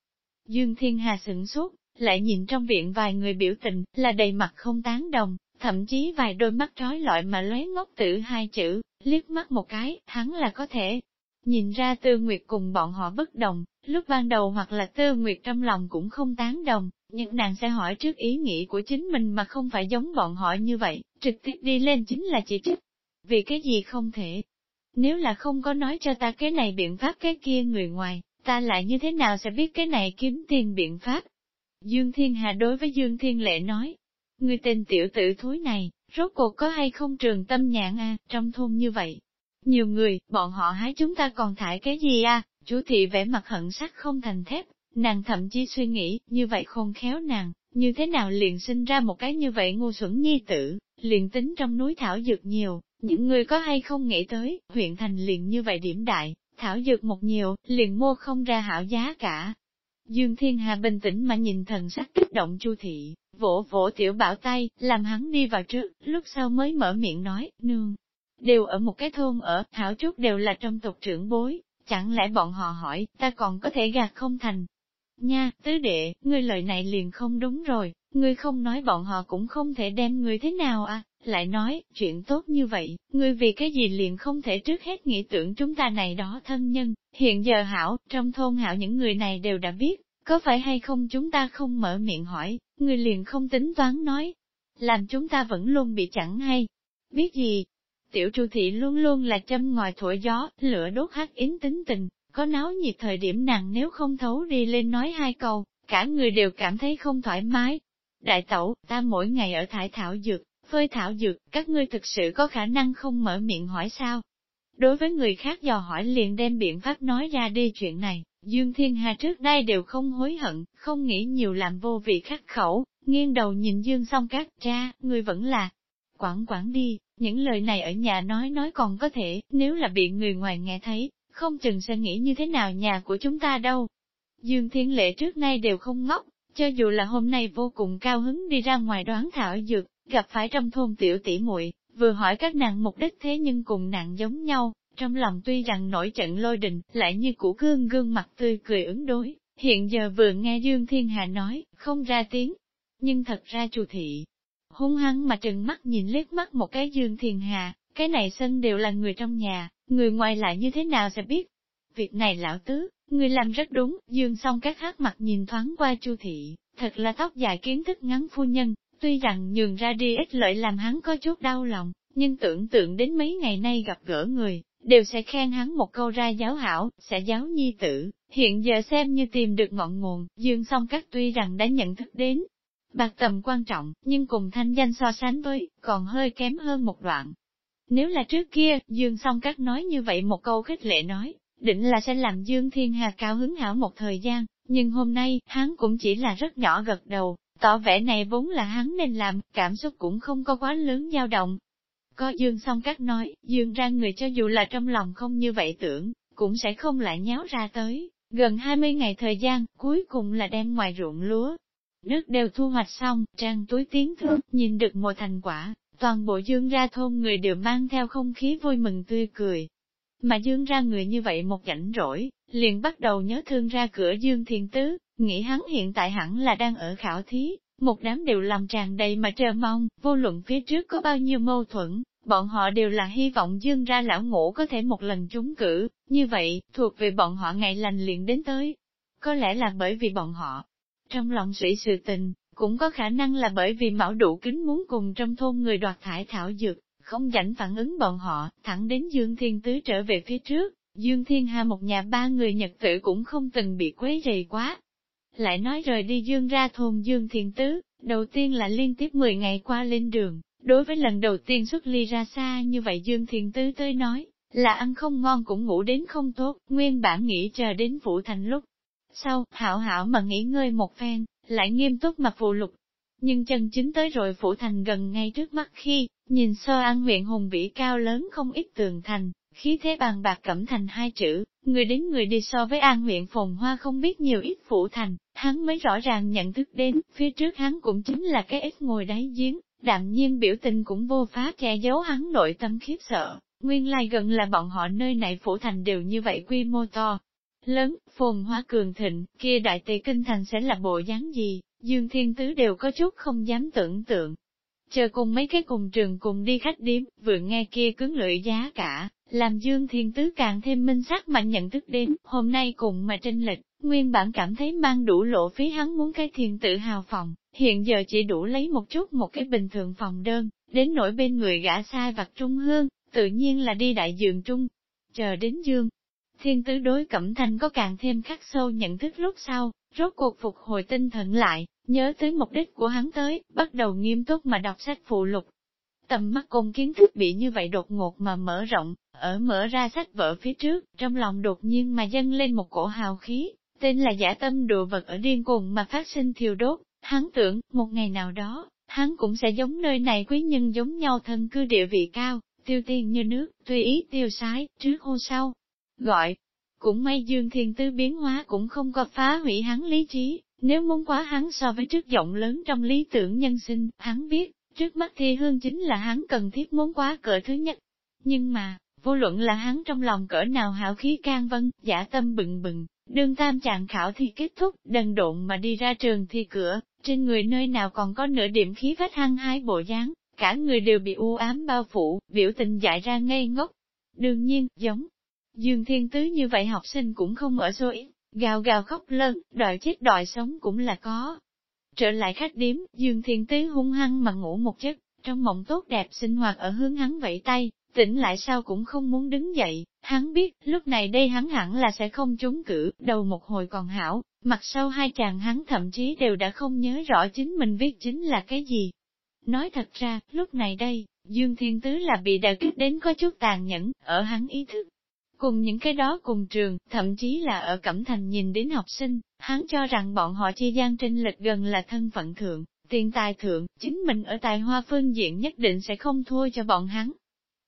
Speaker 1: Dương Thiên Hà sửng sốt, lại nhìn trong viện vài người biểu tình, là đầy mặt không tán đồng, thậm chí vài đôi mắt trói lọi mà lóe ngốc tử hai chữ, liếc mắt một cái, hắn là có thể. Nhìn ra Tư Nguyệt cùng bọn họ bất đồng, lúc ban đầu hoặc là Tư Nguyệt trong lòng cũng không tán đồng, nhưng nàng sẽ hỏi trước ý nghĩ của chính mình mà không phải giống bọn họ như vậy, trực tiếp đi lên chính là chỉ trích. Vì cái gì không thể? Nếu là không có nói cho ta cái này biện pháp cái kia người ngoài, ta lại như thế nào sẽ biết cái này kiếm tiền biện pháp? Dương Thiên Hà đối với Dương Thiên Lệ nói, người tên tiểu tử thúi này, rốt cuộc có hay không trường tâm nhãn a trong thôn như vậy. Nhiều người, bọn họ hái chúng ta còn thải cái gì à? Chú thị vẻ mặt hận sắc không thành thép, nàng thậm chí suy nghĩ, như vậy khôn khéo nàng, như thế nào liền sinh ra một cái như vậy ngu xuẩn nhi tử, liền tính trong núi thảo dược nhiều, những người có hay không nghĩ tới, huyện thành liền như vậy điểm đại, thảo dược một nhiều, liền mua không ra hảo giá cả, Dương Thiên Hà bình tĩnh mà nhìn thần sắc kích động Chu thị, vỗ vỗ tiểu bảo tay, làm hắn đi vào trước, lúc sau mới mở miệng nói, nương. Đều ở một cái thôn ở, hảo chút đều là trong tộc trưởng bối, chẳng lẽ bọn họ hỏi, ta còn có thể gạt không thành. Nha, tứ đệ, ngươi lời này liền không đúng rồi, ngươi không nói bọn họ cũng không thể đem ngươi thế nào à, lại nói, chuyện tốt như vậy, ngươi vì cái gì liền không thể trước hết nghĩ tưởng chúng ta này đó thân nhân, hiện giờ hảo, trong thôn hảo những người này đều đã biết, có phải hay không chúng ta không mở miệng hỏi, ngươi liền không tính toán nói, làm chúng ta vẫn luôn bị chẳng hay. Biết gì? Tiểu Chu thị luôn luôn là châm ngòi thổi gió, lửa đốt hắc yến tính tình, có náo nhiệt thời điểm nàng nếu không thấu đi lên nói hai câu, cả người đều cảm thấy không thoải mái. Đại tẩu, ta mỗi ngày ở thải thảo dược, phơi thảo dược, các ngươi thực sự có khả năng không mở miệng hỏi sao? Đối với người khác dò hỏi liền đem biện pháp nói ra đi chuyện này, Dương Thiên Hà trước đây đều không hối hận, không nghĩ nhiều làm vô vị khắc khẩu, nghiêng đầu nhìn Dương song các cha, người vẫn là quản quản đi, những lời này ở nhà nói nói còn có thể, nếu là bị người ngoài nghe thấy, không chừng sẽ nghĩ như thế nào nhà của chúng ta đâu. Dương Thiên Lệ trước nay đều không ngốc, cho dù là hôm nay vô cùng cao hứng đi ra ngoài đoán thảo dược, gặp phải trong thôn tiểu tỷ muội vừa hỏi các nàng mục đích thế nhưng cùng nàng giống nhau, trong lòng tuy rằng nổi trận lôi đình, lại như củ cương gương mặt tươi cười ứng đối, hiện giờ vừa nghe Dương Thiên Hà nói, không ra tiếng. Nhưng thật ra chủ thị, hung hăng mà trừng mắt nhìn liếc mắt một cái Dương thiền Hà, cái này sân đều là người trong nhà, người ngoài lại như thế nào sẽ biết. Việc này lão tứ, người làm rất đúng, Dương xong các hát mặt nhìn thoáng qua chu thị, thật là tóc dài kiến thức ngắn phu nhân, tuy rằng nhường ra đi ít lợi làm hắn có chút đau lòng, nhưng tưởng tượng đến mấy ngày nay gặp gỡ người, đều sẽ khen hắn một câu ra giáo hảo, sẽ giáo nhi tử, hiện giờ xem như tìm được ngọn nguồn, dương song các tuy rằng đã nhận thức đến. Bạc tầm quan trọng, nhưng cùng thanh danh so sánh với, còn hơi kém hơn một đoạn. Nếu là trước kia, Dương song các nói như vậy một câu khích lệ nói, định là sẽ làm Dương Thiên Hà cao hứng hảo một thời gian, nhưng hôm nay, hắn cũng chỉ là rất nhỏ gật đầu, tỏ vẻ này vốn là hắn nên làm, cảm xúc cũng không có quá lớn dao động, có Dương song các nói, Dương ra người cho dù là trong lòng không như vậy tưởng, cũng sẽ không lại nháo ra tới. Gần 20 ngày thời gian, cuối cùng là đem ngoài ruộng lúa. Nước đều thu hoạch xong, trang túi tiếng thương, nhìn được một thành quả, toàn bộ dương ra thôn người đều mang theo không khí vui mừng tươi cười. Mà dương ra người như vậy một rảnh rỗi, liền bắt đầu nhớ thương ra cửa dương thiên tứ, nghĩ hắn hiện tại hẳn là đang ở khảo thí, một đám đều làm tràn đầy mà chờ mong, vô luận phía trước có bao nhiêu mâu thuẫn, bọn họ đều là hy vọng dương ra lão ngũ có thể một lần trúng cử, như vậy, thuộc về bọn họ ngày lành liền đến tới. Có lẽ là bởi vì bọn họ, trong lòng suy sự tình, cũng có khả năng là bởi vì mão đủ kính muốn cùng trong thôn người đoạt thải thảo dược, không dành phản ứng bọn họ, thẳng đến Dương Thiên Tứ trở về phía trước, Dương Thiên Hà một nhà ba người nhật tử cũng không từng bị quấy rầy quá. Lại nói rời đi Dương ra thôn Dương Thiên Tứ, đầu tiên là liên tiếp 10 ngày qua lên đường, đối với lần đầu tiên xuất ly ra xa như vậy Dương Thiên Tứ tới nói, là ăn không ngon cũng ngủ đến không tốt, nguyên bản nghĩ chờ đến Phủ Thành lúc. Sau, hảo hảo mà nghỉ ngơi một phen, lại nghiêm túc mà phụ lục. Nhưng chân chính tới rồi Phủ Thành gần ngay trước mắt khi, nhìn sơ an huyện hùng vĩ cao lớn không ít tường thành, khí thế bàn bạc cẩm thành hai chữ, người đến người đi so với an huyện phồn hoa không biết nhiều ít Phủ Thành, hắn mới rõ ràng nhận thức đến, phía trước hắn cũng chính là cái ít ngồi đáy giếng, đạm nhiên biểu tình cũng vô pháp che giấu hắn nội tâm khiếp sợ. Nguyên lai gần là bọn họ nơi này phủ thành đều như vậy quy mô to. Lớn, phồn hóa cường thịnh, kia đại tề kinh thành sẽ là bộ dáng gì, Dương Thiên Tứ đều có chút không dám tưởng tượng. Chờ cùng mấy cái cùng trường cùng đi khách điếm, vừa nghe kia cứng lưỡi giá cả, làm Dương Thiên Tứ càng thêm minh sắc mạnh nhận thức đến, hôm nay cùng mà tranh lịch, nguyên bản cảm thấy mang đủ lộ phí hắn muốn cái thiền tự hào phòng, hiện giờ chỉ đủ lấy một chút một cái bình thường phòng đơn, đến nỗi bên người gã sai vặt trung hương, tự nhiên là đi đại dường trung. Chờ đến dương, thiên tứ đối cẩm thanh có càng thêm khắc sâu nhận thức lúc sau, rốt cuộc phục hồi tinh thần lại, nhớ tới mục đích của hắn tới, bắt đầu nghiêm túc mà đọc sách phụ lục. Tầm mắt cùng kiến thức bị như vậy đột ngột mà mở rộng, ở mở ra sách vở phía trước, trong lòng đột nhiên mà dâng lên một cổ hào khí, tên là giả tâm đồ vật ở điên cuồng mà phát sinh thiêu đốt, hắn tưởng, một ngày nào đó, hắn cũng sẽ giống nơi này quý nhân giống nhau thân cư địa vị cao, tiêu tiền như nước, tùy ý tiêu sái, trước hôm sau. Gọi, cũng may Dương Thiên Tư biến hóa cũng không có phá hủy hắn lý trí, nếu muốn quá hắn so với trước rộng lớn trong lý tưởng nhân sinh, hắn biết, trước mắt thi hương chính là hắn cần thiết muốn quá cỡ thứ nhất. Nhưng mà, vô luận là hắn trong lòng cỡ nào hảo khí can vân, giả tâm bừng bừng, đương tam trạng khảo thì kết thúc, đần độn mà đi ra trường thi cửa, trên người nơi nào còn có nửa điểm khí phách hăng hái bộ dáng, cả người đều bị u ám bao phủ, biểu tình dại ra ngây ngốc. Đương nhiên, giống Dương Thiên Tứ như vậy học sinh cũng không ở số ít, gào gào khóc lân, đòi chết đòi sống cũng là có. Trở lại khách điếm, Dương Thiên Tứ hung hăng mà ngủ một giấc, trong mộng tốt đẹp sinh hoạt ở hướng hắn vẫy tay, tỉnh lại sao cũng không muốn đứng dậy, hắn biết, lúc này đây hắn hẳn là sẽ không trúng cử, đầu một hồi còn hảo, mặt sau hai chàng hắn thậm chí đều đã không nhớ rõ chính mình viết chính là cái gì, Nói thật ra, lúc này đây, Dương Thiên Tứ là bị đả kích đến có chút tàn nhẫn, ở hắn ý thức. Cùng những cái đó cùng trường, thậm chí là ở Cẩm Thành nhìn đến học sinh, hắn cho rằng bọn họ chi gian trên lịch gần là thân phận thượng, tiền tài thượng, chính mình ở tài hoa phương diện nhất định sẽ không thua cho bọn hắn.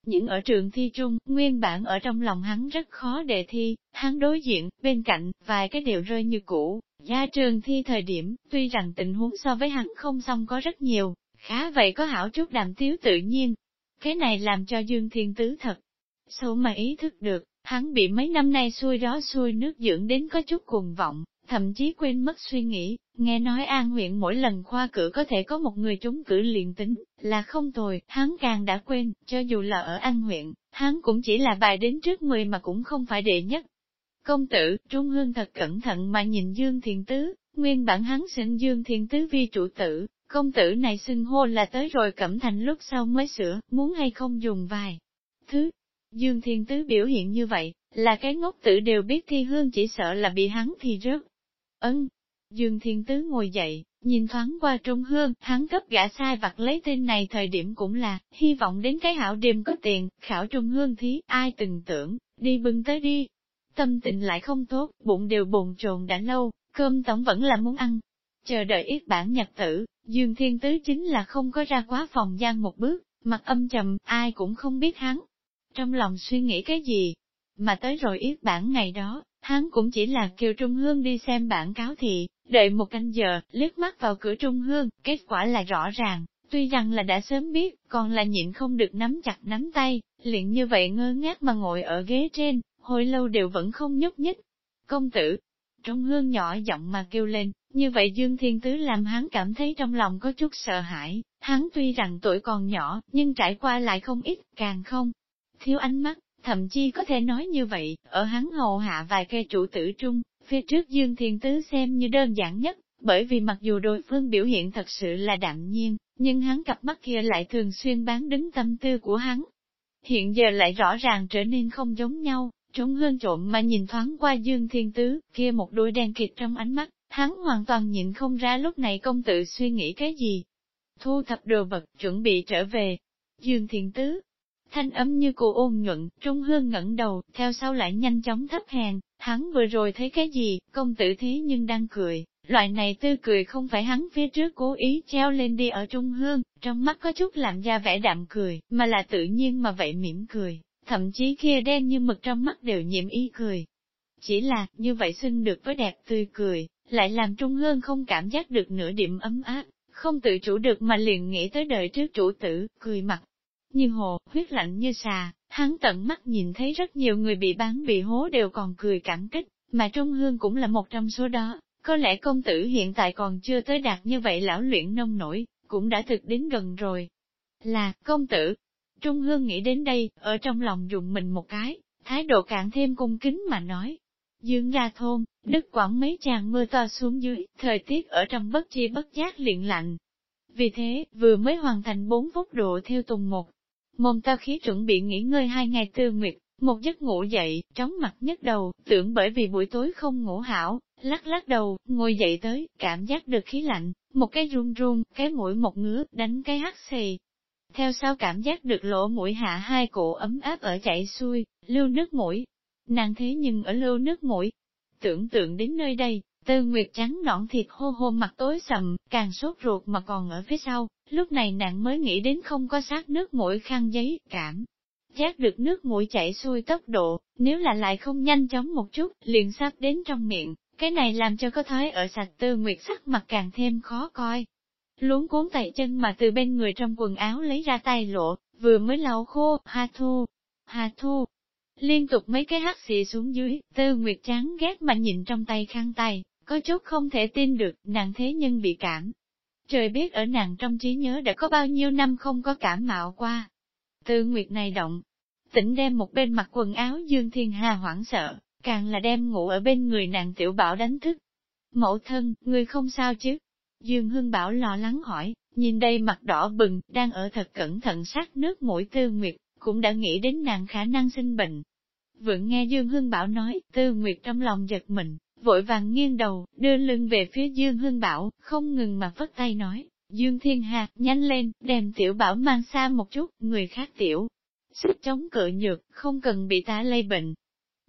Speaker 1: Những ở trường thi trung, nguyên bản ở trong lòng hắn rất khó đề thi, hắn đối diện, bên cạnh, vài cái đều rơi như cũ. Gia trường thi thời điểm, tuy rằng tình huống so với hắn không xong có rất nhiều, Khá vậy có hảo chút đàm tiếu tự nhiên. Cái này làm cho Dương Thiên Tứ thật. Sâu mà ý thức được, hắn bị mấy năm nay xuôi gió xuôi nước dưỡng đến có chút cuồng vọng, thậm chí quên mất suy nghĩ, nghe nói an huyện mỗi lần khoa cử có thể có một người trúng cử liền tính, là không tồi, hắn càng đã quên, cho dù là ở an huyện, hắn cũng chỉ là bài đến trước 10 mà cũng không phải đệ nhất. Công tử, Trung Hương thật cẩn thận mà nhìn Dương Thiền Tứ, nguyên bản hắn sinh Dương Thiền Tứ vi chủ tử, Công tử này xưng hô là tới rồi cẩm thành lúc sau mới sửa, muốn hay không dùng vài thứ. Dương Thiên Tứ biểu hiện như vậy, là cái ngốc tử đều biết thi hương chỉ sợ là bị hắn thì rớt. Ân, Dương Thiên Tứ ngồi dậy, nhìn thoáng qua Trung Hương, hắn cấp gã sai vặt lấy tên này thời điểm cũng là, hy vọng đến cái hảo đêm có tiền, khảo Trung Hương thí, ai từng tưởng, đi bưng tới đi. Tâm tình lại không tốt, bụng đều bồn chồn đã lâu, cơm tổng vẫn là muốn ăn. Chờ đợi ít bản nhạc tử, Dương Thiên Tứ chính là không có ra quá phòng gian một bước, mặt âm trầm, ai cũng không biết hắn. Trong lòng suy nghĩ cái gì, mà tới rồi yết bản ngày đó, hắn cũng chỉ là kêu Trung Hương đi xem bản cáo thị, đợi một canh giờ, liếc mắt vào cửa Trung Hương, kết quả là rõ ràng, tuy rằng là đã sớm biết, còn là nhịn không được nắm chặt nắm tay, liền như vậy ngơ ngác mà ngồi ở ghế trên, hồi lâu đều vẫn không nhúc nhích. Công tử, Trung Hương nhỏ giọng mà kêu lên, như vậy Dương Thiên Tứ làm hắn cảm thấy trong lòng có chút sợ hãi, hắn tuy rằng tuổi còn nhỏ, nhưng trải qua lại không ít, càng không thiếu ánh mắt, thậm chí có thể nói như vậy, ở hắn hầu hạ vài cây chủ tử trung, phía trước Dương Thiên Tứ xem như đơn giản nhất, bởi vì mặc dù đối phương biểu hiện thật sự là đạm nhiên, nhưng hắn cặp mắt kia lại thường xuyên bán đứng tâm tư của hắn. Hiện giờ lại rõ ràng trở nên không giống nhau, trống hương trộm mà nhìn thoáng qua Dương Thiên Tứ, kia một đôi đen kịt trong ánh mắt, hắn hoàn toàn nhìn không ra lúc này công tử suy nghĩ cái gì. Thu thập đồ vật, chuẩn bị trở về. Dương Thiên Tứ, thanh ấm như cụ ôn nhuận, Trung hương ngẩng đầu, theo sau lại nhanh chóng thấp hèn, hắn vừa rồi thấy cái gì, công tử thế nhưng đang cười, Loại này tươi cười không phải hắn phía trước cố ý treo lên đi ở trung hương, trong mắt có chút làm ra vẻ đạm cười, mà là tự nhiên mà vậy mỉm cười, thậm chí kia đen như mực trong mắt đều nhiễm ý cười. Chỉ là, như vậy xinh được với đẹp tươi cười, lại làm trung hương không cảm giác được nửa điểm ấm áp, không tự chủ được mà liền nghĩ tới đời trước chủ tử, cười mặt. Như hồ, huyết lạnh như xà, hắn tận mắt nhìn thấy rất nhiều người bị bán bị hố đều còn cười cảm kích, mà Trung Hương cũng là một trong số đó. Có lẽ công tử hiện tại còn chưa tới đạt như vậy lão luyện nông nổi, cũng đã thực đến gần rồi. Là, công tử. Trung Hương nghĩ đến đây, ở trong lòng dùng mình một cái, thái độ càng thêm cung kính mà nói. Dương ra thôn, đức quảng mấy chàng mưa to xuống dưới, thời tiết ở trong bất chi bất giác liền lạnh. Vì thế, vừa mới hoàn thành bốn phút độ theo tùng một. Môn tao khí chuẩn bị nghỉ ngơi hai ngày tư nguyệt, một giấc ngủ dậy, chóng mặt nhức đầu, tưởng bởi vì buổi tối không ngủ hảo, lắc lắc đầu, ngồi dậy tới, cảm giác được khí lạnh, một cái run run, cái mũi một ngứa, đánh cái hắt xì. Theo sau cảm giác được lỗ mũi hạ hai cổ ấm áp ở chạy xuôi, lưu nước mũi. Nàng thế nhưng ở lưu nước mũi. Tưởng tượng đến nơi đây, tư nguyệt trắng nõn thịt hô hô mặt tối sầm, càng sốt ruột mà còn ở phía sau, lúc này nàng mới nghĩ đến không có sát nước mũi khăn giấy, cảm giác được nước mũi chảy xuôi tốc độ, nếu là lại không nhanh chóng một chút, liền sắp đến trong miệng, cái này làm cho có thói ở sạch tư nguyệt sắc mặt càng thêm khó coi. Luống cuốn tay chân mà từ bên người trong quần áo lấy ra tay lộ, vừa mới lau khô, ha thu, ha thu. Liên tục mấy cái hắt xì xuống dưới, tư nguyệt chán ghét mà nhìn trong tay khăn tay, có chút không thể tin được, nàng thế nhân bị cảm. Trời biết ở nàng trong trí nhớ đã có bao nhiêu năm không có cảm mạo qua. Tư nguyệt này động, tỉnh đem một bên mặc quần áo Dương Thiên Hà hoảng sợ, càng là đem ngủ ở bên người nàng tiểu bảo đánh thức. Mẫu thân, người không sao chứ? Dương Hương Bảo lo lắng hỏi, nhìn đây mặt đỏ bừng, đang ở thật cẩn thận sát nước mũi tư nguyệt, cũng đã nghĩ đến nàng khả năng sinh bệnh. Vượng nghe Dương Hương Bảo nói, tư nguyệt trong lòng giật mình, vội vàng nghiêng đầu, đưa lưng về phía Dương hưng Bảo, không ngừng mà vất tay nói, Dương Thiên Hà, nhanh lên, đem tiểu bảo mang xa một chút, người khác tiểu. Sức chống cự nhược, không cần bị ta lây bệnh,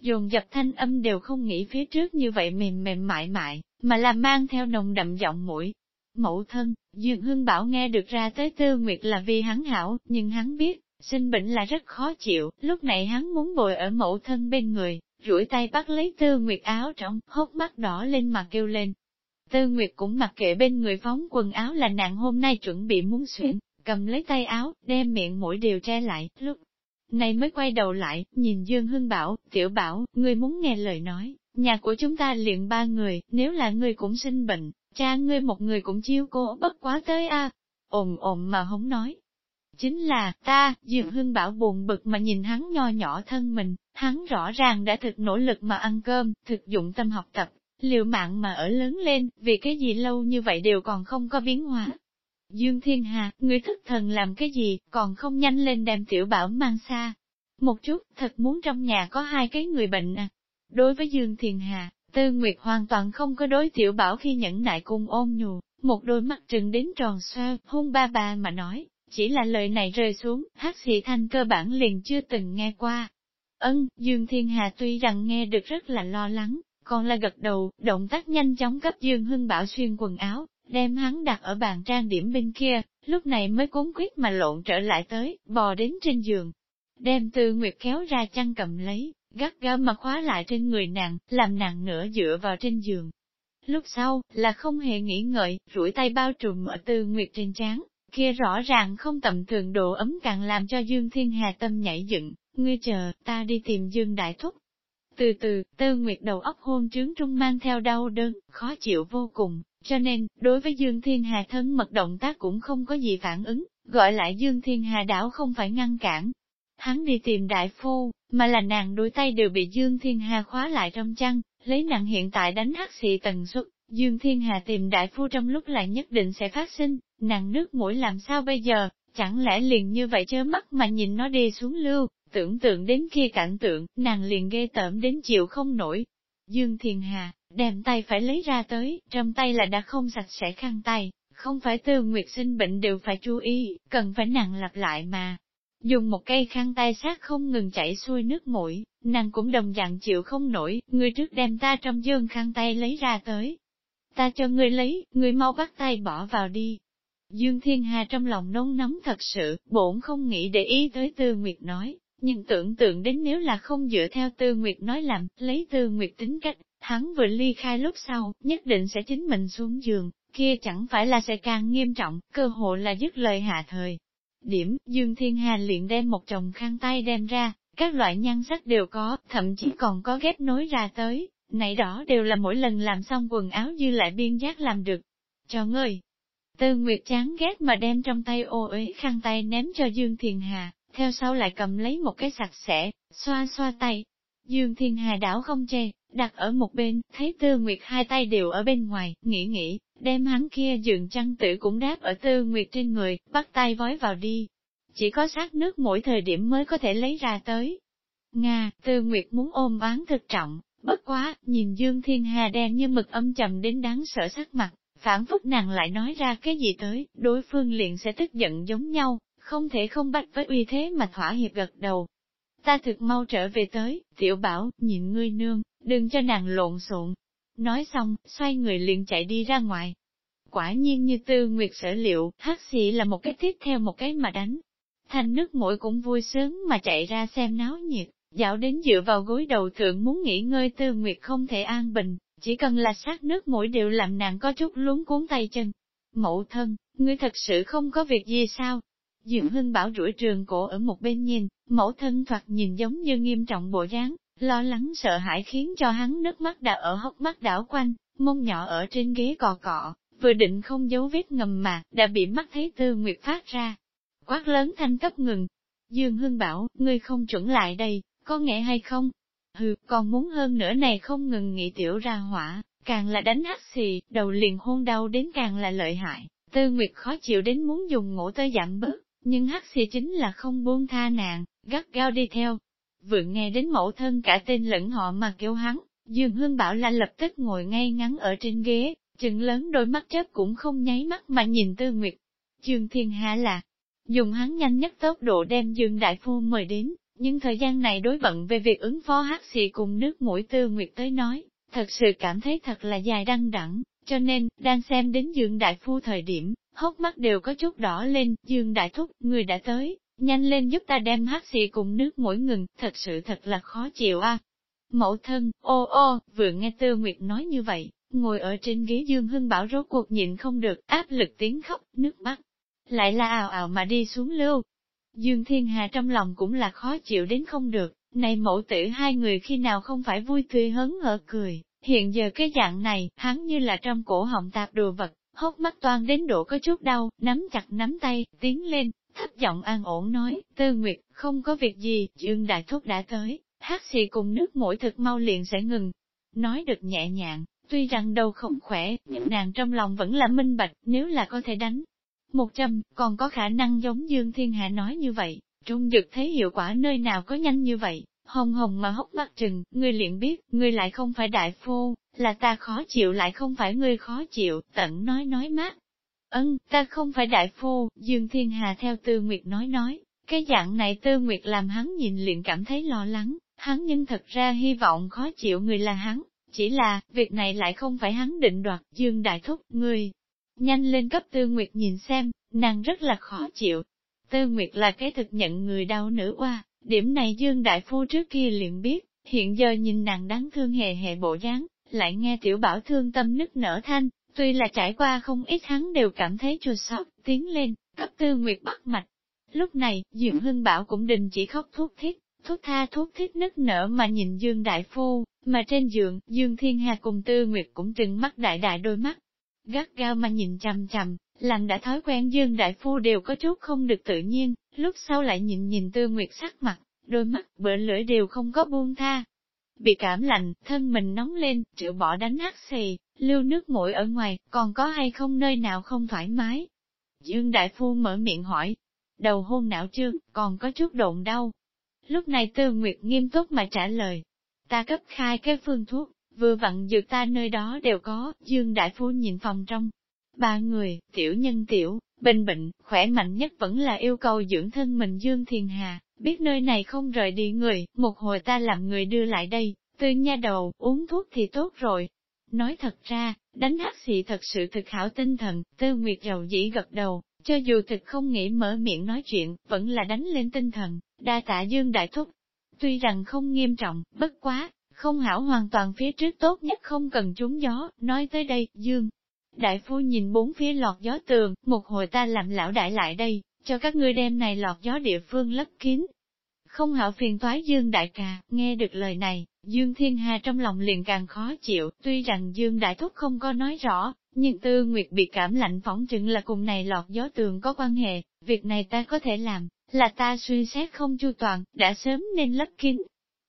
Speaker 1: dồn dập thanh âm đều không nghĩ phía trước như vậy mềm mềm mại mại, mà là mang theo nồng đậm giọng mũi. Mẫu thân, Dương hưng Bảo nghe được ra tới Tư Nguyệt là vì hắn hảo, nhưng hắn biết, sinh bệnh là rất khó chịu, lúc này hắn muốn bồi ở mẫu thân bên người, duỗi tay bắt lấy Tư Nguyệt áo trong, hốc mắt đỏ lên mà kêu lên. Tư Nguyệt cũng mặc kệ bên người phóng quần áo là nàng hôm nay chuẩn bị muốn xuyên, cầm lấy tay áo, đem miệng mũi đều che lại, lúc này mới quay đầu lại, nhìn Dương Hưng bảo, tiểu bảo, ngươi muốn nghe lời nói, nhà của chúng ta liền ba người, nếu là ngươi cũng sinh bệnh, cha ngươi một người cũng chiêu cô bất quá tới a à. ồn ồn mà không nói. Chính là, ta, Dương Hưng bảo buồn bực mà nhìn hắn nho nhỏ thân mình, hắn rõ ràng đã thực nỗ lực mà ăn cơm, thực dụng tâm học tập, liệu mạng mà ở lớn lên, vì cái gì lâu như vậy đều còn không có biến hóa, Dương Thiên Hà, người thức thần làm cái gì, còn không nhanh lên đem tiểu bảo mang xa. Một chút, thật muốn trong nhà có hai cái người bệnh à. Đối với Dương Thiên Hà, Tư Nguyệt hoàn toàn không có đối tiểu bảo khi nhẫn nại cùng ôn nhù, một đôi mắt trừng đến tròn xoe, hôn ba ba mà nói, chỉ là lời này rơi xuống, hát sĩ thanh cơ bản liền chưa từng nghe qua. Ân, Dương Thiên Hà tuy rằng nghe được rất là lo lắng, còn là gật đầu, động tác nhanh chóng cấp Dương Hưng Bảo xuyên quần áo, đem hắn đặt ở bàn trang điểm bên kia, lúc này mới cuốn quyết mà lộn trở lại tới, bò đến trên giường. Đem từ nguyệt kéo ra chăn cầm lấy, gắt gao mà khóa lại trên người nàng, làm nàng nửa dựa vào trên giường. Lúc sau, là không hề nghĩ ngợi, rủi tay bao trùm ở tư nguyệt trên trán, kia rõ ràng không tầm thường độ ấm càng làm cho Dương Thiên Hà tâm nhảy dựng, ngươi chờ, ta đi tìm Dương Đại Thúc. Từ từ, tư nguyệt đầu óc hôn trướng trung mang theo đau đơn, khó chịu vô cùng, cho nên, đối với Dương Thiên Hà thân mật động tác cũng không có gì phản ứng, gọi lại Dương Thiên Hà đảo không phải ngăn cản. Hắn đi tìm đại phu, mà là nàng đôi tay đều bị Dương Thiên Hà khóa lại trong chăn, lấy nàng hiện tại đánh hắc xị tần suất. Dương Thiên Hà tìm đại phu trong lúc lại nhất định sẽ phát sinh, nàng nước mũi làm sao bây giờ, chẳng lẽ liền như vậy chớ mắt mà nhìn nó đi xuống lưu, tưởng tượng đến kia cảnh tượng, nàng liền ghê tởm đến chịu không nổi. Dương Thiên Hà, đem tay phải lấy ra tới, trong tay là đã không sạch sẽ khăn tay, không phải tư nguyệt sinh bệnh đều phải chú ý, cần phải nàng lặp lại mà. Dùng một cây khăn tay sát không ngừng chảy xuôi nước mũi, nàng cũng đồng dạng chịu không nổi, người trước đem ta trong dương khăn tay lấy ra tới. Ta cho ngươi lấy, ngươi mau bắt tay bỏ vào đi. Dương Thiên Hà trong lòng nôn nóng thật sự, bổn không nghĩ để ý tới Tư Nguyệt nói, nhưng tưởng tượng đến nếu là không dựa theo Tư Nguyệt nói làm, lấy Tư Nguyệt tính cách, hắn vừa ly khai lúc sau, nhất định sẽ chính mình xuống giường, kia chẳng phải là sẽ càng nghiêm trọng, cơ hội là dứt lời hạ thời. Điểm, Dương Thiên Hà liền đem một chồng khăn tay đem ra, các loại nhan sắc đều có, thậm chí còn có ghép nối ra tới, nãy đó đều là mỗi lần làm xong quần áo dư lại biên giác làm được. Cho ngươi, Tư Nguyệt chán ghét mà đem trong tay ô uế khăn tay ném cho Dương Thiên Hà, theo sau lại cầm lấy một cái sạch sẽ, xoa xoa tay. Dương Thiên Hà đảo không chê, đặt ở một bên, thấy Tư Nguyệt hai tay đều ở bên ngoài, nghĩ nghĩ, đem hắn kia giường chăn tử cũng đáp ở Tư Nguyệt trên người, bắt tay vói vào đi. Chỉ có sát nước mỗi thời điểm mới có thể lấy ra tới. Nga, Tư Nguyệt muốn ôm bán thực trọng, bất quá, nhìn Dương Thiên Hà đen như mực âm trầm đến đáng sợ sắc mặt, phản phúc nàng lại nói ra cái gì tới, đối phương liền sẽ tức giận giống nhau, không thể không bắt với uy thế mà thỏa hiệp gật đầu. Ta thực mau trở về tới, tiểu bảo, nhìn ngươi nương, đừng cho nàng lộn xộn. Nói xong, xoay người liền chạy đi ra ngoài. Quả nhiên như tư nguyệt sở liệu, hát sĩ là một cái tiếp theo một cái mà đánh. thành nước mũi cũng vui sướng mà chạy ra xem náo nhiệt, dạo đến dựa vào gối đầu thượng muốn nghỉ ngơi tư nguyệt không thể an bình, chỉ cần là sát nước mũi đều làm nàng có chút luống cuốn tay chân. Mẫu thân, ngươi thật sự không có việc gì sao? Dượng Hưng bảo rủi trường cổ ở một bên nhìn, mẫu thân thoạt nhìn giống như nghiêm trọng bộ dáng, lo lắng sợ hãi khiến cho hắn nước mắt đã ở hốc mắt đảo quanh, mông nhỏ ở trên ghế cò cọ, vừa định không giấu vết ngầm mà, đã bị mắt thấy tư nguyệt phát ra. Quát lớn thanh cấp ngừng. Dương Hưng bảo, ngươi không chuẩn lại đây, có nghe hay không? Hừ, còn muốn hơn nữa này không ngừng nghĩ tiểu ra hỏa, càng là đánh hắt xì, đầu liền hôn đau đến càng là lợi hại. Tư Nguyệt khó chịu đến muốn dùng ngủ tới giảm bớt, nhưng hắt xì chính là không buông tha nàng, gắt gao đi theo. Vừa nghe đến mẫu thân cả tên lẫn họ mà kêu hắn, Dương Hương Bảo là lập tức ngồi ngay ngắn ở trên ghế, chừng lớn đôi mắt chớp cũng không nháy mắt mà nhìn Tư Nguyệt. Dương Thiên Hạ là, dùng hắn nhanh nhất tốc độ đem Dương Đại Phu mời đến, nhưng thời gian này đối bận về việc ứng phó hát xì cùng nước mũi tư nguyệt tới nói, thật sự cảm thấy thật là dài đăng đẳng, cho nên, đang xem đến Dương Đại Phu thời điểm, hốc mắt đều có chút đỏ lên, Dương Đại Thúc, người đã tới, nhanh lên giúp ta đem hát xì cùng nước mũi ngừng, thật sự thật là khó chịu a. Mẫu thân, ô ô, vừa nghe Tư Nguyệt nói như vậy, ngồi ở trên ghế Dương Hưng Bảo rốt cuộc nhịn không được, áp lực tiếng khóc, nước mắt. Lại là ào ào mà đi xuống lưu, Dương Thiên Hà trong lòng cũng là khó chịu đến không được, này mẫu tử hai người khi nào không phải vui tươi hớn hở cười, hiện giờ cái dạng này, hắn như là trong cổ họng tạp đồ vật, hốc mắt toan đến độ có chút đau, nắm chặt nắm tay, tiến lên, thấp giọng an ổn nói, Tư Nguyệt, không có việc gì, Dương Đại Thúc đã tới, hát xì cùng nước mũi thực mau liền sẽ ngừng. Nói được nhẹ nhàng, tuy rằng đầu không khỏe, nhưng nàng trong lòng vẫn là minh bạch, nếu là có thể đánh, một trăm, còn có khả năng giống Dương Thiên Hạ nói như vậy, trung dực thấy hiệu quả nơi nào có nhanh như vậy, hồng hồng mà hốc mắt trừng, ngươi liền biết, ngươi lại không phải đại phu, là ta khó chịu lại không phải ngươi khó chịu, tận nói nói mát. Ân, ta không phải đại phu, Dương Thiên Hà theo Tư Nguyệt nói nói, cái dạng này Tư Nguyệt làm hắn nhìn liền cảm thấy lo lắng, hắn nhưng thật ra hy vọng khó chịu người là hắn, chỉ là, việc này lại không phải hắn định đoạt, Dương Đại Thúc, ngươi, Nhanh lên cấp Tư Nguyệt nhìn xem, nàng rất là khó chịu. Tư Nguyệt là cái thực nhận người đau nữ oa, điểm này Dương Đại Phu trước kia liền biết, hiện giờ nhìn nàng đáng thương hề hề bộ dáng, lại nghe tiểu bảo thương tâm nức nở thanh, tuy là trải qua không ít hắn đều cảm thấy chua xót, tiến lên, cấp Tư Nguyệt bắt mạch. Lúc này, Dương Hưng Bảo cũng đình chỉ khóc thuốc thiết, thuốc tha thuốc thiết nức nở mà nhìn Dương Đại Phu, mà trên giường, Dương Thiên Hà cùng Tư Nguyệt cũng trừng mắt đại đại đôi mắt, gắt gao mà nhìn chằm chằm, lành đã thói quen Dương Đại Phu đều có chút không được tự nhiên, lúc sau lại nhìn nhìn Tư Nguyệt sắc mặt, đôi mắt, bỡ lưỡi đều không có buông tha. Bị cảm lạnh, thân mình nóng lên, triệu bỏ đánh hắt xì, lưu nước mũi ở ngoài, còn có hay không nơi nào không thoải mái? Dương Đại Phu mở miệng hỏi. đầu hôn não trương, còn có chút độn đau. Lúc này Tư Nguyệt nghiêm túc mà trả lời, ta cấp khai cái phương thuốc, vừa vặn dược ta nơi đó đều có, Dương Đại Phu nhìn phòng trong. Ba người, tiểu nhân tiểu, bình bệnh, khỏe mạnh nhất vẫn là yêu cầu dưỡng thân mình Dương Thiền Hà, biết nơi này không rời đi người, một hồi ta làm người đưa lại đây, từ nha đầu, uống thuốc thì tốt rồi. Nói thật ra, đánh hắc xị thật sự thực hảo tinh thần, tư nguyệt rầu dĩ gật đầu, cho dù thực không nghĩ mở miệng nói chuyện, vẫn là đánh lên tinh thần, đa tạ Dương Đại Thúc. Tuy rằng không nghiêm trọng, bất quá, không hảo hoàn toàn phía trước tốt nhất không cần trúng gió, nói tới đây, Dương. Đại phu nhìn bốn phía lọt gió tường, một hồi ta làm lão đại lại đây, cho các ngươi đem này lọt gió địa phương lấp kín. Không hảo phiền toái Dương Đại ca, nghe được lời này, Dương Thiên Hà trong lòng liền càng khó chịu, tuy rằng Dương Đại Thúc không có nói rõ, nhưng Tư Nguyệt bị cảm lạnh phỏng chừng là cùng này lọt gió tường có quan hệ, việc này ta có thể làm, là ta suy xét không chu toàn, đã sớm nên lấp kín.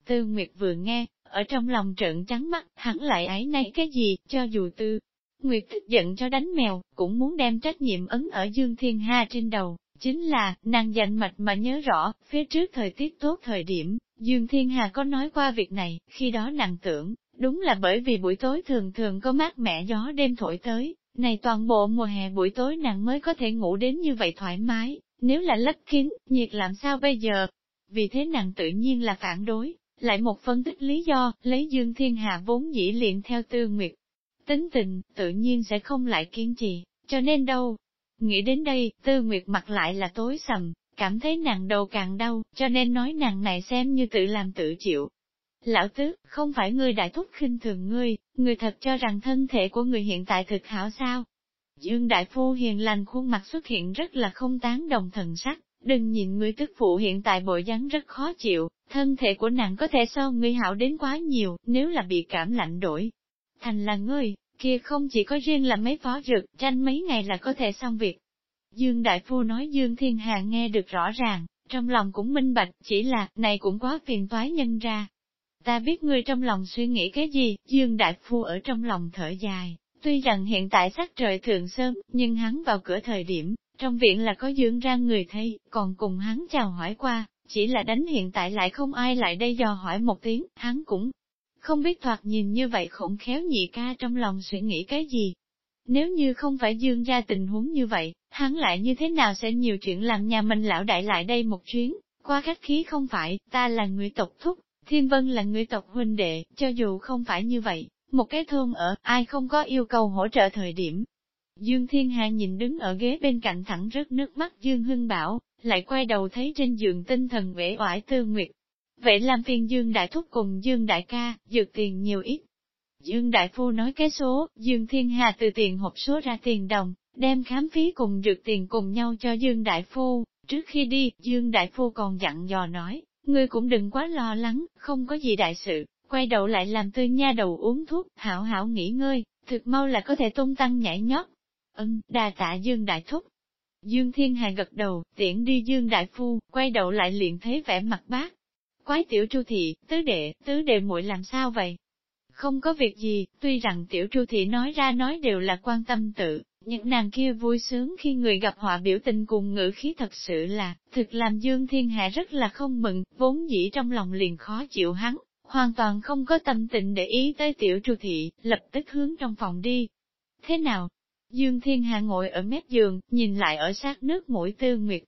Speaker 1: Tư Nguyệt vừa nghe, ở trong lòng trợn trắng mắt, hắn lại ái nay cái gì, cho dù tư. Nguyệt tức giận cho đánh mèo, cũng muốn đem trách nhiệm ấn ở Dương Thiên Ha trên đầu, chính là, nàng dành mạch mà nhớ rõ, phía trước thời tiết tốt thời điểm, Dương Thiên Hà có nói qua việc này, khi đó nàng tưởng, đúng là bởi vì buổi tối thường thường có mát mẻ gió đêm thổi tới, này toàn bộ mùa hè buổi tối nàng mới có thể ngủ đến như vậy thoải mái, nếu là lấp kín, nhiệt làm sao bây giờ? Vì thế nàng tự nhiên là phản đối, lại một phân tích lý do, lấy Dương Thiên Hà vốn dĩ liền theo tư nguyệt. Tính tình, tự nhiên sẽ không lại kiên trì, cho nên đâu. Nghĩ đến đây, tư nguyệt mặt lại là tối sầm, cảm thấy nàng đầu càng đau, cho nên nói nàng này xem như tự làm tự chịu. Lão tứ, không phải ngươi đại thúc khinh thường ngươi, ngươi thật cho rằng thân thể của người hiện tại thực hảo sao? Dương Đại Phu hiền lành khuôn mặt xuất hiện rất là không tán đồng thần sắc, đừng nhìn ngươi tức phụ hiện tại bộ dáng rất khó chịu, thân thể của nàng có thể so ngươi hảo đến quá nhiều, nếu là bị cảm lạnh đổi. Thành là ngươi, kia không chỉ có riêng là mấy phó rực, tranh mấy ngày là có thể xong việc. Dương Đại Phu nói Dương Thiên Hà nghe được rõ ràng, trong lòng cũng minh bạch, chỉ là, này cũng quá phiền toái nhân ra. Ta biết ngươi trong lòng suy nghĩ cái gì, Dương Đại Phu ở trong lòng thở dài, tuy rằng hiện tại sắc trời thường sớm, nhưng hắn vào cửa thời điểm, trong viện là có Dương ra người thấy, còn cùng hắn chào hỏi qua, chỉ là đánh hiện tại lại không ai lại đây dò hỏi một tiếng, hắn cũng không biết thoạt nhìn như vậy khổng khéo nhị ca trong lòng suy nghĩ cái gì. Nếu như không phải dương gia tình huống như vậy, hắn lại như thế nào sẽ nhiều chuyện làm nhà mình lão đại lại đây một chuyến, qua khách khí không phải, ta là người tộc thúc, thiên vân là người tộc huynh đệ, cho dù không phải như vậy, một cái thôn ở, ai không có yêu cầu hỗ trợ thời điểm. Dương Thiên Hà nhìn đứng ở ghế bên cạnh thẳng rớt nước mắt Dương Hưng Bảo, lại quay đầu thấy trên giường tinh thần uể oải tư nguyệt. Vậy làm phiền Dương Đại Thúc cùng Dương Đại ca, dược tiền nhiều ít. Dương Đại Phu nói cái số, Dương Thiên Hà từ tiền hộp số ra tiền đồng, đem khám phí cùng dược tiền cùng nhau cho Dương Đại Phu. Trước khi đi, Dương Đại Phu còn dặn dò nói, ngươi cũng đừng quá lo lắng, không có gì đại sự, quay đầu lại làm tư nha đầu uống thuốc, hảo hảo nghỉ ngơi, thực mau là có thể tung tăng nhảy nhót. Ân, đà tạ Dương Đại Thúc, Dương Thiên Hà gật đầu, tiễn đi Dương Đại Phu, quay đầu lại liền thấy vẻ mặt bác. Quái tiểu chu thị, tứ đệ, tứ đệ muội làm sao vậy? Không có việc gì, tuy rằng tiểu chu thị nói ra nói đều là quan tâm tự, những nàng kia vui sướng khi người gặp họa biểu tình cùng ngữ khí thật sự là, thực làm Dương Thiên Hạ rất là không mừng, vốn dĩ trong lòng liền khó chịu hắn, hoàn toàn không có tâm tình để ý tới tiểu tru thị, lập tức hướng trong phòng đi. Thế nào, Dương Thiên Hà ngồi ở mép giường, nhìn lại ở sát nước mũi Tư Nguyệt.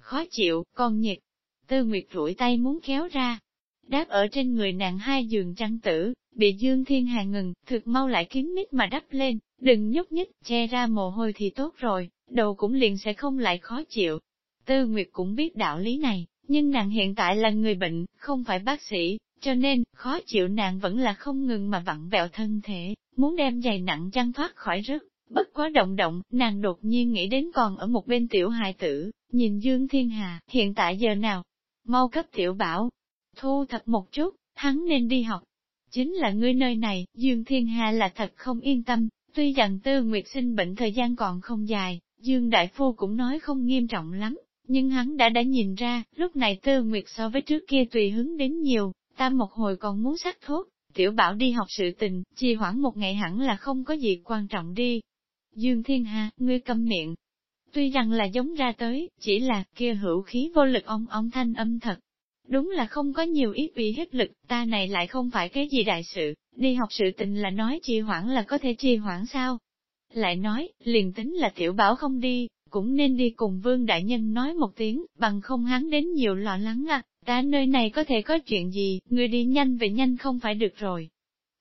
Speaker 1: Khó chịu, còn nhiệt. Tư Nguyệt rủi tay muốn kéo ra. Đáp ở trên người nàng hai giường trăng tử, bị Dương Thiên Hà ngừng, thực mau lại kín mít mà đắp lên, đừng nhúc nhích, che ra mồ hôi thì tốt rồi, đầu cũng liền sẽ không lại khó chịu. Tư Nguyệt cũng biết đạo lý này, nhưng nàng hiện tại là người bệnh, không phải bác sĩ, cho nên, khó chịu nàng vẫn là không ngừng mà vặn vẹo thân thể, muốn đem giày nặng chăn thoát khỏi rứt. Bất quá động động, nàng đột nhiên nghĩ đến còn ở một bên tiểu hài tử, nhìn Dương Thiên Hà, hiện tại giờ nào? Mau cấp tiểu bảo, thu thật một chút, hắn nên đi học. Chính là ngươi nơi này, Dương Thiên Hà là thật không yên tâm, tuy rằng Tư Nguyệt sinh bệnh thời gian còn không dài, Dương Đại Phu cũng nói không nghiêm trọng lắm, nhưng hắn đã đã nhìn ra, lúc này Tư Nguyệt so với trước kia tùy hứng đến nhiều, ta một hồi còn muốn sắc thuốc, tiểu bảo đi học sự tình, trì hoãn một ngày hẳn là không có gì quan trọng đi, Dương Thiên Hà, ngươi câm miệng. Tuy rằng là giống ra tới, chỉ là kia hữu khí vô lực ông ông thanh âm thật. Đúng là không có nhiều ít uy hiếp lực, ta này lại không phải cái gì đại sự, đi học sự tình là nói trì hoãn là có thể trì hoãn sao. Lại nói, liền tính là tiểu bảo không đi, cũng nên đi cùng vương đại nhân nói một tiếng, bằng không hắn đến nhiều lo lắng à, ta nơi này có thể có chuyện gì, người đi nhanh về nhanh không phải được rồi.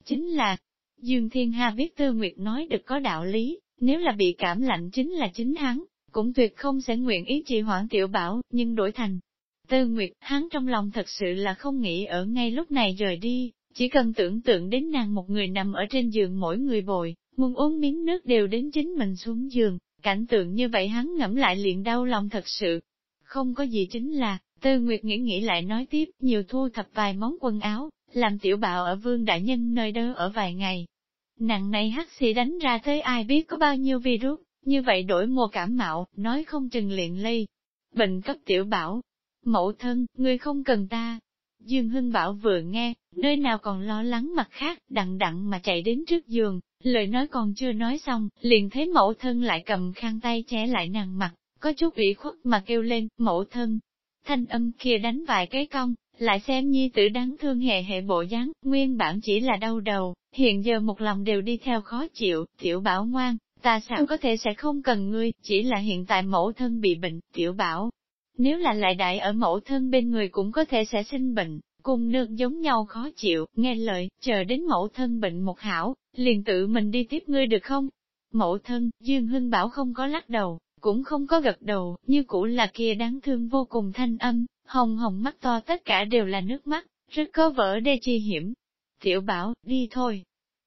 Speaker 1: Chính là, Dương Thiên Hà biết Tư Nguyệt nói được có đạo lý, nếu là bị cảm lạnh chính là chính hắn, cũng tuyệt không sẽ nguyện ý trì hoãn tiểu bảo, nhưng đổi thành. Tư Nguyệt, hắn trong lòng thật sự là không nghĩ ở ngay lúc này rời đi, chỉ cần tưởng tượng đến nàng một người nằm ở trên giường mỗi người bồi, muốn uống miếng nước đều đến chính mình xuống giường, cảnh tượng như vậy hắn ngẫm lại liền đau lòng thật sự. Không có gì chính là, Tư Nguyệt nghĩ nghĩ lại nói tiếp, nhiều thu thập vài món quần áo, làm tiểu bạo ở vương đại nhân nơi đó ở vài ngày. Nặng này hắc xì đánh ra tới ai biết có bao nhiêu virus, như vậy đổi mùa cảm mạo, nói không chừng liền lây. Bệnh cấp tiểu bảo, mẫu thân, ngươi không cần ta. Dương Hưng Bảo vừa nghe, nơi nào còn lo lắng mặt khác, đặng đặng mà chạy đến trước giường, lời nói còn chưa nói xong, liền thấy mẫu thân lại cầm khăn tay che lại nàng mặt, có chút ủy khuất mà kêu lên, mẫu thân. Thanh âm kia đánh vài cái cong, lại xem nhi tử đáng thương hề hệ bộ dáng, nguyên bản chỉ là đau đầu, hiện giờ một lòng đều đi theo khó chịu, tiểu bảo ngoan, ta sao có thể sẽ không cần ngươi, chỉ là hiện tại mẫu thân bị bệnh, tiểu bảo. Nếu là lại đại ở mẫu thân bên người cũng có thể sẽ sinh bệnh, cùng nương giống nhau khó chịu, nghe lời, chờ đến mẫu thân bệnh một hảo, liền tự mình đi tiếp ngươi được không? Mẫu thân, Dương Hưng Bảo không có lắc đầu, cũng không có gật đầu, như cũ là kia đáng thương vô cùng thanh âm, hồng hồng mắt to tất cả đều là nước mắt, rất có vỡ đê chi hiểm. Tiểu Bảo, đi thôi.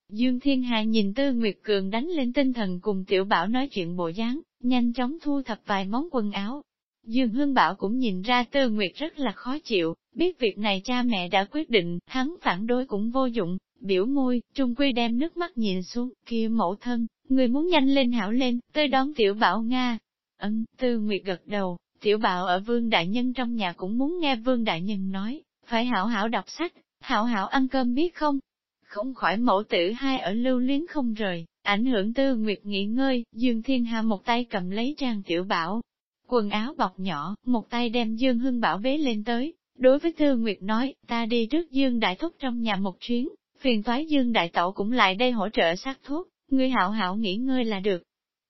Speaker 1: Dương Thiên Hà nhìn Tư Nguyệt Cường đánh lên tinh thần cùng Tiểu Bảo nói chuyện bộ dáng, nhanh chóng thu thập vài món quần áo. Dương Hương Bảo cũng nhìn ra Tư Nguyệt rất là khó chịu, biết việc này cha mẹ đã quyết định, hắn phản đối cũng vô dụng, biểu môi, trung quy đem nước mắt nhìn xuống, kia mẫu thân, người muốn nhanh lên hảo lên, tới đón tiểu bảo Nga. Ấn, tư nguyệt gật đầu, tiểu bảo ở vương đại nhân trong nhà cũng muốn nghe vương đại nhân nói, phải hảo hảo đọc sách, hảo hảo ăn cơm biết không? Không khỏi mẫu tử hai ở lưu luyến không rời, ảnh hưởng tư nguyệt nghỉ ngơi, Dương Thiên Hà một tay cầm lấy trang tiểu bảo, quần áo bọc nhỏ, một tay đem Dương Hưng Bảo bế lên tới, đối với Tư Nguyệt nói, ta đi trước Dương Đại Thúc trong nhà một chuyến, phiền toái Dương Đại Tẩu cũng lại đây hỗ trợ sát thuốc, ngươi hảo hảo nghỉ ngơi là được.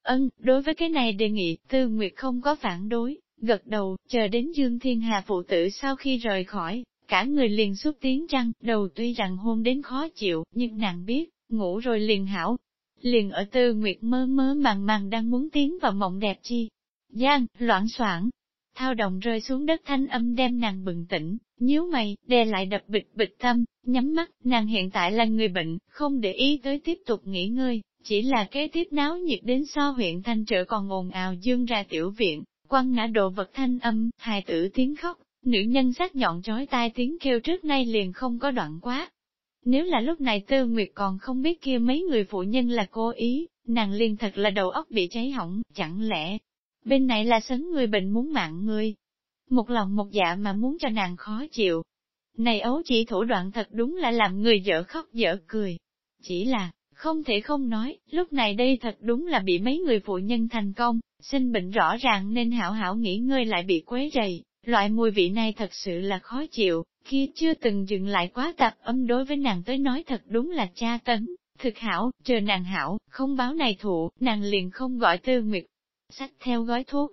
Speaker 1: Ân, đối với cái này đề nghị, Tư Nguyệt không có phản đối, gật đầu, chờ đến Dương Thiên Hà phụ tử sau khi rời khỏi, cả người liền xuất tiếng trăng, đầu tuy rằng hôn đến khó chịu, nhưng nàng biết, ngủ rồi liền hảo. Liền ở Tư Nguyệt mơ mơ màng màng đang muốn tiến vào mộng đẹp chi. Giang, loạn soạn thao đồng rơi xuống đất thanh âm đem nàng bừng tỉnh, nhíu mày, đè lại đập bịch bịch tâm, nhắm mắt, nàng hiện tại là người bệnh, không để ý tới tiếp tục nghỉ ngơi, chỉ là kế tiếp náo nhiệt đến so huyện thanh trợ còn ồn ào dương ra tiểu viện, quăng ngã đồ vật thanh âm, hài tử tiếng khóc, nữ nhân sắc nhọn chói tai tiếng kêu trước nay liền không có đoạn quá. Nếu là lúc này Tư Nguyệt còn không biết kia mấy người phụ nhân là cố ý, nàng liền thật là đầu óc bị cháy hỏng, chẳng lẽ, bên này là sấn người bệnh muốn mạng người. Một lòng một dạ mà muốn cho nàng khó chịu. Này ấu chỉ thủ đoạn thật đúng là làm người dở khóc dở cười. Chỉ là, không thể không nói, lúc này đây thật đúng là bị mấy người phụ nhân thành công, sinh bệnh rõ ràng nên hảo hảo nghỉ ngơi lại bị quấy rầy. Loại mùi vị này thật sự là khó chịu, khi chưa từng dừng lại quá tạp âm đối với nàng tới nói thật đúng là cha tấn, thực hảo, chờ nàng hảo, không báo này thụ, nàng liền không gọi tư nguyệt sách theo gói thuốc.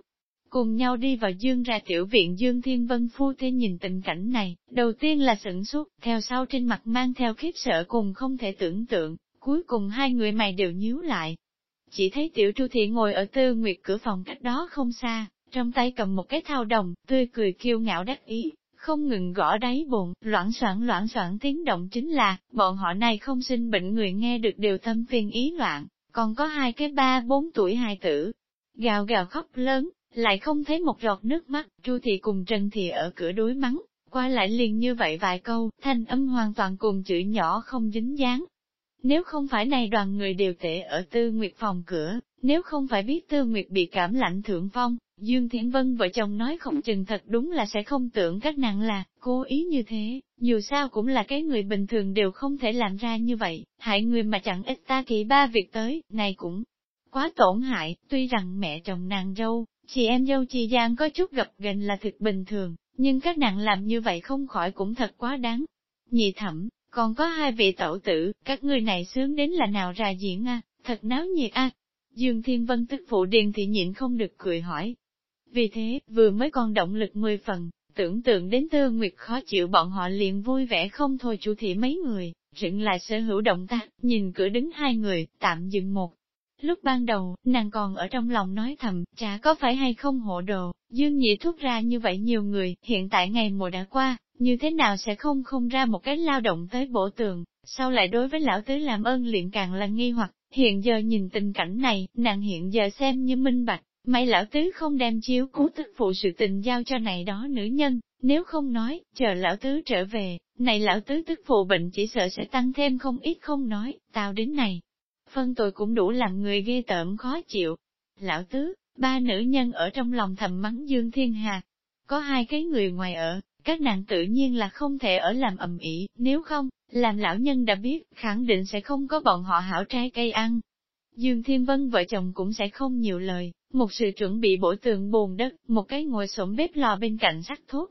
Speaker 1: Cùng nhau đi vào dương ra tiểu viện Dương Thiên Vân phu thế nhìn tình cảnh này, đầu tiên là sửng sốt, theo sau trên mặt mang theo khiếp sợ cùng không thể tưởng tượng, cuối cùng hai người mày đều nhíu lại. Chỉ thấy tiểu tru thị ngồi ở tư nguyệt cửa phòng cách đó không xa, trong tay cầm một cái thao đồng, tươi cười kiêu ngạo đắc ý, không ngừng gõ đáy bụng, loãng soạn loãng soạn tiếng động chính là, bọn họ này không sinh bệnh người nghe được đều tâm phiền ý loạn, còn có hai cái ba bốn tuổi hài tử, gào gào khóc lớn, lại không thấy một giọt nước mắt, Chu Thị cùng Trần Thị ở cửa đối mắng, qua lại liền như vậy vài câu, thanh âm hoàn toàn cùng chữ nhỏ không dính dáng. Nếu không phải này đoàn người đều tệ ở tư nguyệt phòng cửa, nếu không phải biết tư nguyệt bị cảm lạnh thượng phong, Dương Thiển Vân vợ chồng nói không chừng thật đúng là sẽ không tưởng các nàng là cố ý như thế, dù sao cũng là cái người bình thường đều không thể làm ra như vậy, hại người mà chẳng ít ta kỳ ba việc tới, này cũng quá tổn hại, tuy rằng mẹ chồng nàng dâu, chị em dâu chị Giang có chút gặp gần là thực bình thường, nhưng các nàng làm như vậy không khỏi cũng thật quá đáng. Nhị thẩm, còn có hai vị tẩu tử, các ngươi này sướng đến là nào ra diễn a, thật náo nhiệt a. Dương Thiên Vân tức phụ điền thì nhịn không được cười hỏi. Vì thế, vừa mới còn động lực mười phần, tưởng tượng đến tư nguyệt khó chịu bọn họ liền vui vẻ không thôi chủ thị mấy người, rựng lại sở hữu động tác, nhìn cửa đứng hai người, tạm dừng một. Lúc ban đầu, nàng còn ở trong lòng nói thầm, chả có phải hay không hộ đồ, dương nhị thúc ra như vậy nhiều người, hiện tại ngày mùa đã qua, như thế nào sẽ không không ra một cái lao động tới bổ tường, sau lại đối với lão tứ làm ơn liền càng là nghi hoặc, hiện giờ nhìn tình cảnh này, nàng hiện giờ xem như minh bạch, may lão tứ không đem chiếu cố tức phụ sự tình giao cho này đó nữ nhân, nếu không nói, chờ lão tứ trở về, này lão tứ tức phụ bệnh chỉ sợ sẽ tăng thêm không ít không nói, tao đến này. Phân tội cũng đủ làm người ghê tởm khó chịu. Lão tứ, ba nữ nhân ở trong lòng thầm mắng Dương Thiên Hà. Có hai cái người ngoài ở, các nàng tự nhiên là không thể ở làm ầm ĩ, nếu không, làm lão nhân đã biết, khẳng định sẽ không có bọn họ hảo trái cây ăn. Dương Thiên Vân vợ chồng cũng sẽ không nhiều lời, một sự chuẩn bị bổ tường bùn đất, một cái ngồi xổm bếp lò bên cạnh sắc thuốc.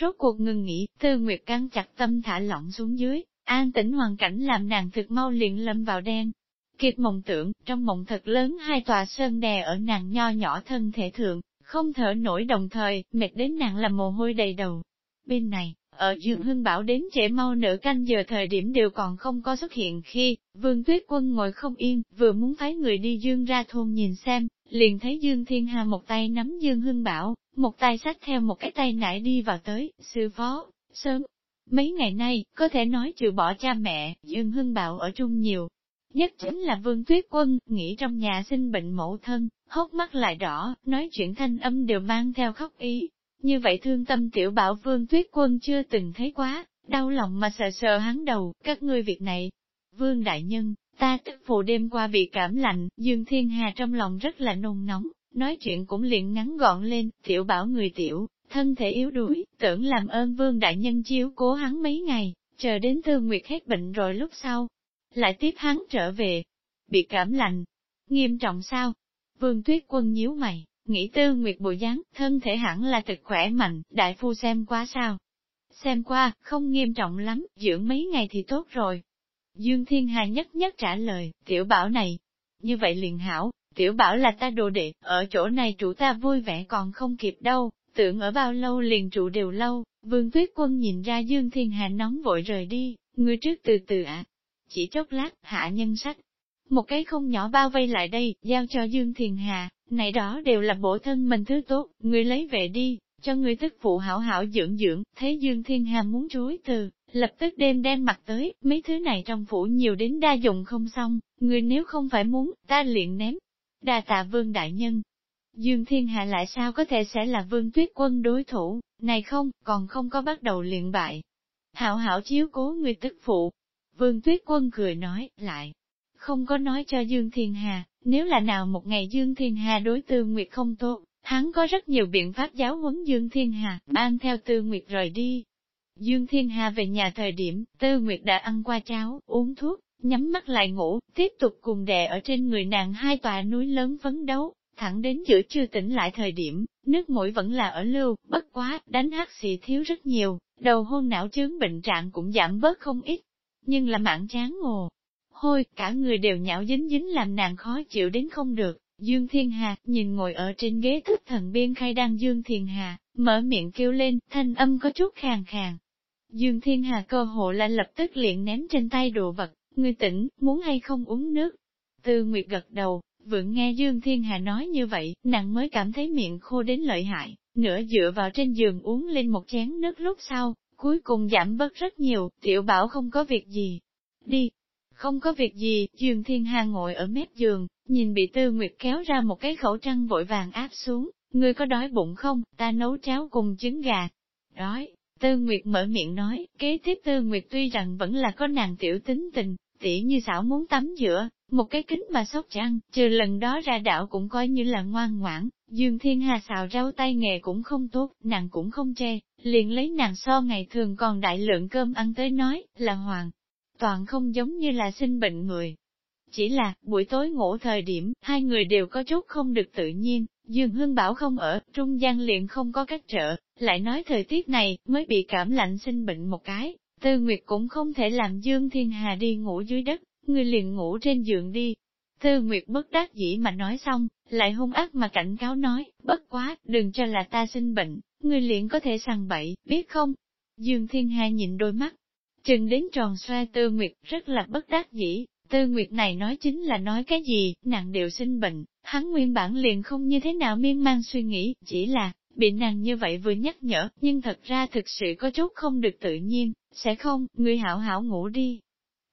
Speaker 1: Rốt cuộc ngừng nghỉ, Tư Nguyệt căng chặt tâm thả lỏng xuống dưới, an tĩnh hoàn cảnh làm nàng thực mau liền lâm vào đen. Kiệt mộng tưởng, trong mộng thật lớn hai tòa sơn đè ở nàng nho nhỏ thân thể thượng, không thở nổi đồng thời, mệt đến nàng làm mồ hôi đầy đầu. Bên này, ở Dương Hưng Bảo đến trễ mau nửa canh giờ thời điểm đều còn không có xuất hiện khi, Vương Tuyết Quân ngồi không yên, vừa muốn phái người đi Dương ra thôn nhìn xem, liền thấy Dương Thiên Hà một tay nắm Dương Hưng Bảo, một tay sách theo một cái tay nải đi vào tới, sư phó, sớm. Mấy ngày nay, có thể nói trừ bỏ cha mẹ, Dương Hưng Bảo ở chung nhiều. Nhất chính là Vương Tuyết Quân, nghĩ trong nhà sinh bệnh mẫu thân, hốc mắt lại đỏ, nói chuyện thanh âm đều mang theo khóc ý, như vậy thương tâm tiểu bảo vương tuyết quân chưa từng thấy quá, đau lòng mà sờ sờ hắn đầu, các ngươi việc này. Vương đại nhân, ta tức phụ đêm qua bị cảm lạnh, Dương Thiên Hà trong lòng rất là nôn nóng, nói chuyện cũng liền ngắn gọn lên, tiểu bảo người tiểu, thân thể yếu đuối, tưởng làm ơn vương đại nhân chiếu cố hắn mấy ngày, chờ đến tư nguyệt hết bệnh rồi lúc sau, lại tiếp hắn trở về, bị cảm lạnh, nghiêm trọng sao? Vương tuyết quân nhíu mày, Nghĩ tư nguyệt bộ dáng, thân thể hẳn là thực khỏe mạnh, đại phu xem qua sao? Xem qua, không nghiêm trọng lắm, dưỡng mấy ngày thì tốt rồi. Dương Thiên Hà nhất nhất trả lời, tiểu bảo này. Như vậy liền hảo, tiểu bảo là ta đồ đệ, ở chỗ này chủ ta vui vẻ còn không kịp đâu, tưởng ở bao lâu liền trụ đều lâu, vương tuyết quân nhìn ra Dương Thiên Hà nóng vội rời đi, người trước từ từ ạ. Chỉ chốc lát, hạ nhân sách. Một cái không nhỏ bao vây lại đây, giao cho Dương thiền Hà, này đó đều là bổ thân mình thứ tốt, người lấy về đi, cho người tức phụ hảo hảo dưỡng dưỡng, thấy Dương Thiên Hà muốn chối từ, lập tức đêm đen mặt tới, mấy thứ này trong phủ nhiều đến đa dụng không xong, người nếu không phải muốn, ta liền ném. Đa tạ vương đại nhân. Dương Thiên Hà lại sao có thể sẽ là vương tuyết quân đối thủ, này không, còn không có bắt đầu luyện bại. Hảo hảo chiếu cố người tức phụ. Vương tuyết quân cười nói, lại, không có nói cho Dương Thiên Hà, nếu là nào một ngày Dương Thiên Hà đối Tư Nguyệt không tốt, hắn có rất nhiều biện pháp giáo huấn Dương Thiên Hà, ban theo Tư Nguyệt rời đi. Dương Thiên Hà về nhà thời điểm, Tư Nguyệt đã ăn qua cháo, uống thuốc, nhắm mắt lại ngủ, tiếp tục cùng đè ở trên người nàng hai tòa núi lớn phấn đấu, thẳng đến giữa chưa tỉnh lại thời điểm, nước mũi vẫn là ở lưu, bất quá, đánh hát xì thiếu rất nhiều, đầu hôn não chướng bệnh trạng cũng giảm bớt không ít, nhưng là mạng chán ngồ, hôi, cả người đều nhão dính dính làm nàng khó chịu đến không được. Dương Thiên Hà, nhìn ngồi ở trên ghế thức thần biên khai đăng Dương Thiên Hà, mở miệng kêu lên, thanh âm có chút khàn khàn. Dương Thiên Hà cơ hộ là lập tức liền ném trên tay đồ vật, người tỉnh, muốn hay không uống nước. Tư Nguyệt gật đầu, vừa nghe Dương Thiên Hà nói như vậy, nàng mới cảm thấy miệng khô đến lợi hại, nửa dựa vào trên giường uống lên một chén nước lúc sau, cuối cùng giảm bớt rất nhiều, tiểu bảo không có việc gì. Đi, không có việc gì, Dương Thiên Hà ngồi ở mép giường, nhìn bị Tư Nguyệt kéo ra một cái khẩu trang vội vàng áp xuống, ngươi có đói bụng không, ta nấu cháo cùng trứng gà. Đói, Tư Nguyệt mở miệng nói, kế tiếp Tư Nguyệt tuy rằng vẫn là có nàng tiểu tính tình, tỉ như xảo muốn tắm giữa, một cái kính mà sốc chăn, trừ lần đó ra đảo cũng coi như là ngoan ngoãn, Dương Thiên Hà xào rau tay nghề cũng không tốt, nàng cũng không chê, liền lấy nàng so ngày thường còn đại lượng cơm ăn tới nói, là hoàng toàn không giống như là sinh bệnh người. Chỉ là, buổi tối ngủ thời điểm, hai người đều có chút không được tự nhiên, Dương Hương Bảo không ở, trung gian liền không có cách trợ, lại nói thời tiết này, mới bị cảm lạnh sinh bệnh một cái, Tư Nguyệt cũng không thể làm Dương Thiên Hà đi ngủ dưới đất, người liền ngủ trên giường đi. Tư Nguyệt bất đắc dĩ mà nói xong, lại hung ác mà cảnh cáo nói, bất quá, đừng cho là ta sinh bệnh, người liền có thể sằng bậy, biết không? Dương Thiên Hà nhìn đôi mắt, chừng đến tròn xoe Tư Nguyệt rất là bất đắc dĩ, Tư Nguyệt này nói chính là nói cái gì, nàng đều sinh bệnh, hắn nguyên bản liền không như thế nào miên man suy nghĩ, chỉ là, bị nàng như vậy vừa nhắc nhở, nhưng thật ra thực sự có chút không được tự nhiên, sẽ không, người hảo hảo ngủ đi.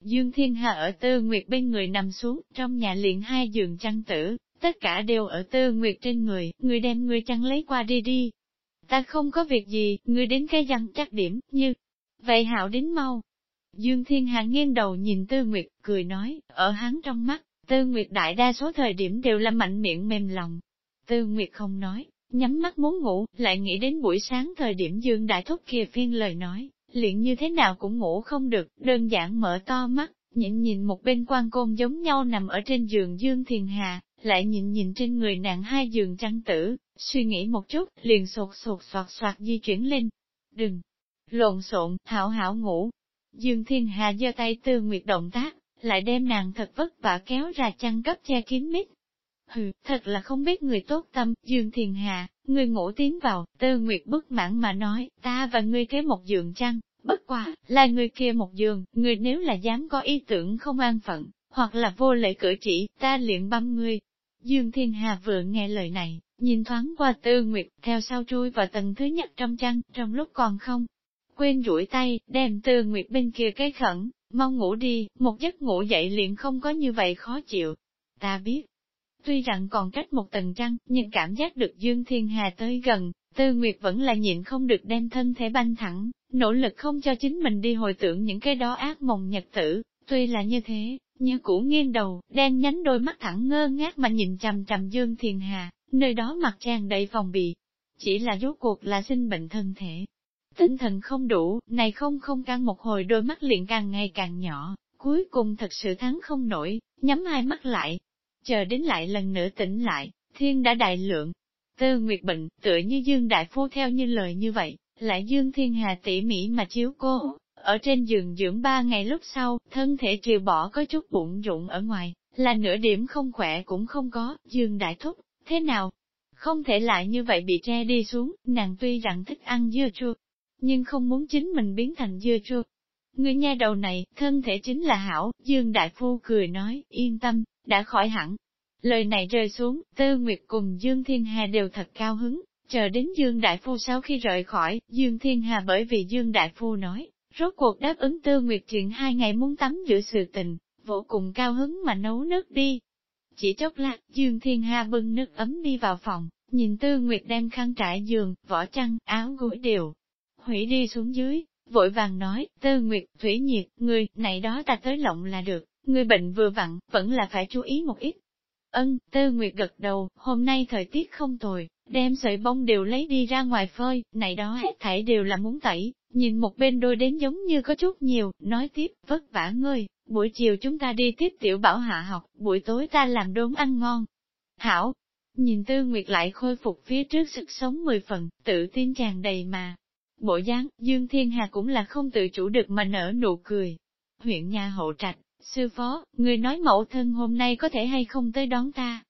Speaker 1: Dương Thiên Hà ở Tư Nguyệt bên người nằm xuống, trong nhà liền hai giường chăn tử, tất cả đều ở Tư Nguyệt trên người, người đem người chăn lấy qua đi đi. Ta không có việc gì, người đến cái răng chắc điểm, như, vậy hảo đến mau, Dương Thiên Hà nghiêng đầu nhìn Tư Nguyệt, cười nói, ở hắn trong mắt, Tư Nguyệt đại đa số thời điểm đều là mạnh miệng mềm lòng. Tư Nguyệt không nói, nhắm mắt muốn ngủ, lại nghĩ đến buổi sáng thời điểm Dương Đại Thúc kia phiên lời nói, liền như thế nào cũng ngủ không được, đơn giản mở to mắt, nhìn nhìn một bên quan côn giống nhau nằm ở trên giường Dương Thiên Hà, lại nhìn nhìn trên người nàng hai giường trăng tử, suy nghĩ một chút, liền sột sột soạt soạt di chuyển lên. Đừng, lộn xộn, hảo hảo ngủ, Dương Thiên Hà giơ tay tư nguyệt động tác, lại đem nàng thật vất vả kéo ra chăn cấp che kín mít. Hừ, thật là không biết người tốt tâm, Dương Thiên Hà, người ngủ tiến vào, tư nguyệt bất mãn mà nói, ta và ngươi kế một giường chăn, bất quá là người kia một giường, người nếu là dám có ý tưởng không an phận, hoặc là vô lễ cử chỉ, ta liền băm ngươi. Dương Thiên Hà vừa nghe lời này, nhìn thoáng qua tư nguyệt, theo sau chui vào tầng thứ nhất trong chăn, trong lúc còn không quên duỗi tay, đem từ nguyệt bên kia cái khẩn, mau ngủ đi, một giấc ngủ dậy liền không có như vậy khó chịu. Ta biết, tuy rằng còn cách một tầng trăng, nhưng cảm giác được Dương Thiên Hà tới gần, Tư Nguyệt vẫn là nhịn không được đem thân thể banh thẳng, nỗ lực không cho chính mình đi hồi tưởng những cái đó ác mộng nhật tử, tuy là như thế, như cũ nghiêng đầu, đen nhánh đôi mắt thẳng ngơ ngác mà nhìn chằm chằm Dương Thiên Hà, nơi đó mặt tràn đầy phòng bị. Chỉ là rốt cuộc là sinh bệnh thân thể, Tinh thần không đủ, này không không căng một hồi đôi mắt liền càng ngày càng nhỏ, cuối cùng thật sự thắng không nổi, nhắm hai mắt lại. Chờ đến lại lần nữa tỉnh lại, thiên đã đại lượng. Tư Nguyệt bệnh, tựa như Dương Đại Phu theo như lời như vậy, lại Dương Thiên Hà tỉ mỉ mà chiếu cô. Ở trên giường dưỡng ba ngày lúc sau, thân thể trừ bỏ có chút bụng rụng ở ngoài, là nửa điểm không khỏe cũng không có, Dương Đại Thúc, thế nào? Không thể lại như vậy bị tre đi xuống, nàng tuy rằng thích ăn dưa chua, nhưng không muốn chính mình biến thành dưa chua. Người nha đầu này, thân thể chính là hảo, Dương Đại Phu cười nói, yên tâm, đã khỏi hẳn. Lời này rơi xuống, Tư Nguyệt cùng Dương Thiên Hà đều thật cao hứng, chờ đến Dương Đại Phu sau khi rời khỏi, Dương Thiên Hà bởi vì Dương Đại Phu nói, rốt cuộc đáp ứng Tư Nguyệt chuyện hai ngày muốn tắm giữa sự tình, vô cùng cao hứng mà nấu nước đi. Chỉ chốc lát, Dương Thiên Hà bưng nước ấm đi vào phòng, nhìn Tư Nguyệt đem khăn trải giường, vỏ chăn, áo gối đều, hủy đi xuống dưới, vội vàng nói, Tư Nguyệt, Thủy Nhiệt, người, này đó ta tới lộng là được, người bệnh vừa vặn, vẫn là phải chú ý một ít. Ân, Tư Nguyệt gật đầu, hôm nay thời tiết không tồi, đem sợi bông đều lấy đi ra ngoài phơi, này đó hết thảy đều là muốn tẩy, nhìn một bên đôi đến giống như có chút nhiều, nói tiếp, vất vả ngươi, buổi chiều chúng ta đi tiếp tiểu bảo hạ học, buổi tối ta làm đốn ăn ngon. Hảo, nhìn Tư Nguyệt lại khôi phục phía trước sức sống mười phần, tự tin tràn đầy mà, Bộ dáng, Dương Thiên Hà cũng là không tự chủ được mà nở nụ cười. Huyện nhà hậu trạch, sư phó, người nói mẫu thân hôm nay có thể hay không tới đón ta.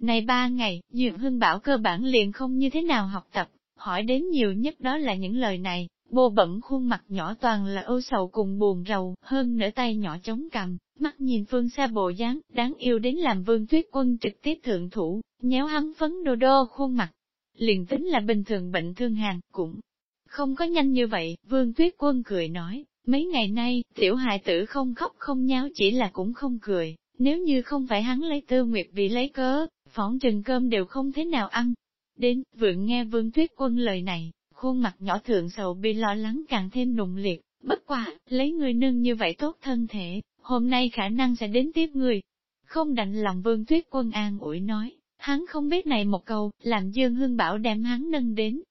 Speaker 1: Này ba ngày, Dược Hưng Bảo cơ bản liền không như thế nào học tập, hỏi đến nhiều nhất đó là những lời này, bô bẩn khuôn mặt nhỏ toàn là ưu sầu cùng buồn rầu, hơn nửa tay nhỏ chống cầm, mắt nhìn phương xa bộ dáng, đáng yêu đến làm vương tuyết quân trực tiếp thượng thủ, nhéo hắn phấn đô đô khuôn mặt. Liền tính là bình thường bệnh thương hàn cũng không có nhanh như vậy, vương tuyết quân cười nói, mấy ngày nay, tiểu hài tử không khóc không nháo chỉ là cũng không cười, nếu như không phải hắn lấy tư nguyệt vì lấy cớ, phỏng trừng cơm đều không thế nào ăn. Đến, vượng nghe vương tuyết quân lời này, khuôn mặt nhỏ thượng sầu bị lo lắng càng thêm nùng liệt, bất quả, lấy người nương như vậy tốt thân thể, hôm nay khả năng sẽ đến tiếp người. Không đành lòng vương tuyết quân an ủi nói, hắn không biết này một câu, làm Dương Hương Bảo đem hắn nâng đến,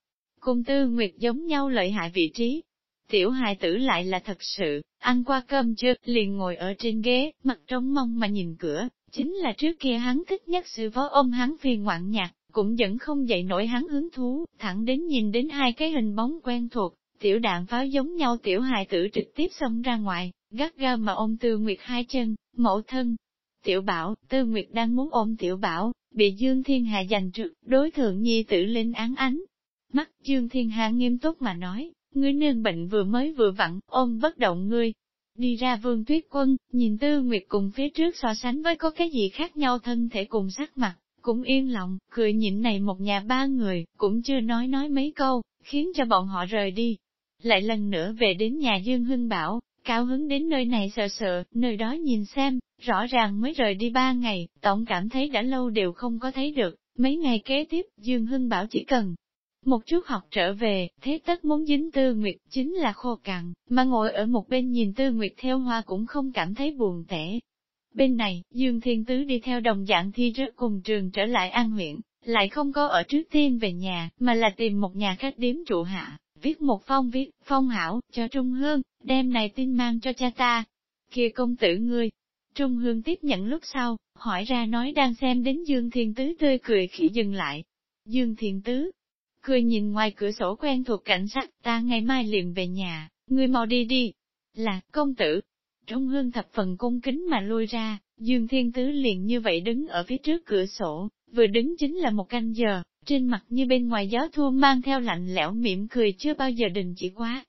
Speaker 1: cùng tư nguyệt giống nhau lợi hại vị trí. tiểu hài tử lại là thật sự, ăn qua cơm chưa, liền ngồi ở trên ghế, mặt trống mong mà nhìn cửa, chính là trước kia hắn thích nhất sự phó ôm hắn phi ngoạn nhạc, cũng vẫn không dậy nổi hắn hứng thú, thẳng đến nhìn đến hai cái hình bóng quen thuộc, tiểu đạn pháo giống nhau tiểu hài tử trực tiếp xông ra ngoài, gắt gao mà ôm Tư Nguyệt hai chân, mẫu thân. Tiểu Bảo, Tư Nguyệt đang muốn ôm Tiểu Bảo, bị Dương Thiên Hà giành trực, đối thượng nhi tử lên án ánh. Mắt Dương Thiên Hà nghiêm túc mà nói, ngươi nương bệnh vừa mới vừa vặn, ôm bất động ngươi. Đi ra vương tuyết quân, nhìn Tư Nguyệt cùng phía trước so sánh với có cái gì khác nhau thân thể cùng sắc mặt, cũng yên lòng, cười nhịn này một nhà ba người, cũng chưa nói nói mấy câu, khiến cho bọn họ rời đi. Lại lần nữa về đến nhà Dương Hưng Bảo, cao hứng đến nơi này sợ sợ, nơi đó nhìn xem, rõ ràng mới rời đi ba ngày, tổng cảm thấy đã lâu đều không có thấy được, mấy ngày kế tiếp, Dương Hưng Bảo chỉ cần một chút học trở về, thế tất muốn dính Tư Nguyệt chính là khô cằn, mà ngồi ở một bên nhìn Tư Nguyệt theo hoa cũng không cảm thấy buồn tẻ. Bên này, Dương Thiên Tứ đi theo đồng dạng thi rớt cùng trường trở lại an huyện, lại không có ở trước tiên về nhà, mà là tìm một nhà khách điếm trụ hạ, viết một phong viết, phong hảo, cho Trung Hương, đem này tin mang cho cha ta. Kia công tử ngươi, Trung Hương tiếp nhận lúc sau, hỏi ra nói đang xem đến Dương Thiên Tứ tươi cười khi dừng lại. Dương Thiên Tứ, cười nhìn ngoài cửa sổ quen thuộc cảnh sát, ta ngày mai liền về nhà, ngươi mau đi đi. Là, công tử. Trung Hương thập phần cung kính mà lui ra, Dương Thiên Tứ liền như vậy đứng ở phía trước cửa sổ, vừa đứng chính là một canh giờ, trên mặt như bên ngoài gió thua mang theo lạnh lẽo mỉm cười chưa bao giờ đình chỉ quá.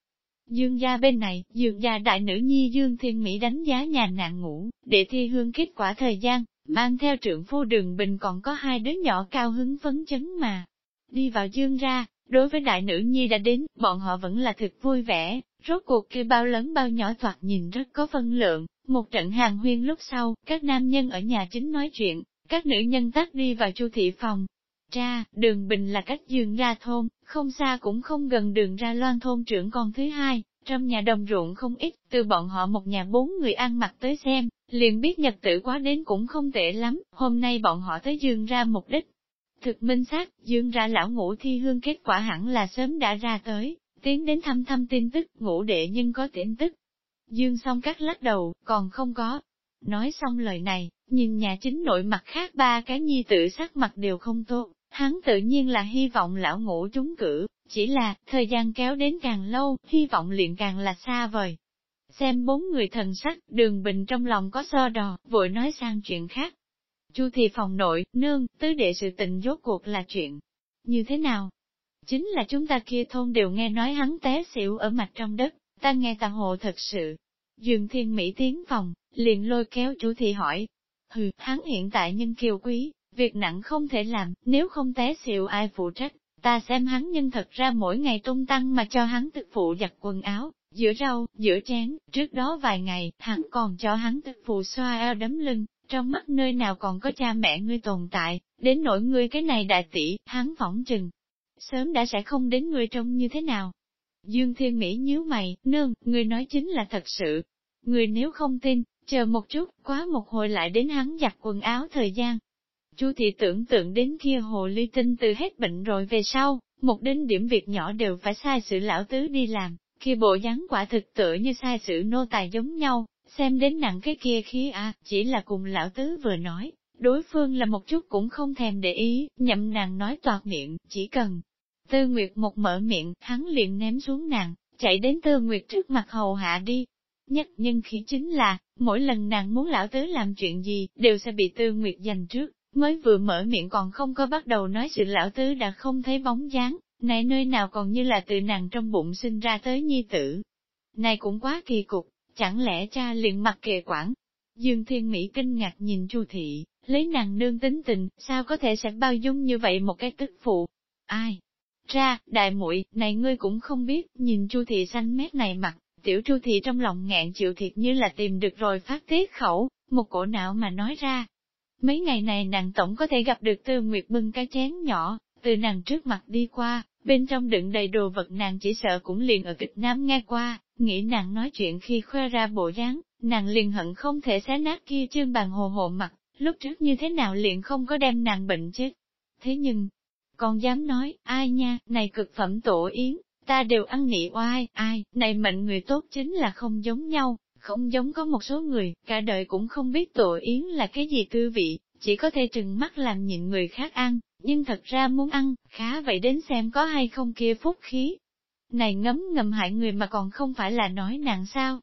Speaker 1: Dương gia bên này, dương gia đại nữ nhi Dương Thiên Mỹ đánh giá nhà nạn ngủ, để thi hương kết quả thời gian, mang theo trưởng phu đường bình còn có hai đứa nhỏ cao hứng phấn chấn mà. Đi vào dương ra, đối với đại nữ nhi đã đến, bọn họ vẫn là thực vui vẻ, rốt cuộc kia bao lớn bao nhỏ thoạt nhìn rất có phân lượng, một trận hàng huyên lúc sau, các nam nhân ở nhà chính nói chuyện, các nữ nhân tắt đi vào chu thị phòng, Ra, đường Bình là cách dương ra thôn, không xa cũng không gần đường ra loan thôn trưởng con thứ hai, trong nhà đồng ruộng không ít, từ bọn họ một nhà bốn người ăn mặc tới xem, liền biết nhật tử quá đến cũng không tệ lắm, hôm nay bọn họ tới dương ra mục đích. Thực minh xác, dương ra lão ngũ thi hương kết quả hẳn là sớm đã ra tới, tiến đến thăm thăm tin tức, ngũ đệ nhưng có tin tức. Dương xong cắt lắc đầu, còn không có. Nói xong lời này, nhìn nhà chính nội mặt khác ba cái nhi tự sắc mặt đều không tốt, Hắn tự nhiên là hy vọng lão ngũ trúng cử, chỉ là, thời gian kéo đến càng lâu, hy vọng liền càng là xa vời. Xem bốn người thần sắc, đường bình trong lòng có so đò, vội nói sang chuyện khác. Chu thì phòng nội, nương, tứ đệ sự tình rốt cuộc là chuyện. Như thế nào? Chính là chúng ta kia thôn đều nghe nói hắn té xỉu ở mặt trong đất, ta nghe tàng hộ thật sự. Dương thiên Mỹ tiến phòng, liền lôi kéo chủ thị hỏi. Hừ, hắn hiện tại nhân kiều quý, Việc nặng không thể làm, nếu không té xỉu ai phụ trách, ta xem hắn nhân thật ra mỗi ngày tung tăng mà cho hắn thực phụ giặt quần áo, giữa rau, giữa chén, trước đó vài ngày, hắn còn cho hắn thực phụ xoa eo đấm lưng, trong mắt nơi nào còn có cha mẹ ngươi tồn tại, đến nỗi ngươi cái này đại tỷ, hắn phỏng chừng. Sớm đã sẽ không đến ngươi trông như thế nào. Dương Thiên Mỹ nhíu mày, nương, ngươi nói chính là thật sự. Ngươi nếu không tin, chờ một chút, quá một hồi lại đến hắn giặt quần áo thời gian, Chu thị tưởng tượng đến kia hồ ly tinh từ hết bệnh rồi về sau, một đến điểm việc nhỏ đều phải sai sự lão tứ đi làm, kia bộ dáng quả thực tựa như sai sự nô tài giống nhau, xem đến nặng cái kia khí à, chỉ là cùng lão tứ vừa nói, đối phương là một chút cũng không thèm để ý, nhậm nàng nói toạt miệng, chỉ cần. Tư Nguyệt một mở miệng, hắn liền ném xuống nàng, chạy đến Tư Nguyệt trước mặt hầu hạ đi. Nhất nhân khí chính là, mỗi lần nàng muốn lão tứ làm chuyện gì, đều sẽ bị Tư Nguyệt giành trước, mới vừa mở miệng còn không có bắt đầu nói sự lão tứ đã không thấy bóng dáng, này nơi nào còn như là từ nàng trong bụng sinh ra tới nhi tử. Này cũng quá kỳ cục, chẳng lẽ cha liền mặc kệ quản. Dương Thiên Mỹ kinh ngạc nhìn Chu Thị, lấy nàng nương tính tình, sao có thể sẽ bao dung như vậy một cái tức phụ? Ai? Ra, đại muội này ngươi cũng không biết, nhìn Chu Thị xanh mét này mặt, tiểu Chu Thị trong lòng ngạn chịu thiệt như là tìm được rồi phát tiết khẩu, một cổ não mà nói ra, Mấy ngày này nàng tổng có thể gặp được Tư Nguyệt bưng cái chén nhỏ, từ nàng trước mặt đi qua, bên trong đựng đầy đồ vật nàng chỉ sợ cũng liền ở kịch Nam nghe qua, nghĩ nàng nói chuyện khi khoe ra bộ dáng, nàng liền hận không thể xé nát kia chương bàn hồ hồ mặt, lúc trước như thế nào liền không có đem nàng bệnh chết. Thế nhưng, còn dám nói, ai nha, này cực phẩm tổ yến, ta đều ăn nị oai, ai, này mệnh người tốt chính là không giống nhau, không giống có một số người, cả đời cũng không biết tổ yến là cái gì tư vị, chỉ có thể trừng mắt làm nhịn người khác ăn, nhưng thật ra muốn ăn, khá vậy đến xem có hay không kia phúc khí. Này ngấm ngầm hại người mà còn không phải là nói nàng sao.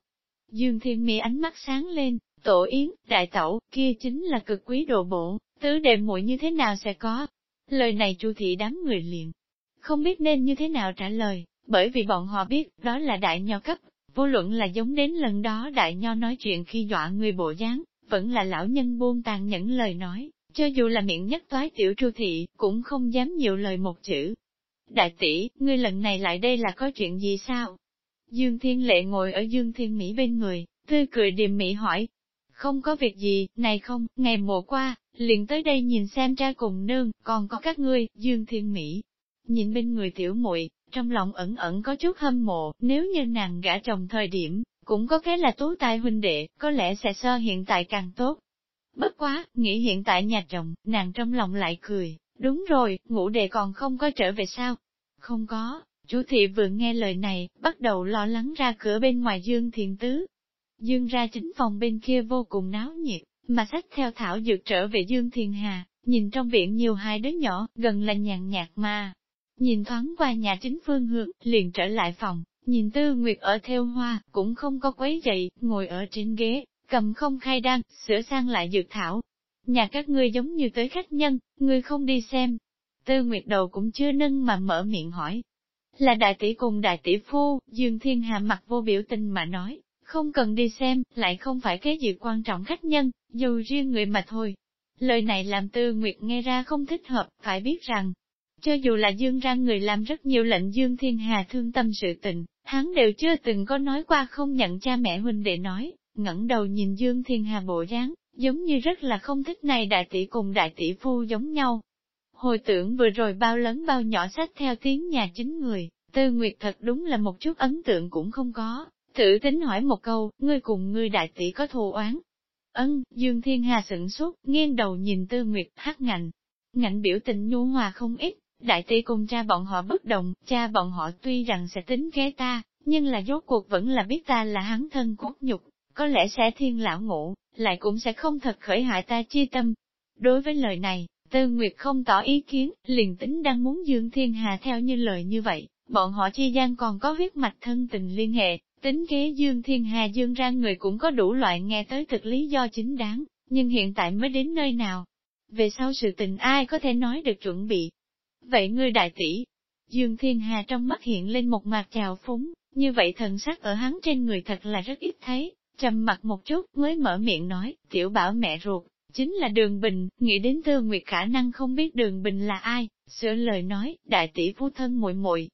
Speaker 1: Dương Thiên Mỹ ánh mắt sáng lên, tổ yến, đại tẩu, kia chính là cực quý đồ bổ, tứ đệ muội như thế nào sẽ có. Lời này chu thị đám người liền, không biết nên như thế nào trả lời, bởi vì bọn họ biết đó là đại nho cấp, vô luận là giống đến lần đó đại nho nói chuyện khi dọa người bộ dáng, vẫn là lão nhân buông tàn nhẫn lời nói, cho dù là miệng nhất toái tiểu Chu thị, cũng không dám nhiều lời một chữ. Đại tỷ, ngươi lần này lại đây là có chuyện gì sao? Dương Thiên Lệ ngồi ở Dương Thiên Mỹ bên người, tươi cười điềm mỹ hỏi. Không có việc gì, này không, ngày mùa qua, liền tới đây nhìn xem cha cùng nương, còn có các ngươi, Dương Thiên Mỹ. Nhìn bên người tiểu muội trong lòng ẩn ẩn có chút hâm mộ, nếu như nàng gả chồng thời điểm, cũng có cái là tú tài huynh đệ, có lẽ sẽ so hiện tại càng tốt. Bất quá, nghĩ hiện tại nhà chồng, nàng trong lòng lại cười, đúng rồi, ngũ đệ còn không có trở về sao? Không có, chú thị vừa nghe lời này, bắt đầu lo lắng ra cửa bên ngoài Dương Thiền Tứ. Dương ra chính phòng bên kia vô cùng náo nhiệt, mà sách theo thảo dược trở về Dương Thiền Hà, nhìn trong viện nhiều hai đứa nhỏ, gần là nhàn nhạt mà. Nhìn thoáng qua nhà chính phương hướng, liền trở lại phòng, nhìn Tư Nguyệt ở theo hoa, cũng không có quấy dậy, ngồi ở trên ghế, cầm không khai đăng, sửa sang lại dược thảo. Nhà các ngươi giống như tới khách nhân, ngươi không đi xem. Tư Nguyệt đầu cũng chưa nâng mà mở miệng hỏi. Là đại tỷ cùng đại tỷ phu, Dương Thiên Hà mặt vô biểu tình mà nói, không cần đi xem, lại không phải cái gì quan trọng khách nhân, dù riêng người mà thôi. Lời này làm Tư Nguyệt nghe ra không thích hợp, phải biết rằng, cho dù là Dương ra người làm rất nhiều lệnh Dương Thiên Hà thương tâm sự tình, hắn đều chưa từng có nói qua không nhận cha mẹ huynh để nói, ngẩng đầu nhìn Dương Thiên Hà bộ dáng, giống như rất là không thích này đại tỷ cùng đại tỷ phu giống nhau. Hồi tưởng vừa rồi bao lớn bao nhỏ sách theo tiếng nhà chính người, Tư Nguyệt thật đúng là một chút ấn tượng cũng không có, thử tính hỏi một câu, ngươi cùng ngươi đại tỷ có thù oán. Ân, Dương Thiên Hà sửng sốt, nghiêng đầu nhìn Tư Nguyệt, hát ngạnh, ngạnh biểu tình nhu hòa không ít, đại tỷ cùng cha bọn họ bất đồng, cha bọn họ tuy rằng sẽ tính ghé ta, nhưng là dốt cuộc vẫn là biết ta là hắn thân cốt nhục, có lẽ sẽ thiên lão ngủ, lại cũng sẽ không thật khởi hại ta chi tâm. Đối với lời này, Tư Nguyệt không tỏ ý kiến, liền tính đang muốn Dương Thiên Hà theo như lời như vậy, bọn họ chi gian còn có huyết mạch thân tình liên hệ, tính kế Dương Thiên Hà Dương ra người cũng có đủ loại nghe tới thực lý do chính đáng, nhưng hiện tại mới đến nơi nào. Về sau sự tình ai có thể nói được chuẩn bị. Vậy ngươi đại tỷ, Dương Thiên Hà trong mắt hiện lên một mạc trào phúng, như vậy thần sắc ở hắn trên người thật là rất ít thấy, trầm mặt một chút mới mở miệng nói, tiểu bảo mẹ ruột, chính là đường bình, nghĩ đến tư nguyệt khả năng không biết đường bình là ai, sửa lời nói, đại tỷ phu thân muội muội.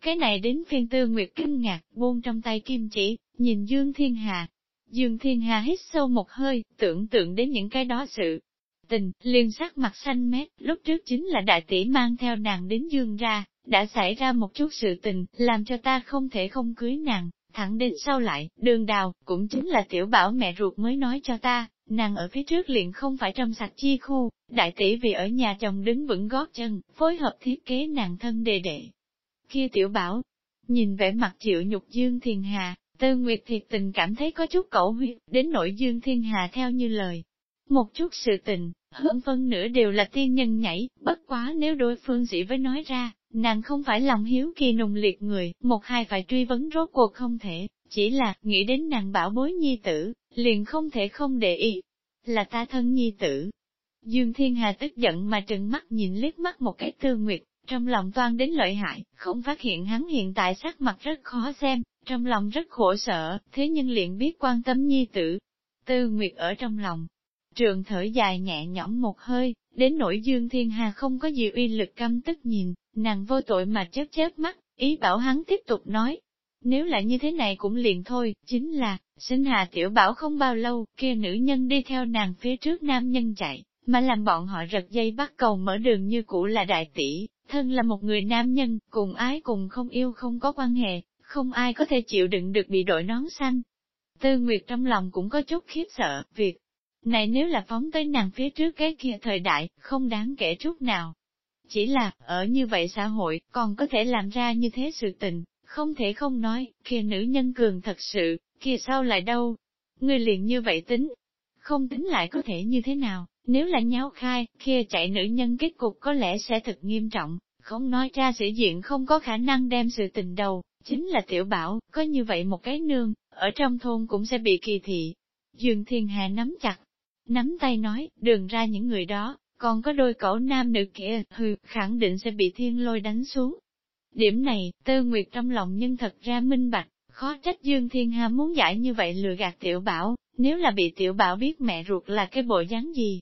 Speaker 1: Cái này đến phiên tư nguyệt kinh ngạc, buông trong tay kim chỉ, nhìn Dương Thiên Hà. Dương Thiên Hà hít sâu một hơi, tưởng tượng đến những cái đó sự. Tình, liên sắc mặt xanh mét, lúc trước chính là đại tỷ mang theo nàng đến Dương ra, đã xảy ra một chút sự tình, làm cho ta không thể không cưới nàng, thẳng đến sau lại, đường đào, cũng chính là tiểu bảo mẹ ruột mới nói cho ta, nàng ở phía trước liền không phải trong sạch chi khu, đại tỷ vì ở nhà chồng đứng vững gót chân, phối hợp thiết kế nàng thân đề đệ. Kia tiểu bảo, nhìn vẻ mặt chịu nhục Dương Thiên Hà, Tư Nguyệt thiệt tình cảm thấy có chút cẩu huyết, đến nội Dương Thiên Hà theo như lời. Một chút sự tình, hơn phân nửa đều là tiên nhân nhảy, bất quá nếu đối phương dĩ với nói ra, Nàng không phải lòng hiếu kỳ nùng liệt người, một hai phải truy vấn rốt cuộc không thể, chỉ là, nghĩ đến nàng bảo bối nhi tử, liền không thể không để ý. Là ta thân nhi tử. Dương Thiên Hà tức giận mà trừng mắt nhìn liếc mắt một cái tư nguyệt, trong lòng toan đến lợi hại, không phát hiện hắn hiện tại sắc mặt rất khó xem, trong lòng rất khổ sở, thế nhưng liền biết quan tâm nhi tử. Tư Nguyệt ở trong lòng, trường thở dài nhẹ nhõm một hơi, đến nỗi Dương Thiên Hà không có gì uy lực căm tức nhìn, Nàng vô tội mà chớp chớp mắt, ý bảo hắn tiếp tục nói. Nếu là như thế này cũng liền thôi, chính là, sinh hà tiểu bảo không bao lâu, kia nữ nhân đi theo nàng phía trước nam nhân chạy, mà làm bọn họ rật dây bắt cầu mở đường như cũ là đại tỷ, thân là một người nam nhân, cùng ái cùng không yêu không có quan hệ, không ai có thể chịu đựng được bị đội nón xanh. Tư Nguyệt trong lòng cũng có chút khiếp sợ, việc này nếu là phóng tới nàng phía trước cái kia thời đại, không đáng kể chút nào. Chỉ là, ở như vậy xã hội, còn có thể làm ra như thế sự tình, không thể không nói, kia nữ nhân cường thật sự, kia sao lại đâu. người liền như vậy tính, không tính lại có thể như thế nào, nếu là nháo khai, kia chạy nữ nhân kết cục có lẽ sẽ thật nghiêm trọng, không nói ra sĩ diện không có khả năng đem sự tình đầu, chính là tiểu bảo, có như vậy một cái nương, ở trong thôn cũng sẽ bị kỳ thị. Dương Thiên Hà nắm chặt, nắm tay nói, đường ra những người đó, còn có đôi cậu nam nữ kia, hừ, khẳng định sẽ bị thiên lôi đánh xuống. Điểm này, Tư Nguyệt trong lòng nhưng thật ra minh bạch, khó trách Dương Thiên Hà muốn giải như vậy lừa gạt tiểu bảo, nếu là bị tiểu bảo biết mẹ ruột là cái bộ dáng gì.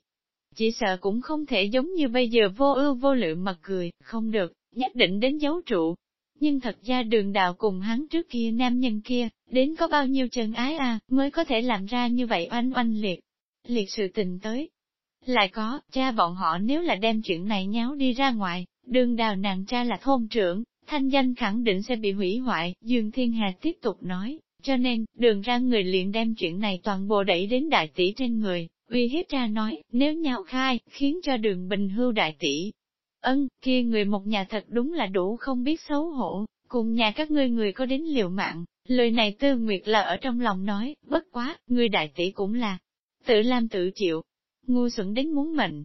Speaker 1: Chỉ sợ cũng không thể giống như bây giờ vô ưu vô lự mà cười, không được, nhất định đến dấu trụ. Nhưng thật ra đường đạo cùng hắn trước kia nam nhân kia, đến có bao nhiêu chân ái à, mới có thể làm ra như vậy oanh oanh liệt, liệt sự tình tới. Lại có, cha bọn họ nếu là đem chuyện này nháo đi ra ngoài, đường đào nàng cha là thôn trưởng, thanh danh khẳng định sẽ bị hủy hoại, Dương Thiên Hà tiếp tục nói, cho nên, đường ra người liền đem chuyện này toàn bộ đẩy đến đại tỷ trên người, uy hiếp cha nói, nếu nhạo khai, khiến cho đường bình hưu đại tỷ. Ân, kia người một nhà thật đúng là đủ không biết xấu hổ, cùng nhà các ngươi người có đến liều mạng, lời này tư nguyệt là ở trong lòng nói, bất quá, người đại tỷ cũng là, tự làm tự chịu, ngu xuẩn đến muốn mệnh.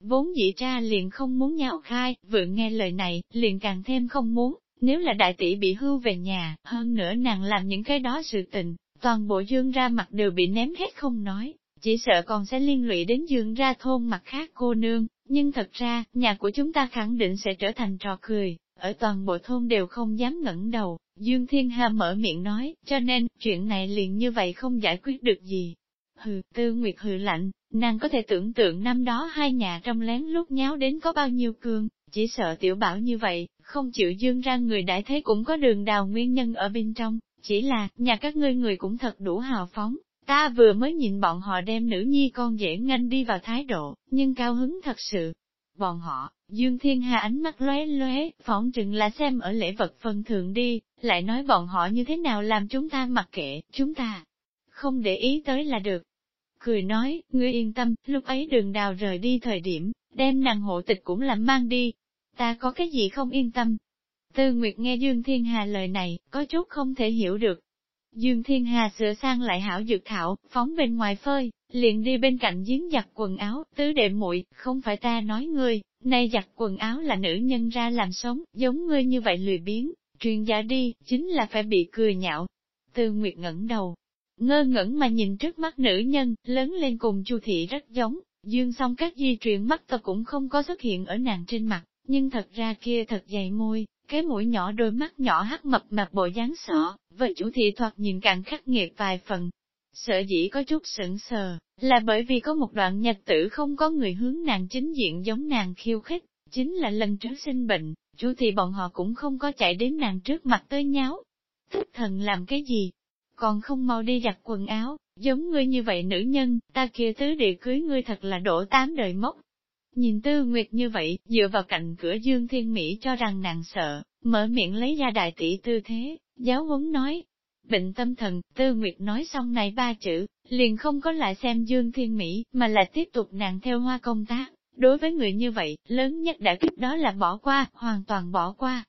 Speaker 1: Vốn dĩ cha liền không muốn nhạo khai, vừa nghe lời này, liền càng thêm không muốn, nếu là đại tỷ bị hưu về nhà, hơn nữa nàng làm những cái đó sự tình, toàn bộ dương ra mặt đều bị ném hết không nói, chỉ sợ còn sẽ liên lụy đến dương ra thôn mặt khác cô nương, nhưng thật ra, nhà của chúng ta khẳng định sẽ trở thành trò cười, ở toàn bộ thôn đều không dám ngẩng đầu. Dương Thiên Hà mở miệng nói, cho nên, chuyện này liền như vậy không giải quyết được gì. Hừ, tư nguyệt hừ lạnh, nàng có thể tưởng tượng năm đó hai nhà trong lén lút nháo đến có bao nhiêu cương, chỉ sợ tiểu bảo như vậy, không chịu dương ra người đại thế cũng có đường đào nguyên nhân ở bên trong, chỉ là, nhà các ngươi người cũng thật đủ hào phóng. Ta vừa mới nhìn bọn họ đem nữ nhi con dễ nganh đi vào thái độ, nhưng cao hứng thật sự. Bọn họ, Dương Thiên Hà ánh mắt lóe lóe, phỏng chừng là xem ở lễ vật phần thượng đi, lại nói bọn họ như thế nào làm chúng ta mặc kệ, chúng ta không để ý tới là được. Cười nói, ngươi yên tâm, lúc ấy đường đào rời đi thời điểm, đem nàng hộ tịch cũng làm mang đi, ta có cái gì không yên tâm. Tư Nguyệt nghe Dương Thiên Hà lời này, có chút không thể hiểu được. Dương Thiên Hà sửa sang lại hảo dược thảo, phóng bên ngoài phơi, liền đi bên cạnh giếng giặt quần áo, tứ đệ muội không phải ta nói ngươi, nay giặt quần áo là nữ nhân ra làm sống, giống ngươi như vậy lười biếng, truyền giả đi, chính là phải bị cười nhạo. Tư Nguyệt ngẩng đầu, ngơ ngẩn mà nhìn trước mắt nữ nhân, lớn lên cùng Chu thị rất giống, dương song các di truyền mắt ta cũng không có xuất hiện ở nàng trên mặt, nhưng thật ra kia thật dày môi, cái mũi nhỏ đôi mắt nhỏ hắt mập mạp bộ dáng sọ, với chủ thị thoạt nhìn càng khắc nghiệt vài phần. Sợ dĩ có chút sững sờ, là bởi vì có một đoạn nhật tử không có người hướng nàng chính diện giống nàng khiêu khích, chính là lần trước sinh bệnh, chủ thị bọn họ cũng không có chạy đến nàng trước mặt tới nháo. Thức thần làm cái gì? Còn không mau đi giặt quần áo, giống ngươi như vậy nữ nhân, ta kia tứ địa cưới ngươi thật là đổ tám đời mốc, Nhìn Tư Nguyệt như vậy, dựa vào cạnh cửa Dương Thiên Mỹ cho rằng nàng sợ, mở miệng lấy ra đại tỷ tư thế, giáo huấn nói. Bệnh tâm thần, Tư Nguyệt nói xong này ba chữ, liền không có lại xem Dương Thiên Mỹ, mà là tiếp tục nàng theo hoa công tác. Đối với người như vậy, lớn nhất đã kích đó là bỏ qua, hoàn toàn bỏ qua.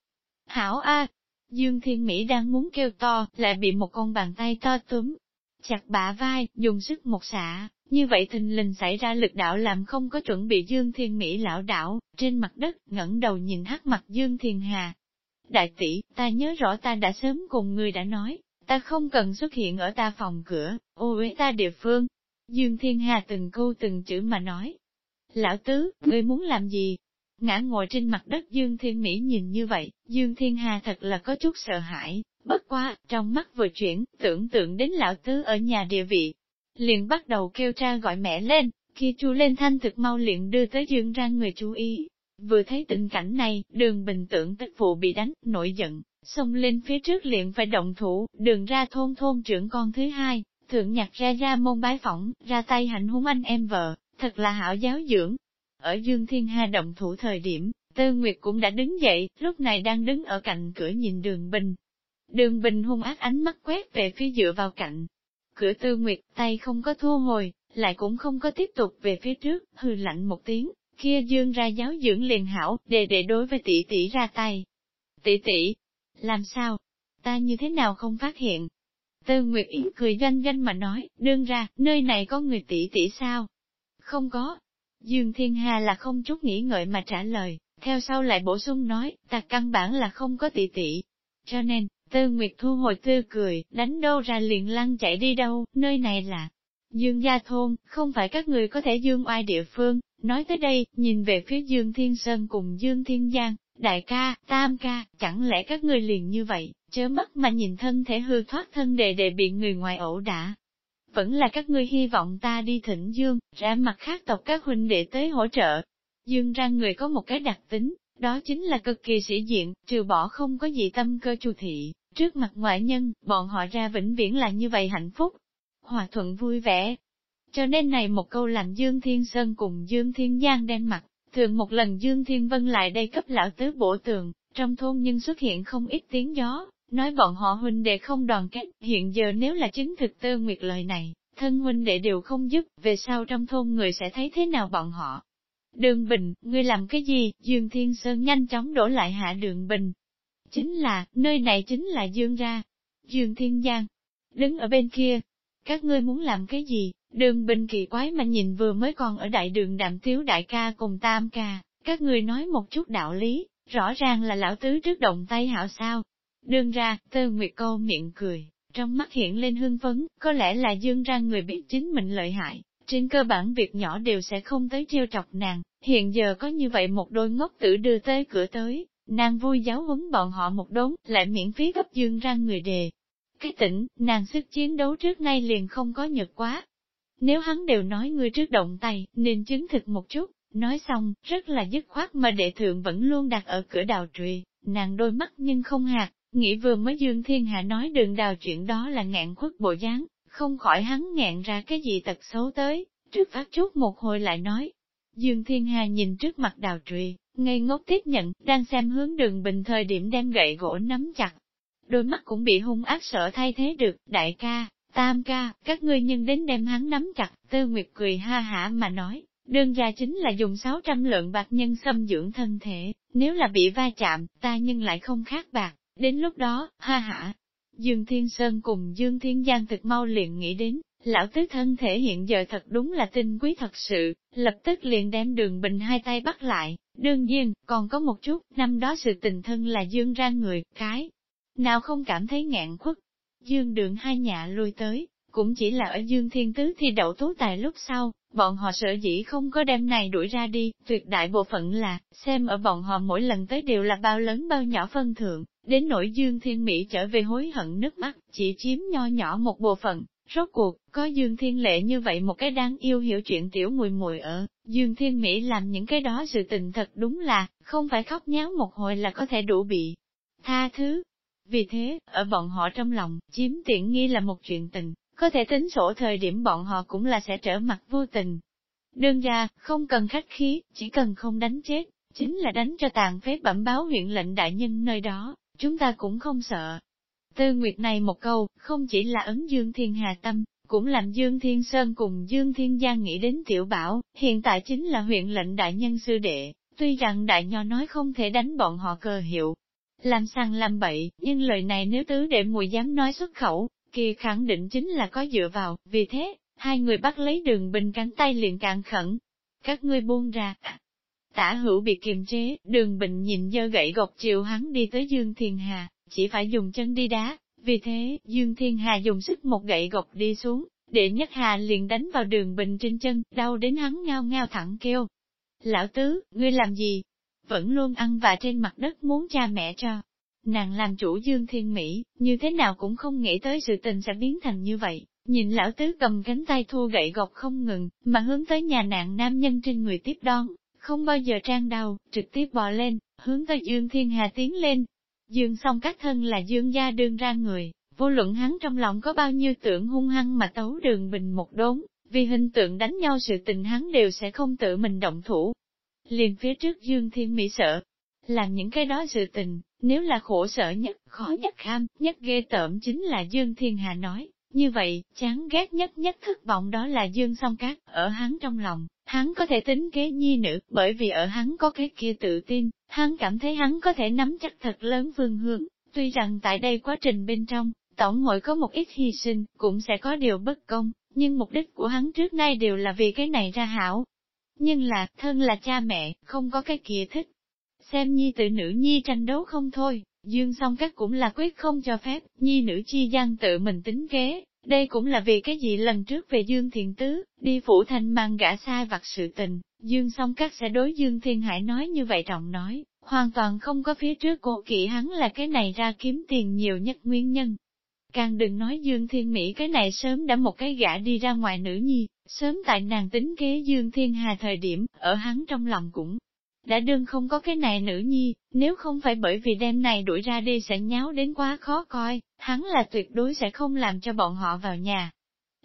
Speaker 1: Hảo A, Dương Thiên Mỹ đang muốn kêu to, lại bị một con bàn tay to túm, chặt bả vai, dùng sức một xả. như vậy thình lình xảy ra lực đạo làm không có chuẩn bị Dương Thiên Mỹ lão đảo, trên mặt đất, ngẩng đầu nhìn hắc mặt Dương Thiên Hà. Đại tỷ, ta nhớ rõ ta đã sớm cùng người đã nói, ta không cần xuất hiện ở ta phòng cửa, ô uế ta địa phương. Dương Thiên Hà từng câu từng chữ mà nói. Lão tứ, ngươi muốn làm gì? Ngã ngồi trên mặt đất Dương Thiên Mỹ nhìn như vậy, Dương Thiên Hà thật là có chút sợ hãi, bất quá, trong mắt vừa chuyển, tưởng tượng đến lão tứ ở nhà địa vị, liền bắt đầu kêu cha gọi mẹ lên, khi chu lên thanh thực mau liền đưa tới dương ra người chú ý. Vừa thấy tình cảnh này, đường bình tưởng tức phụ bị đánh, nổi giận, xông lên phía trước liền phải động thủ, đường ra thôn thôn trưởng con thứ hai, thượng nhặt ra ra môn bái phỏng, ra tay hạnh húng anh em vợ, thật là hảo giáo dưỡng. Ở Dương Thiên Hà động thủ thời điểm, Tư Nguyệt cũng đã đứng dậy, lúc này đang đứng ở cạnh cửa nhìn đường bình. Đường bình hung ác ánh mắt quét về phía dựa vào cạnh, Cửa tư nguyệt, tay không có thua hồi, lại cũng không có tiếp tục về phía trước, hư lạnh một tiếng, kia dương ra giáo dưỡng liền hảo, đề để đối với tỷ tỷ ra tay. Tỷ tỷ, làm sao? ta như thế nào không phát hiện. Tư Nguyệt Yến cười doanh doanh mà nói, đương ra, nơi này có người tỷ tỷ sao? Không có. Dương Thiên Hà là không chút nghĩ ngợi mà trả lời, theo sau lại bổ sung nói, ta căn bản là không có tỷ tỷ. Cho nên, Tư Nguyệt thu hồi tươi cười, đánh đâu ra liền lăn chạy đi đâu, nơi này là Dương Gia Thôn, không phải các người có thể dương oai địa phương. Nói tới đây, nhìn về phía Dương Thiên Sơn cùng Dương Thiên Giang, đại ca, tam ca, chẳng lẽ các người liền như vậy, chớ mắt mà nhìn thân thể hư thoát thân đề đề bị người ngoài ẩu đả. Vẫn là các ngươi hy vọng ta đi thỉnh Dương, ra mặt khác tộc các huynh đệ tới hỗ trợ. Dương ra người có một cái đặc tính, đó chính là cực kỳ sĩ diện, trừ bỏ không có gì tâm cơ chu thị, trước mặt ngoại nhân, bọn họ ra vĩnh viễn là như vậy hạnh phúc, hòa thuận vui vẻ. Cho nên này một câu làm Dương Thiên Sơn cùng Dương Thiên Giang đen mặt, thường một lần Dương Thiên Vân lại đây cấp lão tứ bổ tường, trong thôn nhưng xuất hiện không ít tiếng gió, nói bọn họ huynh đệ không đoàn kết, hiện giờ nếu là chứng thực tơ nguyệt lời này, thân huynh đệ đều không giúp, về sau trong thôn người sẽ thấy thế nào bọn họ. Đường Bình, ngươi làm cái gì? Dương Thiên Sơn nhanh chóng đổ lại hạ Đường Bình. Chính là, nơi này chính là Dương ra. Dương Thiên Giang, đứng ở bên kia, các ngươi muốn làm cái gì? Đường bình kỳ quái mà nhìn vừa mới còn ở đại đường đạm thiếu đại ca cùng tam ca, các ngươi nói một chút đạo lý, rõ ràng là lão tứ trước động tay hảo sao. Đương ra, tơ nguyệt cô miệng cười, trong mắt hiện lên hương phấn, có lẽ là dương ra người biết chính mình lợi hại, trên cơ bản việc nhỏ đều sẽ không tới trêu trọc nàng, hiện giờ có như vậy một đôi ngốc tử đưa tới cửa tới, nàng vui giáo huấn bọn họ một đốn, lại miễn phí cấp dương ra người đề, cái tỉnh, nàng sức chiến đấu trước nay liền không có nhật quá. Nếu hắn đều nói ngươi trước động tay, nên chứng thực một chút, nói xong, rất là dứt khoát mà đệ thượng vẫn luôn đặt ở cửa đào trùy, nàng đôi mắt nhưng không hạt, nghĩ vừa mới Dương Thiên Hạ nói đường đào chuyện đó là ngạn khuất bộ dáng, không khỏi hắn ngạn ra cái gì tật xấu tới, trước phát chút một hồi lại nói. Dương Thiên Hà nhìn trước mặt đào trùy, ngây ngốc tiếp nhận, đang xem hướng đường bình thời điểm đem gậy gỗ nắm chặt, đôi mắt cũng bị hung ác sợ thay thế được, đại ca, tam ca, các ngươi nhân đến đem hắn nắm chặt, tư nguyệt cười ha hả mà nói, đơn ra chính là dùng 600 lượng bạc nhân xâm dưỡng thân thể, nếu là bị va chạm, ta nhân lại không khác bạc, đến lúc đó, ha ha, Dương Thiên Sơn cùng Dương Thiên Giang thực mau liền nghĩ đến, lão tứ thân thể hiện giờ thật đúng là tinh quý thật sự, lập tức liền đem đường bình hai tay bắt lại, đương nhiên, còn có một chút, năm đó sự tình thân là Dương ra người, cái, nào không cảm thấy ngạn khuất. Dương đường hai nhà lui tới, cũng chỉ là ở Dương Thiên Tứ thi đậu tú tài lúc sau, bọn họ sợ dĩ không có đem này đuổi ra đi, tuyệt đại bộ phận là, xem ở bọn họ mỗi lần tới đều là bao lớn bao nhỏ phân thượng, đến nỗi Dương Thiên Mỹ trở về hối hận nước mắt, chỉ chiếm nho nhỏ một bộ phận. Rốt cuộc, có Dương Thiên Lệ như vậy một cái đáng yêu hiểu chuyện tiểu mùi mùi ở, Dương Thiên Mỹ làm những cái đó sự tình thật đúng là, không phải khóc nháo một hồi là có thể đủ bị tha thứ, vì thế, ở bọn họ trong lòng, chiếm tiện nghi là một chuyện tình, có thể tính sổ thời điểm bọn họ cũng là sẽ trở mặt vô tình. Đương ra, không cần khách khí, chỉ cần không đánh chết, chính là đánh cho tàn phế bẩm báo huyện lệnh đại nhân nơi đó, chúng ta cũng không sợ. Tư Nguyệt này một câu, không chỉ là ấn Dương Thiên Hà Tâm, cũng làm Dương Thiên Sơn cùng Dương Thiên Giang nghĩ đến tiểu bảo, hiện tại chính là huyện lệnh đại nhân sư đệ, tuy rằng đại nho nói không thể đánh bọn họ cơ hiệu, làm sang làm bậy, nhưng lời này nếu tứ đệ mùi dám nói xuất khẩu, kia khẳng định chính là có dựa vào, vì thế, hai người bắt lấy đường bình cánh tay liền càng khẩn. Các ngươi buông ra. Tả hữu bị kiềm chế, đường bình nhìn dơ gậy gọc chiều hắn đi tới Dương Thiên Hà, chỉ phải dùng chân đi đá, vì thế, Dương Thiên Hà dùng sức một gậy gọc đi xuống, để nhất hà liền đánh vào đường bình trên chân, đau đến hắn ngao ngao thẳng kêu. Lão tứ, ngươi làm gì? vẫn luôn ăn và trên mặt đất muốn cha mẹ cho. Nàng làm chủ Dương Thiên Mỹ, như thế nào cũng không nghĩ tới sự tình sẽ biến thành như vậy. Nhìn lão tứ cầm cánh tay thua gậy gọc không ngừng, mà hướng tới nhà nạn nam nhân trên người tiếp đón, không bao giờ trang đầu, trực tiếp bò lên, hướng tới Dương Thiên Hà tiến lên. Dương song các thân là Dương gia đương ra người, vô luận hắn trong lòng có bao nhiêu tưởng hung hăng mà tấu đường bình một đốn, vì hình tượng đánh nhau sự tình hắn đều sẽ không tự mình động thủ, liền phía trước Dương Thiên Mỹ sợ. Làm những cái đó sự tình, nếu là khổ sở nhất, khó nhất kham, nhất ghê tởm chính là Dương Thiên Hà nói. Như vậy, chán ghét nhất nhất thất vọng đó là Dương song cát, ở hắn trong lòng, hắn có thể tính kế nhi nữ, bởi vì ở hắn có cái kia tự tin, hắn cảm thấy hắn có thể nắm chắc thật lớn phương hướng, Tuy rằng tại đây quá trình bên trong, tổng hội có một ít hy sinh, cũng sẽ có điều bất công, nhưng mục đích của hắn trước nay đều là vì cái này ra hảo. Nhưng là, thân là cha mẹ, không có cái kia thích. Xem nhi tự nữ nhi tranh đấu không thôi, dương song các cũng là quyết không cho phép, nhi nữ chi gian tự mình tính kế, đây cũng là vì cái gì lần trước về Dương Thiện Tứ, đi phủ thành mang gã sai vặt sự tình, Dương song các sẽ đối Dương Thiên Hải nói như vậy trọng nói, hoàn toàn không có phía trước cô kỵ hắn là cái này ra kiếm tiền nhiều nhất nguyên nhân. Càng đừng nói Dương Thiên Mỹ cái này sớm đã một cái gã đi ra ngoài nữ nhi, sớm tại nàng tính kế Dương Thiên Hà thời điểm, ở hắn trong lòng cũng đã đương không có cái này nữ nhi, nếu không phải bởi vì đêm này đuổi ra đi sẽ nháo đến quá khó coi, hắn là tuyệt đối sẽ không làm cho bọn họ vào nhà.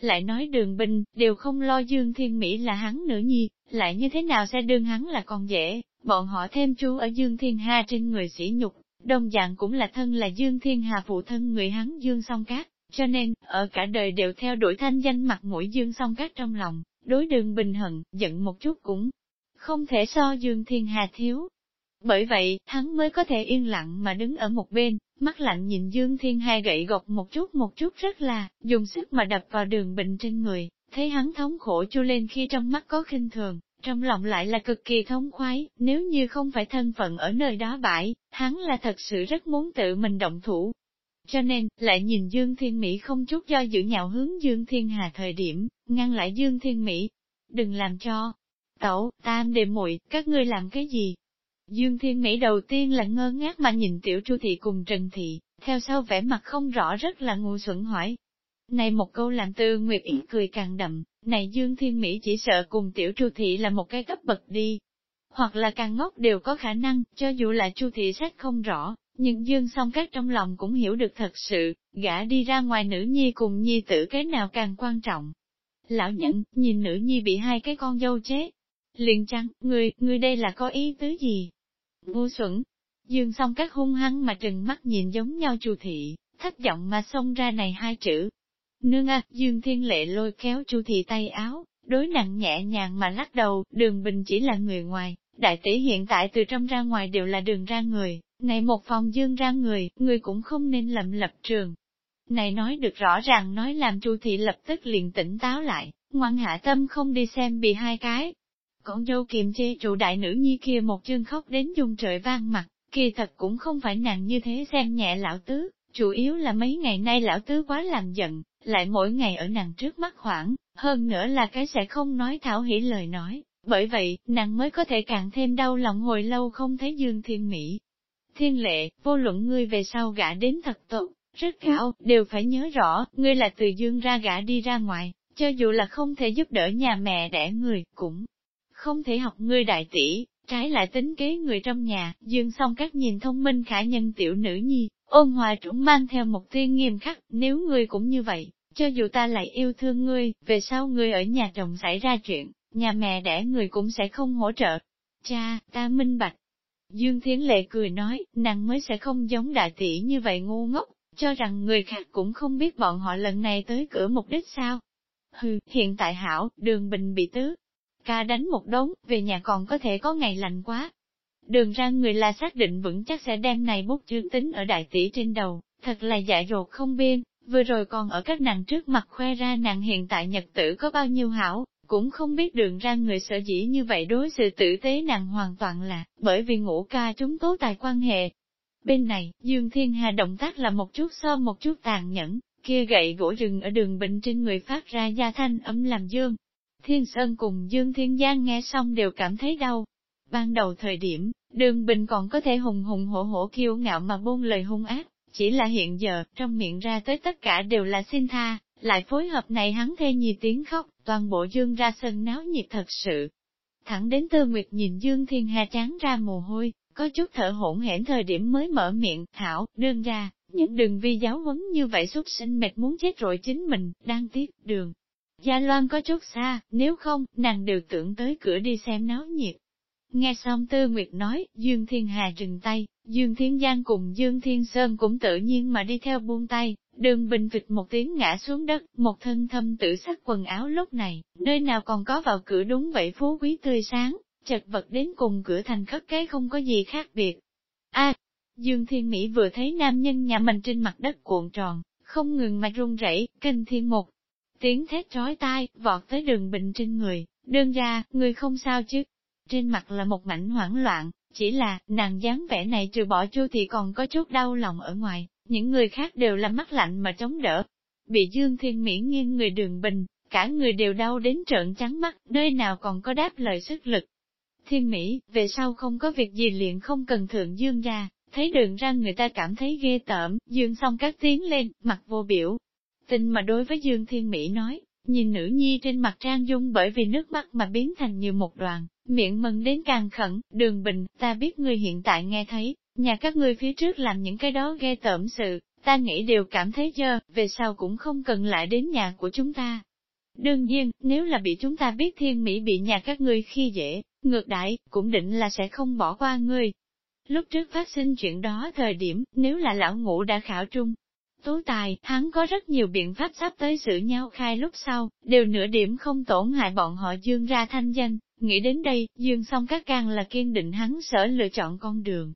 Speaker 1: Lại nói đường bình, đều không lo Dương Thiên Mỹ là hắn nữ nhi, lại như thế nào sẽ đương hắn là con dễ, bọn họ thêm chú ở Dương Thiên Hà trên người sỉ nhục, đồng dạng cũng là thân là Dương Thiên Hà phụ thân người hắn Dương song cát, cho nên, ở cả đời đều theo đuổi thanh danh mặt mũi Dương song cát trong lòng, đối đường bình hận, giận một chút cũng không thể so Dương Thiên Hà thiếu. Bởi vậy, hắn mới có thể yên lặng mà đứng ở một bên, mắt lạnh nhìn Dương Thiên Hà gậy gộc một chút một chút rất là, dùng sức mà đập vào đường bệnh trên người, thấy hắn thống khổ chu lên khi trong mắt có khinh thường, trong lòng lại là cực kỳ thống khoái, nếu như không phải thân phận ở nơi đó bãi, hắn là thật sự rất muốn tự mình động thủ. Cho nên, lại nhìn Dương Thiên Mỹ không chút do dự nhạo hướng Dương Thiên Hà thời điểm, ngăn lại Dương Thiên Mỹ. Đừng làm cho, Tẩu, tam đệ muội, các ngươi làm cái gì? Dương Thiên Mỹ đầu tiên là ngơ ngác mà nhìn tiểu Chu Thị cùng Trần Thị, theo sau vẻ mặt không rõ rất là ngu xuẩn hỏi. Này một câu làm tư Nguyệt ý cười càng đậm, này Dương Thiên Mỹ chỉ sợ cùng tiểu Chu Thị là một cái cấp bậc đi. Hoặc là càng ngốc đều có khả năng, cho dù là Chu Thị sách không rõ, nhưng Dương song các trong lòng cũng hiểu được thật sự, gã đi ra ngoài nữ nhi cùng nhi tử cái nào càng quan trọng. Lão nhẫn, nhìn nữ nhi bị hai cái con dâu chết, Liền chăng, người, người đây là có ý tứ gì? Ngu xuẩn. Dương song các hung hăng mà trừng mắt nhìn giống nhau chu thị, thất giọng mà xông ra này hai chữ. Nương à, Dương Thiên Lệ lôi kéo chu thị tay áo, đối nặng nhẹ nhàng mà lắc đầu, đường bình chỉ là người ngoài, đại tỷ hiện tại từ trong ra ngoài đều là đường ra người, này một phòng dương ra người, người cũng không nên lầm lập trường. Này nói được rõ ràng nói làm chu thị lập tức liền tỉnh táo lại, ngoan hạ tâm không đi xem bị hai cái, con dâu kiềm chế trụ đại nữ nhi kia một chương khóc đến dung trời vang mặt, kỳ thật cũng không phải nàng như thế xem nhẹ lão tứ, chủ yếu là mấy ngày nay lão tứ quá làm giận, lại mỗi ngày ở nàng trước mắt khoảng, hơn nữa là cái sẽ không nói thảo hỉ lời nói, bởi vậy, nàng mới có thể càng thêm đau lòng hồi lâu không thấy dương thiên mỹ. Thiên lệ, vô luận ngươi về sau gã đến thật tốt, rất cao, đều phải nhớ rõ, ngươi là từ dương ra gã đi ra ngoài, cho dù là không thể giúp đỡ nhà mẹ đẻ người, cũng không thể học ngươi đại tỷ, trái lại tính kế người trong nhà, dương song các nhìn thông minh khả nhân tiểu nữ nhi, ôn hòa trũng mang theo một tiên nghiêm khắc, nếu ngươi cũng như vậy, cho dù ta lại yêu thương ngươi, về sau ngươi ở nhà chồng xảy ra chuyện, nhà mẹ đẻ người cũng sẽ không hỗ trợ. Cha, ta minh bạch. Dương Thiến Lệ cười nói, nàng mới sẽ không giống đại tỷ như vậy ngu ngốc, cho rằng người khác cũng không biết bọn họ lần này tới cửa mục đích sao. Hừ, hiện tại hảo, đường bình bị tứ, ca đánh một đống, về nhà còn có thể có ngày lạnh quá. Đường ra người là xác định vững chắc sẽ đem này bút chương tính ở đại tỷ trên đầu, thật là dại dột không biên, vừa rồi còn ở các nàng trước mặt khoe ra nàng hiện tại nhật tử có bao nhiêu hảo, cũng không biết đường ra người sở dĩ như vậy đối sự tử tế nàng hoàn toàn là, bởi vì ngũ ca chúng tố tài quan hệ. Bên này, Dương Thiên Hà động tác là một chút so một chút tàn nhẫn, kia gậy gỗ rừng ở đường bệnh trên người phát ra gia thanh ấm làm dương, Thiên Sơn cùng Dương Thiên Giang nghe xong đều cảm thấy đau. Ban đầu thời điểm, đường bình còn có thể hùng hùng hổ hổ kiêu ngạo mà buông lời hung ác, chỉ là hiện giờ, trong miệng ra tới tất cả đều là xin tha, lại phối hợp này hắn thê nhì tiếng khóc, toàn bộ Dương ra sân náo nhiệt thật sự. Thẳng đến Tư Nguyệt nhìn Dương Thiên Hà chán ra mồ hôi, có chút thở hổn hển thời điểm mới mở miệng, thảo, đương ra, những đường vi giáo huấn như vậy xuất sinh mệt muốn chết rồi chính mình, đang tiếc, đường. Gia Loan có chút xa, nếu không, nàng đều tưởng tới cửa đi xem náo nhiệt. Nghe xong Tư Nguyệt nói, Dương Thiên Hà trừng tay, Dương Thiên Giang cùng Dương Thiên Sơn cũng tự nhiên mà đi theo buông tay, đường bình vịt một tiếng ngã xuống đất, một thân thâm tự sắc quần áo lúc này, nơi nào còn có vào cửa đúng vậy phú quý tươi sáng, chật vật đến cùng cửa thành khất cái không có gì khác biệt. a Dương Thiên Mỹ vừa thấy nam nhân nhà mình trên mặt đất cuộn tròn, không ngừng mà run rẩy, kinh thiên một. Tiếng thét trói tai, vọt tới đường bình trên người, đơn ra, người không sao chứ. Trên mặt là một mảnh hoảng loạn, chỉ là, nàng dáng vẻ này trừ bỏ chu thì còn có chút đau lòng ở ngoài, những người khác đều là mắt lạnh mà chống đỡ. Bị Dương Thiên Mỹ nghiêng người đường bình, cả người đều đau đến trợn trắng mắt, nơi nào còn có đáp lời sức lực. Thiên Mỹ, về sau không có việc gì liền không cần thượng Dương ra, thấy đường ra người ta cảm thấy ghê tởm, Dương xong các tiếng lên, mặt vô biểu. Tình mà đối với Dương Thiên Mỹ nói, nhìn nữ nhi trên mặt trang dung bởi vì nước mắt mà biến thành như một đoàn, miệng mừng đến càng khẩn, đường bình, ta biết người hiện tại nghe thấy, nhà các ngươi phía trước làm những cái đó ghê tởm sự, ta nghĩ đều cảm thấy dơ, về sau cũng không cần lại đến nhà của chúng ta. Đương nhiên, nếu là bị chúng ta biết thiên mỹ bị nhà các ngươi khi dễ, ngược đại, cũng định là sẽ không bỏ qua ngươi. Lúc trước phát sinh chuyện đó thời điểm, nếu là lão ngũ đã khảo trung, Tú tài, hắn có rất nhiều biện pháp sắp tới sự nhau khai lúc sau, đều nửa điểm không tổn hại bọn họ dương ra thanh danh. Nghĩ đến đây, dương song các càng là kiên định hắn sở lựa chọn con đường.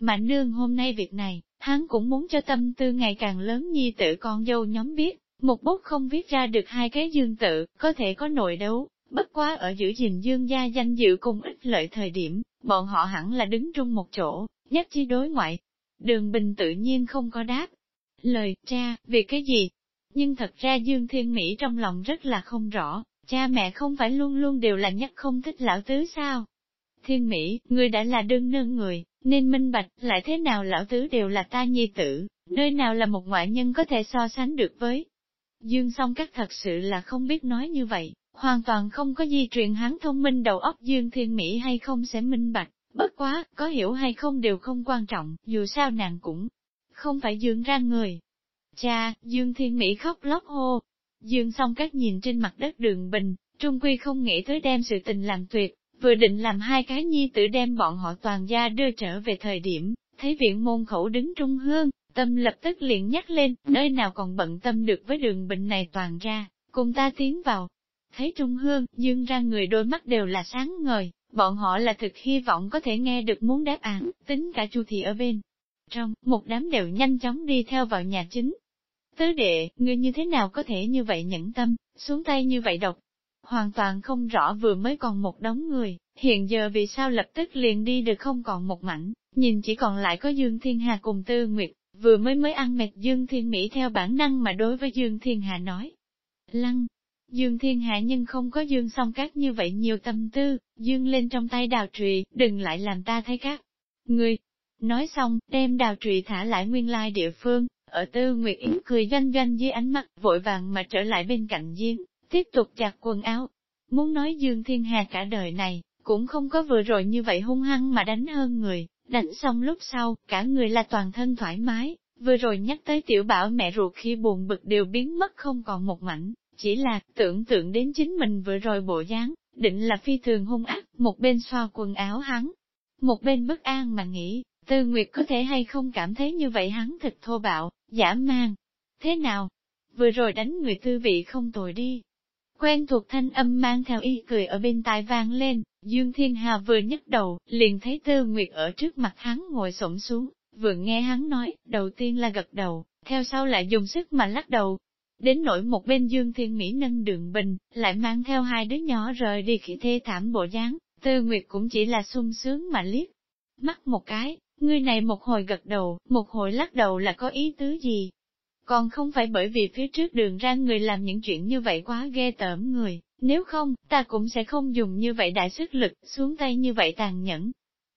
Speaker 1: Mà nương hôm nay việc này, hắn cũng muốn cho tâm tư ngày càng lớn nhi tự con dâu nhóm biết, một bút không viết ra được hai cái dương tự, có thể có nội đấu, bất quá ở giữ gìn dương gia danh dự cùng ích lợi thời điểm, bọn họ hẳn là đứng chung một chỗ, nhất chi đối ngoại. Đường Bình tự nhiên không có đáp. Lời, cha, vì cái gì? Nhưng thật ra Dương Thiên Mỹ trong lòng rất là không rõ, cha mẹ không phải luôn luôn đều là nhất không thích lão tứ sao? Thiên Mỹ, người đã là đương nương người, nên minh bạch, lại thế nào lão tứ đều là ta nhi tử, nơi nào là một ngoại nhân có thể so sánh được với. Dương song các thật sự là không biết nói như vậy, hoàn toàn không có di truyền hắn thông minh đầu óc Dương Thiên Mỹ hay không sẽ minh bạch, bất quá, có hiểu hay không đều không quan trọng, dù sao nàng cũng không phải Dương ra người. Cha, Dương Thiên Mỹ khóc lóc hô. Dương song các nhìn trên mặt đất đường bình, trung quy không nghĩ tới đem sự tình làm tuyệt, vừa định làm hai cái nhi tử đem bọn họ toàn gia đưa trở về thời điểm, thấy viện môn khẩu đứng trung hương, tâm lập tức liền nhắc lên, nơi nào còn bận tâm được với đường Bình này toàn ra, cùng ta tiến vào. Thấy trung hương, dương ra người đôi mắt đều là sáng ngời, bọn họ là thực hy vọng có thể nghe được muốn đáp án, tính cả chu thị ở bên. Trong, một đám đều nhanh chóng đi theo vào nhà chính. Tứ đệ, ngươi như thế nào có thể như vậy nhẫn tâm, xuống tay như vậy độc, hoàn toàn không rõ vừa mới còn một đống người, hiện giờ vì sao lập tức liền đi được không còn một mảnh, nhìn chỉ còn lại có Dương Thiên Hà cùng Tư Nguyệt, vừa mới mới ăn mệt Dương Thiên Mỹ theo bản năng mà đối với Dương Thiên Hà nói. Lăng, Dương Thiên Hà nhưng không có Dương song cát như vậy nhiều tâm tư, Dương lên trong tay đào trùy, đừng lại làm ta thấy các. Người, nói xong, đem đào trụy thả lại nguyên lai địa phương, ở Tư Nguyệt Yến cười doanh doanh dưới ánh mắt, vội vàng mà trở lại bên cạnh Diên, tiếp tục chặt quần áo. Muốn nói Dương Thiên Hà cả đời này, cũng không có vừa rồi như vậy hung hăng mà đánh hơn người, đánh xong lúc sau, cả người là toàn thân thoải mái, vừa rồi nhắc tới tiểu bảo mẹ ruột khi buồn bực đều biến mất không còn một mảnh, chỉ là tưởng tượng đến chính mình vừa rồi bộ dáng, định là phi thường hung ác, một bên xoa quần áo hắn, một bên bất an mà nghĩ, Tư Nguyệt có thể hay không cảm thấy như vậy hắn thật thô bạo, giả mang. Thế nào? Vừa rồi đánh người tư vị không tồi đi, Quen thuộc thanh âm mang theo y cười ở bên tai vang lên, Dương Thiên Hà vừa nhấc đầu, liền thấy Tư Nguyệt ở trước mặt hắn ngồi xổm xuống, vừa nghe hắn nói, đầu tiên là gật đầu, theo sau lại dùng sức mà lắc đầu. Đến nỗi một bên Dương Thiên Mỹ nâng đường bình, lại mang theo hai đứa nhỏ rời đi khi thê thảm bộ dáng, Tư Nguyệt cũng chỉ là sung sướng mà liếc. Mắt một cái, người này một hồi gật đầu, một hồi lắc đầu là có ý tứ gì, còn không phải bởi vì phía trước đường ra người làm những chuyện như vậy quá ghê tởm người, nếu không, ta cũng sẽ không dùng như vậy đại sức lực, xuống tay như vậy tàn nhẫn.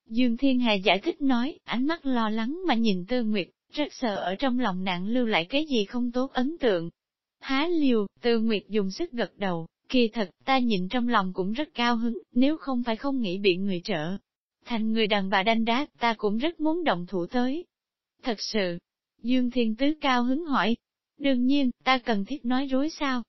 Speaker 1: Dương Thiên Hà giải thích nói, ánh mắt lo lắng mà nhìn Tư Nguyệt, rất sợ ở trong lòng nạn lưu lại cái gì không tốt ấn tượng. Há liều, Tư Nguyệt dùng sức gật đầu, kỳ thật, ta nhìn trong lòng cũng rất cao hứng, nếu không phải không nghĩ bị người trợ. Thành người đàn bà đanh đá, ta cũng rất muốn động thủ tới. Thật sự, Dương Thiên Tứ cao hứng hỏi. Đương nhiên, ta cần thiết nói rối sao?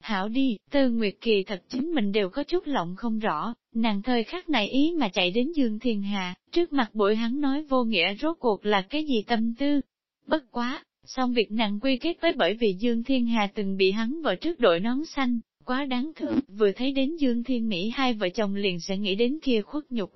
Speaker 1: Hảo đi, Tư Nguyệt Kỳ thật chính mình đều có chút lộng không rõ, nàng thời khắc này ý mà chạy đến Dương Thiên Hà, trước mặt buổi hắn nói vô nghĩa rốt cuộc là cái gì tâm tư. Bất quá, song việc nàng quy kết với bởi vì Dương Thiên Hà từng bị hắn vợ trước đội nón xanh, quá đáng thương, vừa thấy đến Dương Thiên Mỹ hai vợ chồng liền sẽ nghĩ đến kia khuất nhục.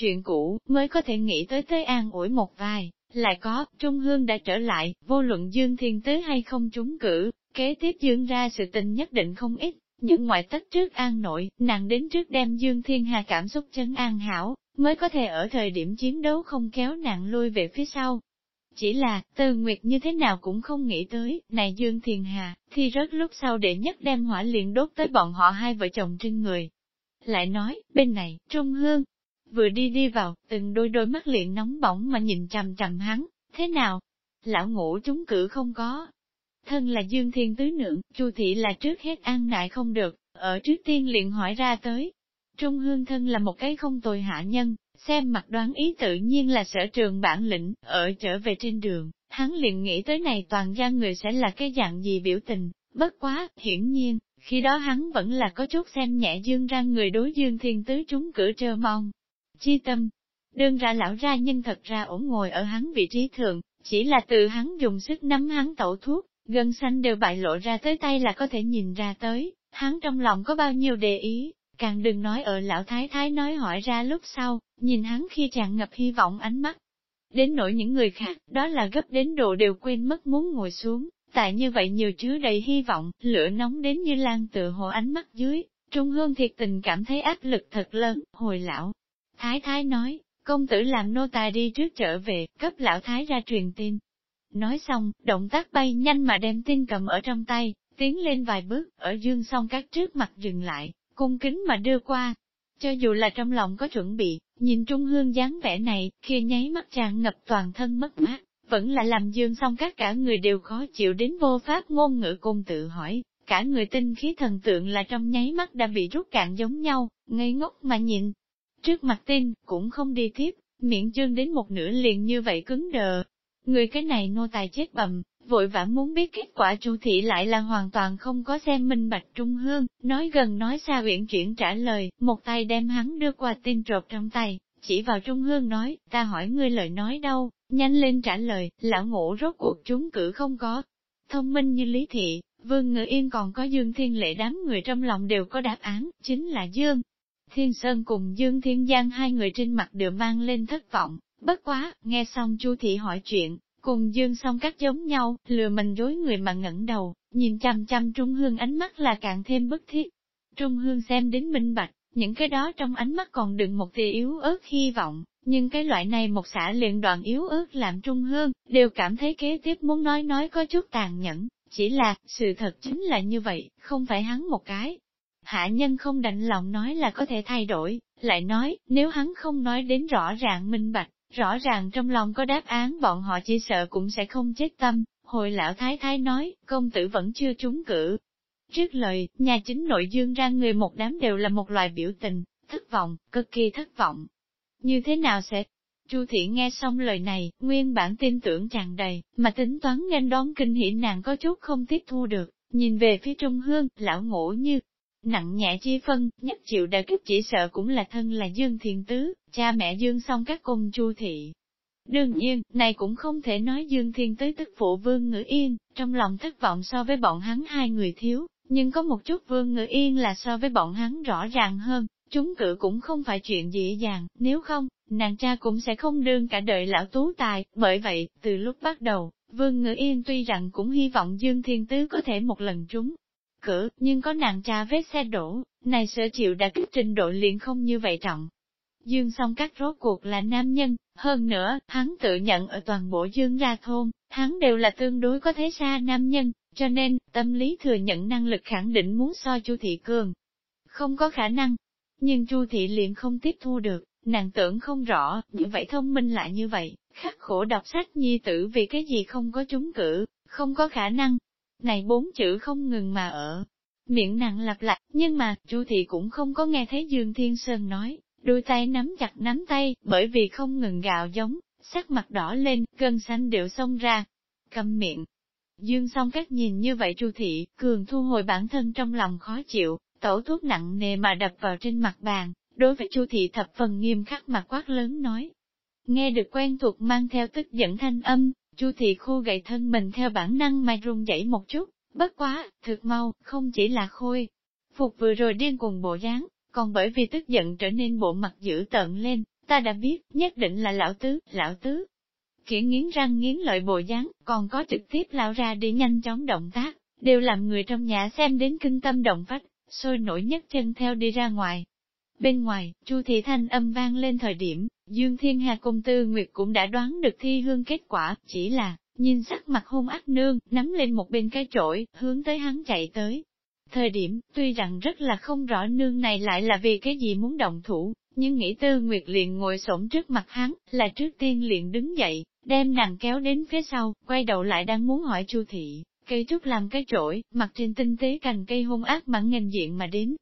Speaker 1: Chuyện cũ, mới có thể nghĩ tới tới an ủi một vài, Lại có, Trung Hương đã trở lại, vô luận Dương Thiên Tứ hay không trúng cử, kế tiếp Dương ra sự tình nhất định không ít, những ngoại tất trước an nội, nàng đến trước đem Dương Thiên Hà cảm xúc chân an hảo, mới có thể ở thời điểm chiến đấu không kéo nàng lui về phía sau. Chỉ là, Từ Nguyệt như thế nào cũng không nghĩ tới, này Dương Thiên Hà, thì rớt lúc sau để nhất đem hỏa liền đốt tới bọn họ hai vợ chồng trên người. Lại nói, bên này, Trung Hương, vừa đi đi vào, từng đôi đôi mắt liền nóng bỏng mà nhìn trầm trầm hắn, thế nào? Lão ngủ chúng cử không có. Thân là Dương Thiên Tứ Nượng, Chu Thị là trước hết an nại không được, ở trước tiên liền hỏi ra tới. Trung Hương thân là một cái không tồi hạ nhân, xem mặt đoán ý tự nhiên là sở trường bản lĩnh, ở trở về trên đường, hắn liền nghĩ tới này toàn gia người sẽ là cái dạng gì biểu tình, bất quá, hiển nhiên, khi đó hắn vẫn là có chút xem nhẹ dương ra người đối dương thiên tứ chúng cử trơ mong. Chi tâm, đương ra lão ra nhưng thật ra ổn ngồi ở hắn vị trí thường, chỉ là từ hắn dùng sức nắm hắn tẩu thuốc, gân xanh đều bại lộ ra tới tay là có thể nhìn ra tới, hắn trong lòng có bao nhiêu đề ý, càng đừng nói ở lão thái thái nói hỏi ra lúc sau, nhìn hắn khi tràn ngập hy vọng ánh mắt. Đến nỗi những người khác, đó là gấp đến độ đều quên mất muốn ngồi xuống, tại như vậy nhiều chứa đầy hy vọng, lửa nóng đến như lan tựa hồ ánh mắt dưới, Trung Hương thiệt tình cảm thấy áp lực thật lớn, hồi lão. Thái thái nói, công tử làm nô tài đi trước trở về, cấp lão thái ra truyền tin. Nói xong, động tác bay nhanh mà đem tin cầm ở trong tay, tiến lên vài bước, ở dương song các trước mặt dừng lại, cung kính mà đưa qua. Cho dù là trong lòng có chuẩn bị, nhìn Trung Hương dáng vẻ này, kia nháy mắt tràn ngập toàn thân mất mát, vẫn là làm dương song các cả người đều khó chịu đến vô pháp ngôn ngữ cùng tự hỏi, cả người tinh khí thần tượng là trong nháy mắt đã bị rút cạn giống nhau, ngây ngốc mà nhìn. Trước mặt tin, cũng không đi tiếp, miệng chương đến một nửa liền như vậy cứng đờ. Người cái này nô tài chết bầm, vội vã muốn biết kết quả chu thị lại là hoàn toàn không có xem minh bạch trung hương, nói gần nói xa uyển chuyển trả lời, một tay đem hắn đưa qua tin trột trong tay, chỉ vào trung hương nói, ta hỏi ngươi lời nói đâu, nhanh lên trả lời, lão ngộ rốt cuộc chúng cử không có. Thông minh như lý thị, vương ngự yên còn có dương thiên lệ đám người trong lòng đều có đáp án, chính là dương. Thiên Sơn cùng Dương Thiên Giang hai người trên mặt đều mang lên thất vọng, bất quá, nghe xong Chu Thị hỏi chuyện, Cùng dương song các giống nhau, lừa mình dối người mà ngẩng đầu, nhìn chăm chăm Trung Hương ánh mắt là càng thêm bức thiết. Trung Hương xem đến minh bạch, những cái đó trong ánh mắt còn đựng một tia yếu ớt hy vọng, nhưng cái loại này một xã liền đoạn yếu ớt làm Trung Hương, đều cảm thấy kế tiếp muốn nói nói có chút tàn nhẫn, chỉ là, sự thật chính là như vậy, không phải hắn một cái. Hạ nhân không đành lòng nói là có thể thay đổi, lại nói, nếu hắn không nói đến rõ ràng minh bạch, Rõ ràng trong lòng có đáp án bọn họ chỉ sợ cũng sẽ không chết tâm, hồi lão thái thái nói, công tử vẫn chưa trúng cử. Trước lời, nhà chính nội dương ra người một đám đều là một loài biểu tình, thất vọng, cực kỳ thất vọng. Như thế nào sẽ? Chu thị nghe xong lời này, nguyên bản tin tưởng tràn đầy, mà tính toán nghênh đón kinh hỉ nàng có chút không tiếp thu được, nhìn về phía trung hương, lão ngủ như, nặng nhẹ chi phân, nhất chịu đà kích chỉ sợ cũng là thân là Dương Thiền Tứ, cha mẹ Dương xong các cung chu thị. Đương nhiên, này cũng không thể nói Dương Thiên Tứ tức phụ Vương Ngữ Yên, trong lòng thất vọng so với bọn hắn hai người thiếu, nhưng có một chút Vương Ngữ Yên là so với bọn hắn rõ ràng hơn, chúng cử cũng không phải chuyện dễ dàng, nếu không, nàng cha cũng sẽ không đương cả đời lão tú tài, bởi vậy, từ lúc bắt đầu, Vương Ngữ Yên tuy rằng cũng hy vọng Dương Thiên Tứ có thể một lần trúng, cử, nhưng có nàng cha vết xe đổ, này sở chịu đã kích trình độ liền không như vậy trọng. Dương song các rốt cuộc là nam nhân, hơn nữa, hắn tự nhận ở toàn bộ dương ra thôn, hắn đều là tương đối có thế xa nam nhân, cho nên, tâm lý thừa nhận năng lực khẳng định muốn so Chu Thị Cường. Không có khả năng, nhưng Chu Thị liền không tiếp thu được, nàng tưởng không rõ, như vậy thông minh lại như vậy, khắc khổ đọc sách nhi tử vì cái gì không có trúng cử, không có khả năng, này bốn chữ không ngừng mà ở. Miệng nặng lặp lại, nhưng mà, Chu thị cũng không có nghe thấy Dương Thiên Sơn nói, đôi tay nắm chặt nắm tay, bởi vì không ngừng gạo giống, sắc mặt đỏ lên, cơn xanh đều xông ra. Cầm miệng. Dương song các nhìn như vậy Chu thị, cường thu hồi bản thân trong lòng khó chịu, tẩu thuốc nặng nề mà đập vào trên mặt bàn, đối với Chu thị thập phần nghiêm khắc mặt quát lớn nói. Nghe được quen thuộc mang theo tức giận thanh âm, Chu thị khô gầy thân mình theo bản năng mà run dậy một chút, bất quá, thực mau, không chỉ là khôi. Phục vừa rồi điên cùng bộ dáng, còn bởi vì tức giận trở nên bộ mặt dữ tợn lên, ta đã biết, nhất định là lão tứ, lão tứ. kia nghiến răng nghiến lợi bộ dáng, còn có trực tiếp lao ra đi nhanh chóng động tác, đều làm người trong nhà xem đến kinh tâm động phách, sôi nổi nhất chân theo đi ra ngoài. Bên ngoài, Chu thị thanh âm vang lên thời điểm, Dương Thiên Hà công tư Nguyệt cũng đã đoán được thi hương kết quả, chỉ là, nhìn sắc mặt hung ác nương, nắm lên một bên cái chổi, hướng tới hắn chạy tới. Thời điểm, tuy rằng rất là không rõ nương này lại là vì cái gì muốn động thủ, nhưng nghĩ tư Nguyệt liền ngồi xổm trước mặt hắn, là trước tiên liền đứng dậy, đem nàng kéo đến phía sau, quay đầu lại đang muốn hỏi Chu thị, cây trúc làm cái trỗi, mặt trên tinh tế cành cây hung ác mặn ngành diện mà đến.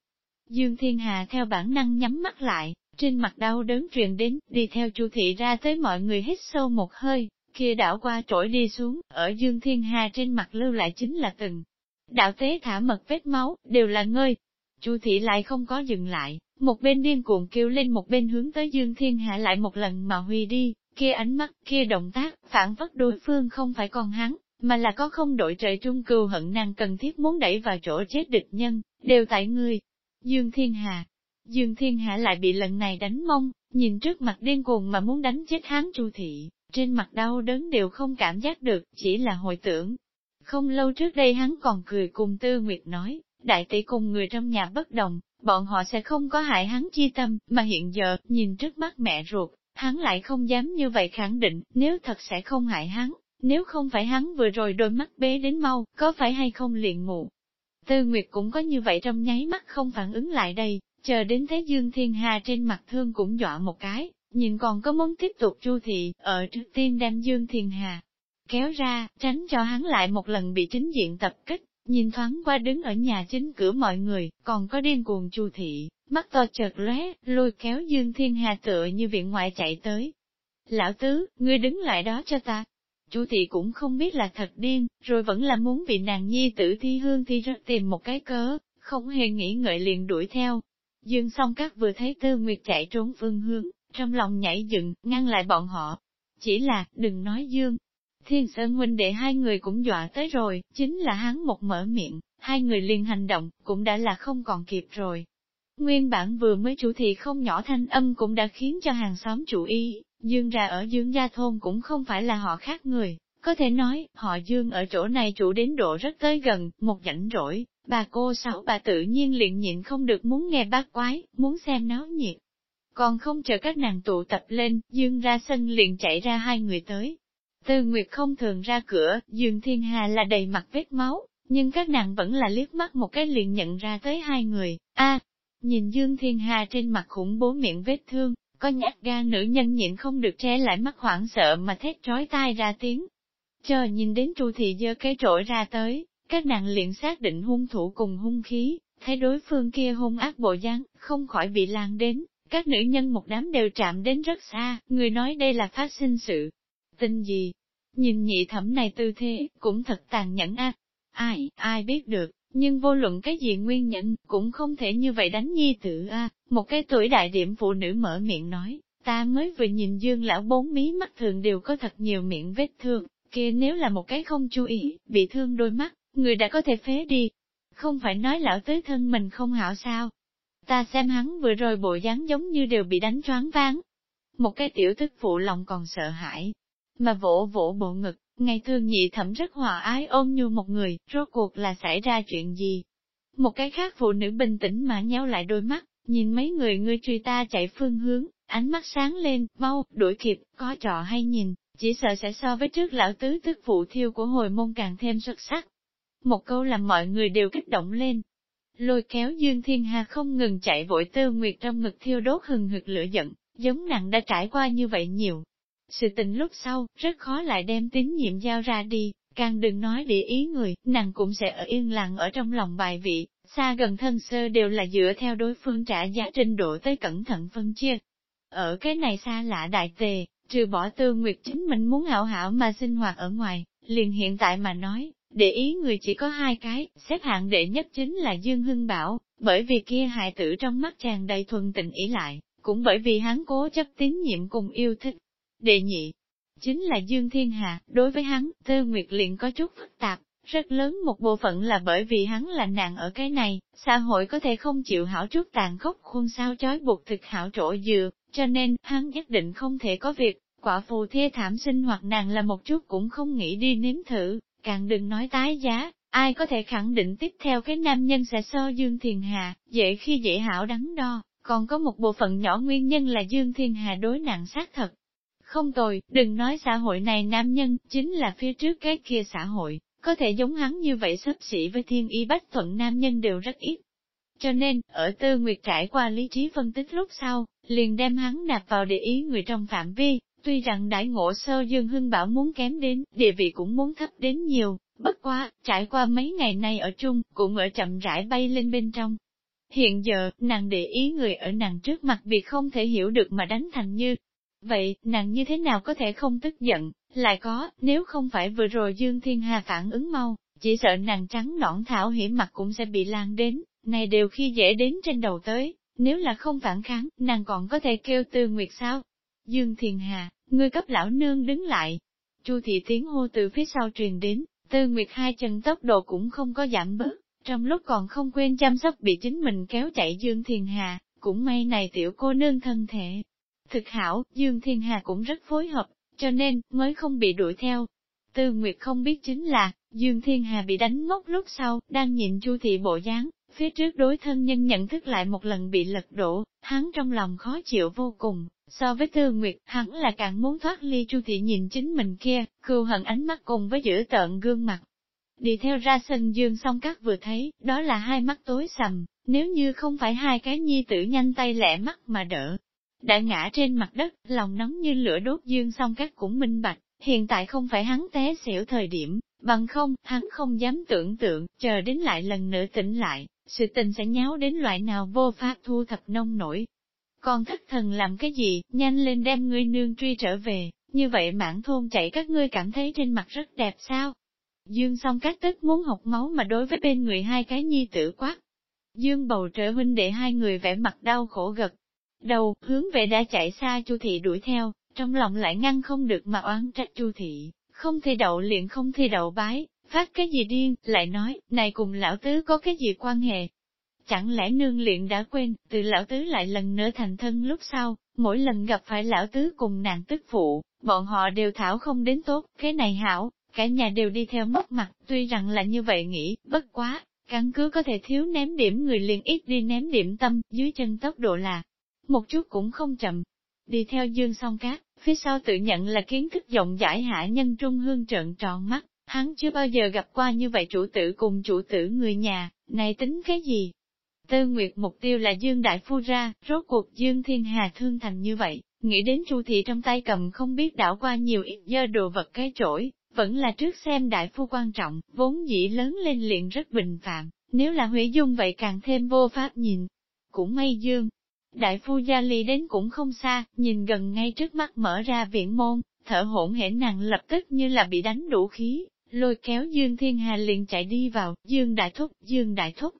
Speaker 1: Dương Thiên Hà theo bản năng nhắm mắt lại, trên mặt đau đớn truyền đến, đi theo Chu thị ra tới mọi người hít sâu một hơi, kia đảo qua trỗi đi xuống, ở Dương Thiên Hà trên mặt lưu lại chính là từng. Đạo tế thả mật vết máu, đều là ngơi. Chu thị lại không có dừng lại, một bên điên cuồng kêu lên một bên hướng tới Dương Thiên Hạ lại một lần mà huy đi, kia ánh mắt, kia động tác, phản vất đối phương không phải còn hắn, mà là có không đội trời trung cừu hận nàng cần thiết muốn đẩy vào chỗ chết địch nhân, đều tại ngươi. Dương Thiên Hà Dương Thiên Hạ lại bị lần này đánh mông, nhìn trước mặt điên cuồng mà muốn đánh chết hắn Chu thị, trên mặt đau đớn đều không cảm giác được, chỉ là hồi tưởng. Không lâu trước đây hắn còn cười cùng Tư Nguyệt nói, đại tỷ cùng người trong nhà bất đồng, bọn họ sẽ không có hại hắn chi tâm, mà hiện giờ, nhìn trước mắt mẹ ruột, hắn lại không dám như vậy khẳng định, nếu thật sẽ không hại hắn, nếu không phải hắn vừa rồi đôi mắt bế đến mau, có phải hay không liền ngủ. Tư Nguyệt cũng có như vậy trong nháy mắt không phản ứng lại đây, chờ đến thế Dương Thiên Hà trên mặt thương cũng dọa một cái, nhìn còn có muốn tiếp tục chu thị, ở trước tiên đem Dương Thiên Hà kéo ra, tránh cho hắn lại một lần bị chính diện tập kích, nhìn thoáng qua đứng ở nhà chính cửa mọi người, còn có điên cuồng chu thị, mắt to chợt lóe, lôi kéo Dương Thiên Hà tựa như viện ngoại chạy tới. Lão tứ, ngươi đứng lại đó cho ta chủ thị cũng không biết là thật điên, rồi vẫn là muốn bị nàng nhi tử thi hương thi rất tìm một cái cớ, không hề nghĩ ngợi liền đuổi theo. Dương song các vừa thấy tư nguyệt chạy trốn phương hương, trong lòng nhảy dựng, ngăn lại bọn họ. Chỉ là, đừng nói Dương, Thiên Sơn huynh đệ hai người cũng dọa tới rồi, chính là hắn một mở miệng, hai người liền hành động, cũng đã là không còn kịp rồi. Nguyên bản vừa mới chủ thị không nhỏ thanh âm cũng đã khiến cho hàng xóm chủ ý, Dương ra ở Dương Gia Thôn cũng không phải là họ khác người, có thể nói, họ Dương ở chỗ này chủ đến độ rất tới gần, một rảnh rỗi, bà cô sáu bà tự nhiên liền nhịn không được muốn nghe bác quái, muốn xem náo nhiệt. Còn không chờ các nàng tụ tập lên, Dương ra sân liền chạy ra hai người tới, Tư Nguyệt không thường ra cửa, Dương Thiên Hà là đầy mặt vết máu, nhưng các nàng vẫn là liếc mắt một cái liền nhận ra tới hai người. A, nhìn Dương Thiên Hà trên mặt khủng bố miệng vết thương, có nhát gan nữ nhân nhịn không được che lại mắt hoảng sợ mà thét trói tai ra tiếng. Chờ nhìn đến Chu thị dơ cái trội ra tới, các nàng liền xác định hung thủ cùng hung khí, thấy đối phương kia hung ác bộ dáng, không khỏi bị lan đến, các nữ nhân một đám đều chạm đến rất xa, người nói đây là phát sinh sự, Tin gì? Nhìn nhị thẩm này tư thế, cũng thật tàn nhẫn a. Ai, ai biết được, nhưng vô luận cái gì nguyên nhân, cũng không thể như vậy đánh nhi tử a. Một cái tuổi đại điểm phụ nữ mở miệng nói, ta mới vừa nhìn dương lão bốn mí mắt thường đều có thật nhiều miệng vết thương, kia nếu là một cái không chú ý, bị thương đôi mắt, người đã có thể phế đi. Không phải nói lão tới thân mình không hảo sao. Ta xem hắn vừa rồi bộ dáng giống như đều bị đánh choáng váng. Một cái tiểu thức phụ lòng còn sợ hãi, mà vỗ vỗ bộ ngực, ngày thường nhị thẩm rất hòa ái ôm nhu một người, rốt cuộc là xảy ra chuyện gì. Một cái khác phụ nữ bình tĩnh mà nhéo lại đôi mắt, nhìn mấy người ngươi truy ta chạy phương hướng, ánh mắt sáng lên, mau, đuổi kịp, có trọ hay nhìn, chỉ sợ sẽ so với trước lão tứ tức phụ thiêu của hồi môn càng thêm xuất sắc. Một câu làm mọi người đều kích động lên. Lôi kéo Dương Thiên Hà không ngừng chạy vội tư nguyệt trong ngực thiêu đốt hừng hực lửa giận, giống nặng đã trải qua như vậy nhiều, sự tình lúc sau, rất khó lại đem tín nhiệm giao ra đi, càng đừng nói để ý người, nàng cũng sẽ ở yên lặng ở trong lòng bài vị, xa gần thân sơ đều là dựa theo đối phương trả giá trình độ tới cẩn thận phân chia. Ở cái này xa lạ đại tề, trừ bỏ tư nguyệt chính mình muốn hảo hảo mà sinh hoạt ở ngoài, liền hiện tại mà nói, để ý người chỉ có hai cái, xếp hạng đệ nhất chính là Dương Hưng Bảo, bởi vì kia hại tử trong mắt chàng đầy thuần tình ý lại, cũng bởi vì hắn cố chấp tín nhiệm cùng yêu thích, Đệ nhị, chính là Dương Thiên Hà, đối với hắn, Tư Nguyệt liền có chút phức tạp, rất lớn một bộ phận là bởi vì hắn là nạn ở cái này, xã hội có thể không chịu hảo chút tàn khốc khuôn sao chói buộc thực hảo trổ dừa, cho nên hắn nhất định không thể có việc, quả phù thê thảm sinh hoặc nàng là một chút cũng không nghĩ đi nếm thử, càng đừng nói tái giá, ai có thể khẳng định tiếp theo cái nam nhân sẽ so Dương Thiền Hà, dễ khi dễ hảo đắn đo, còn có một bộ phận nhỏ nguyên nhân là Dương Thiên Hà đối nạn sát thật. Không tồi, đừng nói xã hội này nam nhân, chính là phía trước cái kia xã hội, có thể giống hắn như vậy sấp xỉ với thiên y bách thuận nam nhân đều rất ít. Cho nên, ở tư nguyệt trải qua lý trí phân tích lúc sau, liền đem hắn nạp vào để ý người trong phạm vi, tuy rằng đại ngộ sơ Dương Hưng Bảo muốn kém đến, địa vị cũng muốn thấp đến nhiều, bất quá, trải qua mấy ngày nay ở chung, cũng ở chậm rãi bay lên bên trong. Hiện giờ, nàng để ý người ở nàng trước mặt vì không thể hiểu được mà đánh thành như. Vậy, nàng như thế nào có thể không tức giận, lại có, nếu không phải vừa rồi Dương Thiên Hà phản ứng mau, chỉ sợ nàng trắng nõn thảo hiểm mặt cũng sẽ bị lan đến, này đều khi dễ đến trên đầu tới, nếu là không phản kháng, nàng còn có thể kêu tư nguyệt sao? Dương Thiên Hà, ngươi cấp lão nương đứng lại. Chu thị tiếng hô từ phía sau truyền đến, tư nguyệt hai chân tốc độ cũng không có giảm bớt, trong lúc còn không quên chăm sóc bị chính mình kéo chạy Dương Thiên Hà, cũng may này tiểu cô nương thân thể. Thực hảo, Dương Thiên Hà cũng rất phối hợp, cho nên, mới không bị đuổi theo. Tư Nguyệt không biết chính là, Dương Thiên Hà bị đánh ngốc lúc sau, đang nhìn Chu thị bộ dáng, phía trước đối thân nhân nhận thức lại một lần bị lật đổ, hắn trong lòng khó chịu vô cùng, so với Tư Nguyệt, hắn là càng muốn thoát ly Chu thị nhìn chính mình kia, cưu hận ánh mắt cùng với giữ tợn gương mặt. Đi theo ra sân Dương song các vừa thấy, đó là hai mắt tối sầm, nếu như không phải hai cái nhi tử nhanh tay lẹ mắt mà đỡ, đã ngã trên mặt đất, lòng nóng như lửa đốt dương song các cũng minh bạch, hiện tại không phải hắn té xỉu thời điểm, bằng không, hắn không dám tưởng tượng, chờ đến lại lần nữa tỉnh lại, sự tình sẽ nháo đến loại nào vô pháp thu thập nông nổi. Còn thất thần làm cái gì, nhanh lên đem ngươi nương truy trở về, như vậy mãn thôn chạy các ngươi cảm thấy trên mặt rất đẹp sao? Dương song các tức muốn học máu mà đối với bên người hai cái nhi tử quát. Dương bầu trợ huynh để hai người vẽ mặt đau khổ gật, đầu, hướng về đã chạy xa Chu thị đuổi theo, trong lòng lại ngăn không được mà oán trách Chu thị, không thi đậu liền không thi đậu bái, phát cái gì điên, lại nói, này cùng lão tứ có cái gì quan hệ? Chẳng lẽ nương luyện đã quên, từ lão tứ lại lần nữa thành thân lúc sau, mỗi lần gặp phải lão tứ cùng nàng tức phụ, bọn họ đều thảo không đến tốt, cái này hảo, cả nhà đều đi theo mất mặt, tuy rằng là như vậy nghĩ, bất quá, căn cứ có thể thiếu ném điểm người liền ít đi ném điểm tâm, dưới chân tốc độ là một chút cũng không chậm. Đi theo dương song cát, phía sau tự nhận là kiến thức rộng giải hạ nhân trung hương trợn tròn mắt, hắn chưa bao giờ gặp qua như vậy chủ tử cùng chủ tử người nhà, này tính cái gì? Tư Nguyệt mục tiêu là Dương Đại Phu ra, rốt cuộc Dương Thiên Hà thương thành như vậy, nghĩ đến Chu thị trong tay cầm không biết đảo qua nhiều ít dơ đồ vật cái chổi, vẫn là trước xem Đại Phu quan trọng, vốn dĩ lớn lên liền rất bình phạm, nếu là Huệ dung vậy càng thêm vô pháp nhìn. Cũng may Dương, Đại phu gia ly đến cũng không xa, nhìn gần ngay trước mắt mở ra viện môn, thở hổn hển nặng lập tức như là bị đánh đủ khí, lôi kéo Dương Thiên Hà liền chạy đi vào, Dương Đại Thúc, Dương Đại Thúc.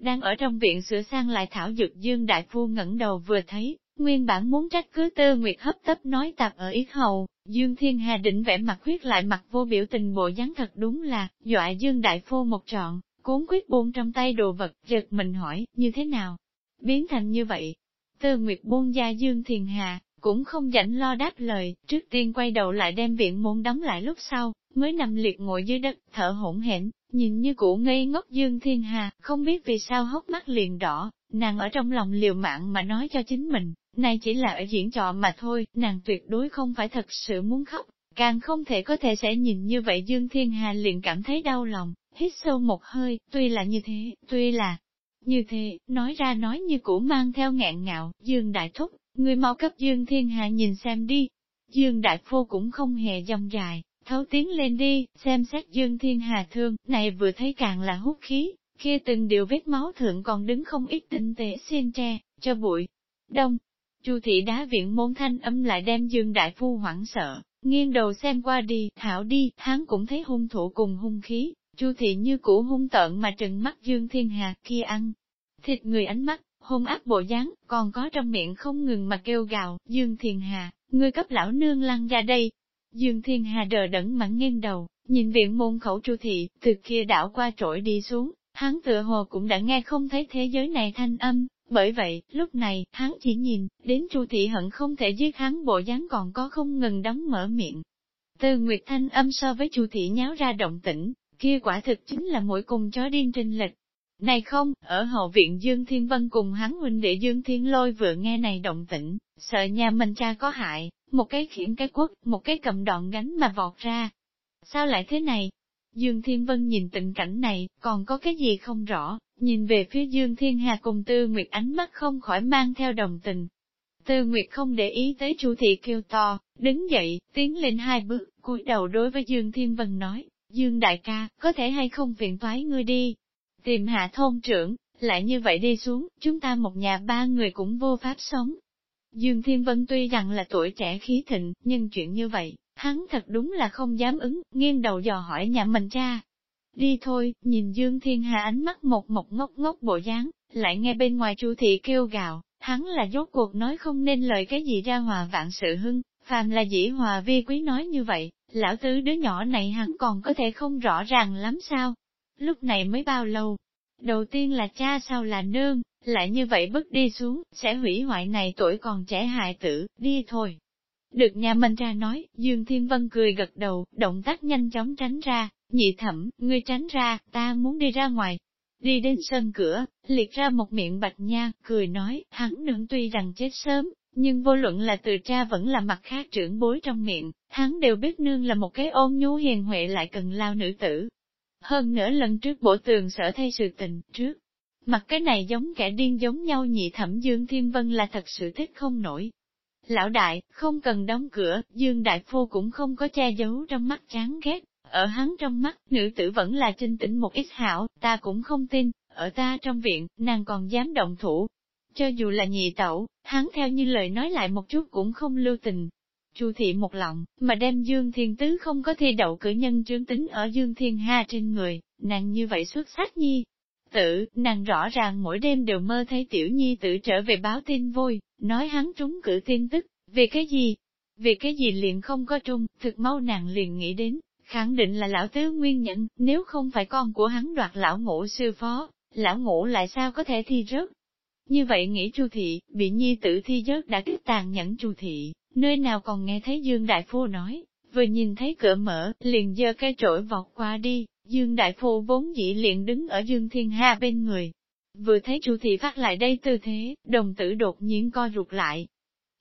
Speaker 1: Đang ở trong viện sửa sang lại thảo dược Dương Đại Phu ngẩng đầu vừa thấy, nguyên bản muốn trách cứ tơ nguyệt hấp tấp nói tạp ở yết hầu, Dương Thiên Hà định vẽ mặt huyết lại mặt vô biểu tình bộ dáng thật đúng là, dọa Dương Đại Phu một trọn, cuốn quyết buông trong tay đồ vật, giật mình hỏi, như thế nào? Biến thành như vậy, Tư Nguyệt buông ra Dương Thiền Hà, cũng không rảnh lo đáp lời, trước tiên quay đầu lại đem viện môn đóng lại lúc sau, mới nằm liệt ngồi dưới đất, thở hỗn hển, nhìn như cũ ngây ngốc Dương Thiên Hà, không biết vì sao hốc mắt liền đỏ, nàng ở trong lòng liều mạng mà nói cho chính mình, này chỉ là ở diễn trò mà thôi, nàng tuyệt đối không phải thật sự muốn khóc, càng không thể có thể sẽ nhìn như vậy Dương Thiên Hà liền cảm thấy đau lòng, hít sâu một hơi, tuy là như thế, tuy là như thế, nói ra nói như cũ mang theo ngẹn ngạo, Dương Đại Thúc, người mau cấp Dương Thiên Hạ nhìn xem đi. Dương Đại Phu cũng không hề dòng dài, thấu tiếng lên đi, xem xét Dương Thiên Hà thương, này vừa thấy càng là hút khí, kia từng điều vết máu thượng còn đứng không ít tinh tế xiên tre, cho bụi. Đông, Chu thị đá viện môn thanh âm lại đem Dương Đại Phu hoảng sợ, nghiêng đầu xem qua đi, thảo đi, hắn cũng thấy hung thủ cùng hung khí, Chu thị như cũ hung tợn mà trừng mắt Dương Thiên Hà kia ăn. Thịt người ánh mắt, hung ác bộ dáng, còn có trong miệng không ngừng mà kêu gào, Dương Thiên Hà, ngươi cấp lão nương lăn ra đây. Dương Thiên Hà đờ đẫn mặn nghiêng đầu, nhìn viện môn khẩu Chu thị, từ kia đảo qua trỗi đi xuống, hắn tựa hồ cũng đã nghe không thấy thế giới này thanh âm, Bởi vậy, lúc này, hắn chỉ nhìn, đến Chu thị hận không thể giết hắn bộ dáng còn có không ngừng đóng mở miệng. Từ Nguyệt Thanh âm so với Chu thị nháo ra động tĩnh, kia quả thực chính là mỗi cùng chó điên trên lịch. Này không, ở hậu viện Dương Thiên Vân cùng hắn huynh đệ Dương Thiên Lôi vừa nghe này động tĩnh, sợ nhà mình cha có hại, một cái khiển cái quất, một cái cầm đòn gánh mà vọt ra. Sao lại thế này? Dương Thiên Vân nhìn tình cảnh này, còn có cái gì không rõ, nhìn về phía Dương Thiên Hà cùng Tư Nguyệt ánh mắt không khỏi mang theo đồng tình. Tư Nguyệt không để ý tới Chu thị kêu to, đứng dậy, tiến lên hai bước, cúi đầu đối với Dương Thiên Vân nói, Dương đại ca, có thể hay không viện toái ngươi đi, tìm hạ thôn trưởng, lại như vậy đi xuống, chúng ta một nhà ba người cũng vô pháp sống. Dương Thiên Vân tuy rằng là tuổi trẻ khí thịnh, nhưng chuyện như vậy, hắn thật đúng là không dám ứng, nghiêng đầu dò hỏi nhà mình cha. Đi thôi, nhìn Dương Thiên Hà ánh mắt một một ngốc ngốc bộ dáng, lại nghe bên ngoài chu thị kêu gào, hắn là dốt cuộc nói không nên lời cái gì ra hòa vạn sự hưng, phàm là dĩ hòa vi quý nói như vậy, lão tứ đứa nhỏ này hắn còn có thể không rõ ràng lắm sao. Lúc này mới bao lâu? Đầu tiên là cha sau là nương, lại như vậy bước đi xuống, sẽ hủy hoại này tuổi còn trẻ hại tử, đi thôi. Được nhà mình ra nói, Dương Thiên Vân cười gật đầu, động tác nhanh chóng tránh ra, nhị thẩm, ngươi tránh ra, ta muốn đi ra ngoài. Đi đến sân cửa, liệt ra một miệng bạch nha, cười nói, hắn nương tuy rằng chết sớm, nhưng vô luận là từ cha vẫn là mặt khác trưởng bối trong miệng, hắn đều biết nương là một cái ôn nhu hiền huệ lại cần lao nữ tử. Hơn nữa lần trước bổ tường sở thay sự tình, trước, mặt cái này giống kẻ điên giống nhau nhị thẩm Dương Thiên Vân là thật sự thích không nổi. Lão đại, không cần đóng cửa, Dương Đại Phu cũng không có che giấu trong mắt chán ghét, ở hắn trong mắt, nữ tử vẫn là trinh tĩnh một ít hảo, ta cũng không tin, ở ta trong viện, nàng còn dám động thủ. Cho dù là nhị tẩu, hắn theo như lời nói lại một chút cũng không lưu tình. Chu thị một lòng, mà đem Dương Thiên Tứ không có thi đậu cử nhân trương tính ở Dương Thiên Ha trên người, nàng như vậy xuất sắc nhi. Tử, nàng rõ ràng mỗi đêm đều mơ thấy tiểu nhi tử trở về báo tin vui, nói hắn trúng cử tin tức, vì cái gì? Vì cái gì liền không có trung, thực mau nàng liền nghĩ đến, khẳng định là lão tứ nguyên nhân, nếu không phải con của hắn đoạt lão ngũ sư phó, lão ngũ lại sao có thể thi rớt. Như vậy nghĩ chu thị, bị nhi tử thi giớt đã kích tàn nhẫn chu thị, nơi nào còn nghe thấy Dương Đại Phu nói, vừa nhìn thấy cửa mở, liền giơ cây trổi vọt qua đi, Dương Đại Phu vốn dĩ liền đứng ở Dương Thiên Hà bên người. Vừa thấy chu thị phát lại đây tư thế, đồng tử đột nhiên co rụt lại.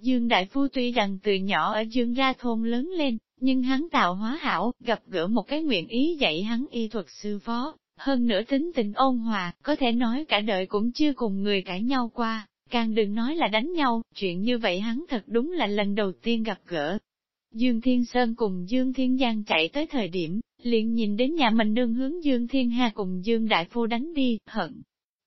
Speaker 1: Dương Đại Phu tuy rằng từ nhỏ ở Dương Ra thôn lớn lên, nhưng hắn tạo hóa hảo, gặp gỡ một cái nguyện ý dạy hắn y thuật sư phó, hơn nữa tính tình ôn hòa, có thể nói cả đời cũng chưa cùng người cãi nhau qua, càng đừng nói là đánh nhau, chuyện như vậy hắn thật đúng là lần đầu tiên gặp gỡ. Dương Thiên Sơn cùng Dương Thiên Giang chạy tới thời điểm, liền nhìn đến nhà mình đương hướng Dương Thiên Hà cùng Dương Đại Phu đánh đi, hận.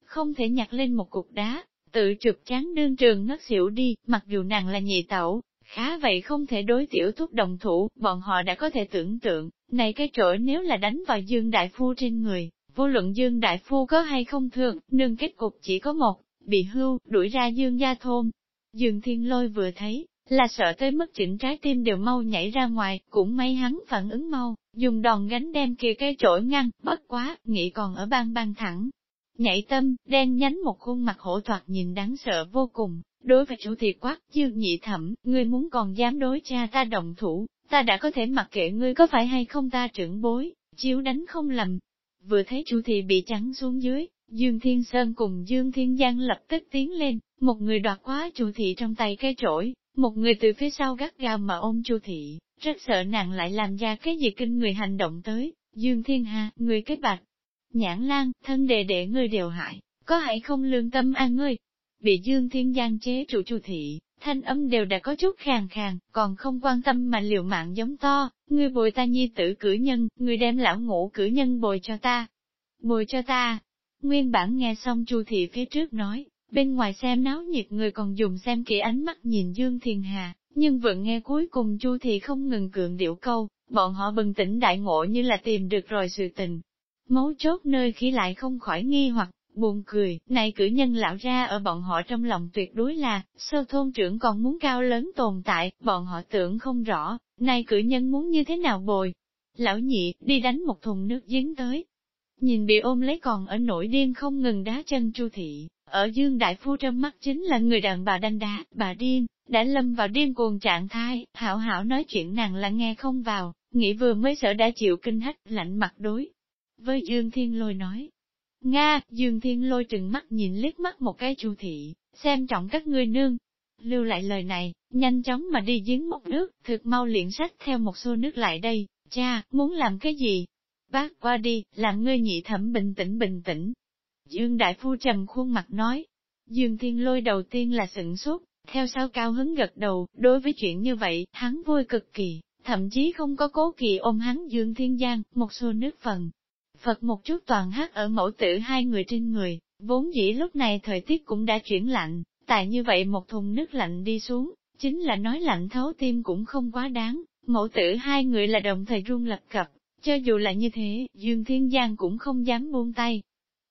Speaker 1: Không thể nhặt lên một cục đá, tự trượt chán đương trường ngất xỉu đi, mặc dù nàng là nhị tẩu, Khá vậy không thể đối tiểu thúc đồng thủ, bọn họ đã có thể tưởng tượng, này cái trội nếu là đánh vào Dương Đại Phu trên người, vô luận Dương Đại Phu có hay không thường nương kết cục chỉ có một, bị hưu, đuổi ra Dương Gia Thôn. Dương Thiên Lôi vừa thấy, là sợ tới mức chỉnh trái tim đều mau nhảy ra ngoài, cũng may hắn phản ứng mau, dùng đòn gánh đem kia cái chổi ngăn, bất quá, nghĩ còn ở bang bang thẳng. Nhảy tâm, đen nhánh một khuôn mặt hổ thoạt nhìn đáng sợ vô cùng, Đối với chủ thị quát, dương nhị thẩm, ngươi muốn còn dám đối cha ta động thủ, ta đã có thể mặc kệ ngươi có phải hay không ta trưởng bối, chiếu đánh không lầm. Vừa thấy chủ thị bị trắng xuống dưới, Dương Thiên Sơn cùng Dương Thiên Giang lập tức tiến lên, một người đoạt quá chủ thị trong tay cái chổi, một người từ phía sau gắt gao mà ôm chu thị, rất sợ nàng lại làm ra cái gì kinh người hành động tới, Dương Thiên Hà, người cái bạch. Nhãn lan, thân đệ đệ ngươi đều hại, có hãy không lương tâm an ngươi, bị Dương Thiên Giang chế trụ chu thị, thanh âm đều đã có chút khàn khàn, còn không quan tâm mà liều mạng giống to, ngươi bồi ta nhi tử cử nhân, ngươi đem lão ngũ cử nhân bồi cho ta. Bồi cho ta. Nguyên bản nghe xong chu thị phía trước nói, bên ngoài xem náo nhiệt người còn dùng xem kỹ ánh mắt nhìn Dương thiền Hà, nhưng vẫn nghe cuối cùng chu thị không ngừng cường điệu câu, bọn họ bừng tỉnh đại ngộ như là tìm được rồi sự tình. Mấu chốt nơi khi lại không khỏi nghi hoặc Buồn cười, này cử nhân lão ra ở bọn họ trong lòng tuyệt đối là, sơ thôn trưởng còn muốn cao lớn tồn tại, bọn họ tưởng không rõ, này cử nhân muốn như thế nào bồi. Lão nhị, đi đánh một thùng nước giếng tới. nhìn bị ôm lấy còn ở nổi điên không ngừng đá chân Chu thị, ở Dương Đại Phu trong mắt chính là người đàn bà đanh đá, bà điên, đã lâm vào điên cuồng trạng thái, hảo hảo nói chuyện nàng là nghe không vào, nghĩ vừa mới sợ đã chịu kinh hách, lạnh mặt đối. Với Dương Thiên Lôi nói, Nga, Dương Thiên Lôi trừng mắt nhìn liếc mắt một cái Chu thị, xem trọng các ngươi nương. Lưu lại lời này, nhanh chóng mà đi giếng một nước, thực mau liền sách theo một xô nước lại đây, cha, muốn làm cái gì? Bác qua đi, làm ngươi nhị thẩm bình tĩnh bình tĩnh. Dương Đại Phu trầm khuôn mặt nói. Dương Thiên Lôi đầu tiên là sửng sốt, theo sau cao hứng gật đầu, đối với chuyện như vậy, hắn vui cực kỳ, thậm chí không có cố kỳ ôm hắn Dương Thiên Giang, một xô nước phần. Phật một chút toàn hát ở mẫu tử hai người trên người, vốn dĩ lúc này thời tiết cũng đã chuyển lạnh, tại như vậy một thùng nước lạnh đi xuống, chính là nói lạnh thấu tim cũng không quá đáng, mẫu tử hai người là đồng thời run lập cập, cho dù là như thế, Dương Thiên Giang cũng không dám buông tay.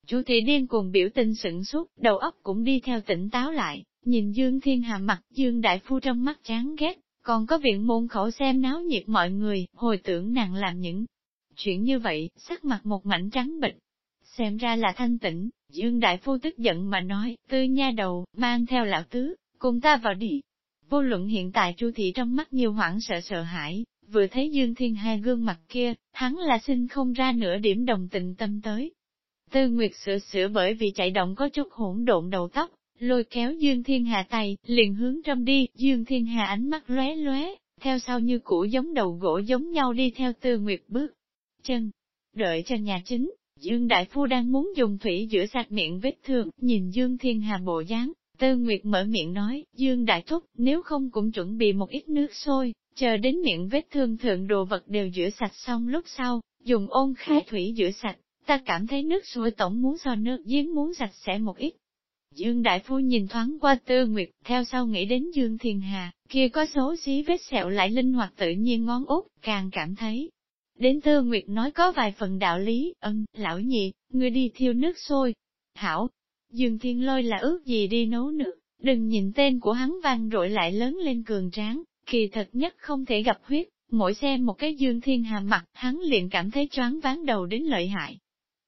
Speaker 1: Chủ thị điên cuồng biểu tình sửng suốt, đầu óc cũng đi theo tỉnh táo lại, nhìn Dương Thiên Hà mặt Dương Đại Phu trong mắt chán ghét, còn có viện môn khẩu xem náo nhiệt mọi người, hồi tưởng nàng làm những chuyện như vậy, sắc mặt một mảnh trắng bệch. Xem ra là thanh tĩnh, Dương Đại Phu tức giận mà nói, tư nha đầu, mang theo lão tứ, cùng ta vào đi. Vô luận hiện tại Chu thị trong mắt nhiều hoảng sợ sợ hãi, vừa thấy Dương Thiên Hai gương mặt kia, hắn là xin không ra nửa điểm đồng tình tâm tới. Tư Nguyệt sửa sửa bởi vì chạy động có chút hỗn độn đầu tóc, lôi kéo Dương Thiên Hà tay, liền hướng trong đi, Dương Thiên Hà ánh mắt lóe lóe, theo sau như cũ giống đầu gỗ giống nhau đi theo Tư Nguyệt bước chân. Đợi cho nhà chính, Dương Đại Phu đang muốn dùng thủy giữa sạch miệng vết thương, nhìn Dương Thiên Hà bộ dáng, Tư Nguyệt mở miệng nói, Dương Đại Thúc, nếu không cũng chuẩn bị một ít nước sôi, chờ đến miệng vết thương thượng đồ vật đều rửa sạch xong lúc sau, dùng ôn khai thủy rửa sạch, ta cảm thấy nước sôi tổng muốn so nước giếng muốn sạch sẽ một ít. Dương Đại Phu nhìn thoáng qua Tư Nguyệt, theo sau nghĩ đến Dương Thiên Hà, kia có số xí vết sẹo lại linh hoạt tự nhiên ngón út, càng cảm thấy. Đến Tư Nguyệt nói có vài phần đạo lý, ân, lão nhị, ngươi đi thiêu nước sôi. Hảo, Dương Thiên Lôi là ước gì đi nấu nước, đừng nhìn tên của hắn vang rội lại lớn lên cường tráng, kỳ thật nhất không thể gặp huyết, mỗi xem một cái Dương Thiên Hà mặt, hắn liền cảm thấy choáng ván đầu đến lợi hại.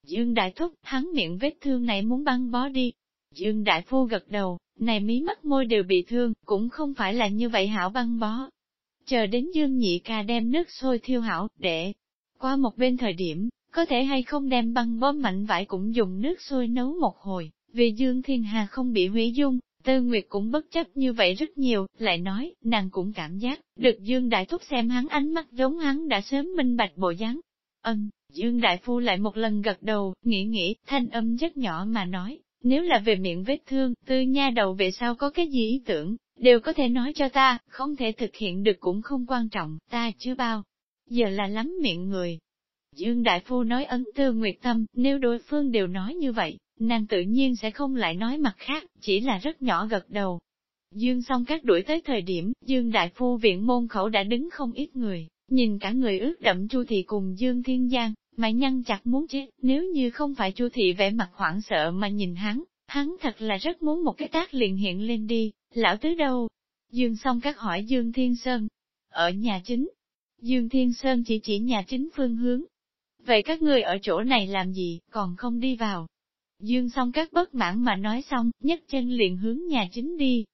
Speaker 1: Dương Đại Thúc, hắn miệng vết thương này muốn băng bó đi. Dương Đại Phu gật đầu, này mí mắt môi đều bị thương, cũng không phải là như vậy hảo băng bó. Chờ đến Dương Nhị ca đem nước sôi thiêu hảo, để qua một bên thời điểm, có thể hay không đem băng bom mạnh vải cũng dùng nước sôi nấu một hồi, vì Dương Thiên Hà không bị hủy dung, Tư Nguyệt cũng bất chấp như vậy rất nhiều, lại nói, nàng cũng cảm giác, được Dương Đại Thúc xem hắn ánh mắt giống hắn đã sớm minh bạch bộ dáng. Ân, Dương Đại Phu lại một lần gật đầu, nghĩ nghĩ, thanh âm rất nhỏ mà nói, nếu là về miệng vết thương, tư nha đầu về sau có cái gì ý tưởng, đều có thể nói cho ta, không thể thực hiện được cũng không quan trọng, ta chưa bao. Giờ là lắm miệng người. Dương Đại Phu nói ấn tư nguyệt tâm, nếu đối phương đều nói như vậy, nàng tự nhiên sẽ không lại nói mặt khác, chỉ là rất nhỏ gật đầu. Dương xong các đuổi tới thời điểm, Dương Đại Phu viện môn khẩu đã đứng không ít người, nhìn cả người ướt đậm Chu Thị cùng Dương Thiên Giang, mày nhăn chặt muốn chết, nếu như không phải Chu Thị vẻ mặt hoảng sợ mà nhìn hắn, hắn thật là rất muốn một cái tác liền hiện lên đi, lão tứ đâu? Dương xong các hỏi Dương Thiên Sơn, ở nhà chính. Dương Thiên Sơn chỉ chỉ nhà chính phương hướng. Vậy các người ở chỗ này làm gì, còn không đi vào? Dương xong các bất mãn mà nói xong, nhấc chân liền hướng nhà chính đi.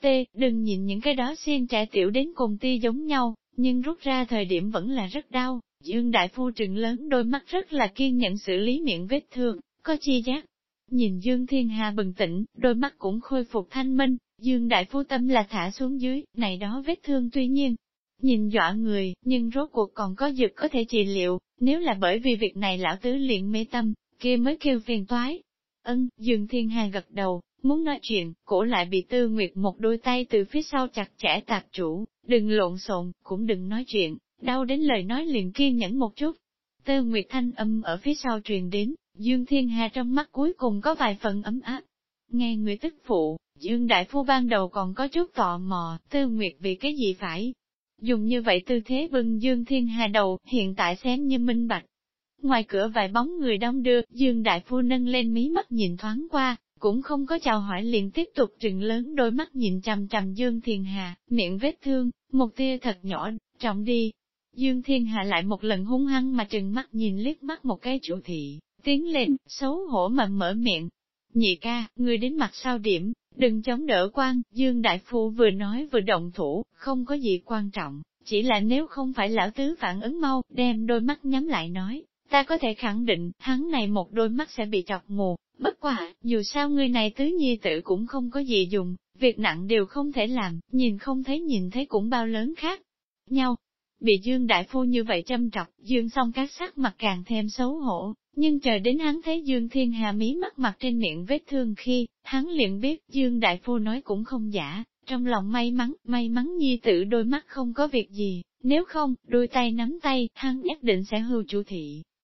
Speaker 1: T, đừng nhìn những cái đó xiên trẻ tiểu đến cùng ti giống nhau, nhưng rút ra thời điểm vẫn là rất đau. Dương Đại Phu trừng lớn đôi mắt rất là kiên nhẫn xử lý miệng vết thương, có chi giác. Nhìn Dương Thiên Hà bừng tỉnh, đôi mắt cũng khôi phục thanh minh, Dương Đại Phu tâm là thả xuống dưới, này đó vết thương tuy nhiên, nhìn dọa người, nhưng rốt cuộc còn có dược có thể trị liệu, nếu là bởi vì việc này lão tứ liền mê tâm, kia mới kêu phiền toái. Ân, Dương Thiên Hà gật đầu, muốn nói chuyện, cổ lại bị Tư Nguyệt một đôi tay từ phía sau chặt chẽ tạp chủ, đừng lộn xộn, cũng đừng nói chuyện, đau đến lời nói liền kiên nhẫn một chút. Tư Nguyệt thanh âm ở phía sau truyền đến, Dương Thiên Hà trong mắt cuối cùng có vài phần ấm áp. Nghe người tức phụ, Dương Đại Phu ban đầu còn có chút tò mò, Tư Nguyệt vì cái gì phải dùng như vậy tư thế bưng Dương Thiên Hà đầu, hiện tại xém như minh bạch. Ngoài cửa vài bóng người đông đưa, Dương Đại Phu nâng lên mí mắt nhìn thoáng qua, cũng không có chào hỏi liền tiếp tục trừng lớn đôi mắt nhìn chằm chằm Dương Thiên Hà, miệng vết thương, một tia thật nhỏ, trọng đi. Dương Thiên Hà lại một lần hung hăng mà trừng mắt nhìn liếc mắt một cái chủ thị, tiến lên, xấu hổ mà mở miệng. Nhị ca, người đến mặt sau điểm, đừng chống đỡ quan, Dương Đại Phu vừa nói vừa động thủ, không có gì quan trọng, chỉ là nếu không phải lão tứ phản ứng mau, đem đôi mắt nhắm lại nói, ta có thể khẳng định, hắn này một đôi mắt sẽ bị chọc mù, bất quả, dù sao người này tứ nhi tử cũng không có gì dùng, việc nặng đều không thể làm, nhìn không thấy nhìn thấy cũng bao lớn khác nhau. Bị Dương Đại Phu như vậy châm trọc, Dương song các sắc mặt càng thêm xấu hổ, nhưng chờ đến hắn thấy Dương Thiên Hà mí mắt mặt trên miệng vết thương khi, hắn liền biết Dương Đại Phu nói cũng không giả, trong lòng may mắn, may mắn nhi tử đôi mắt không có việc gì, nếu không, đôi tay nắm tay, hắn nhất định sẽ hưu chủ thị.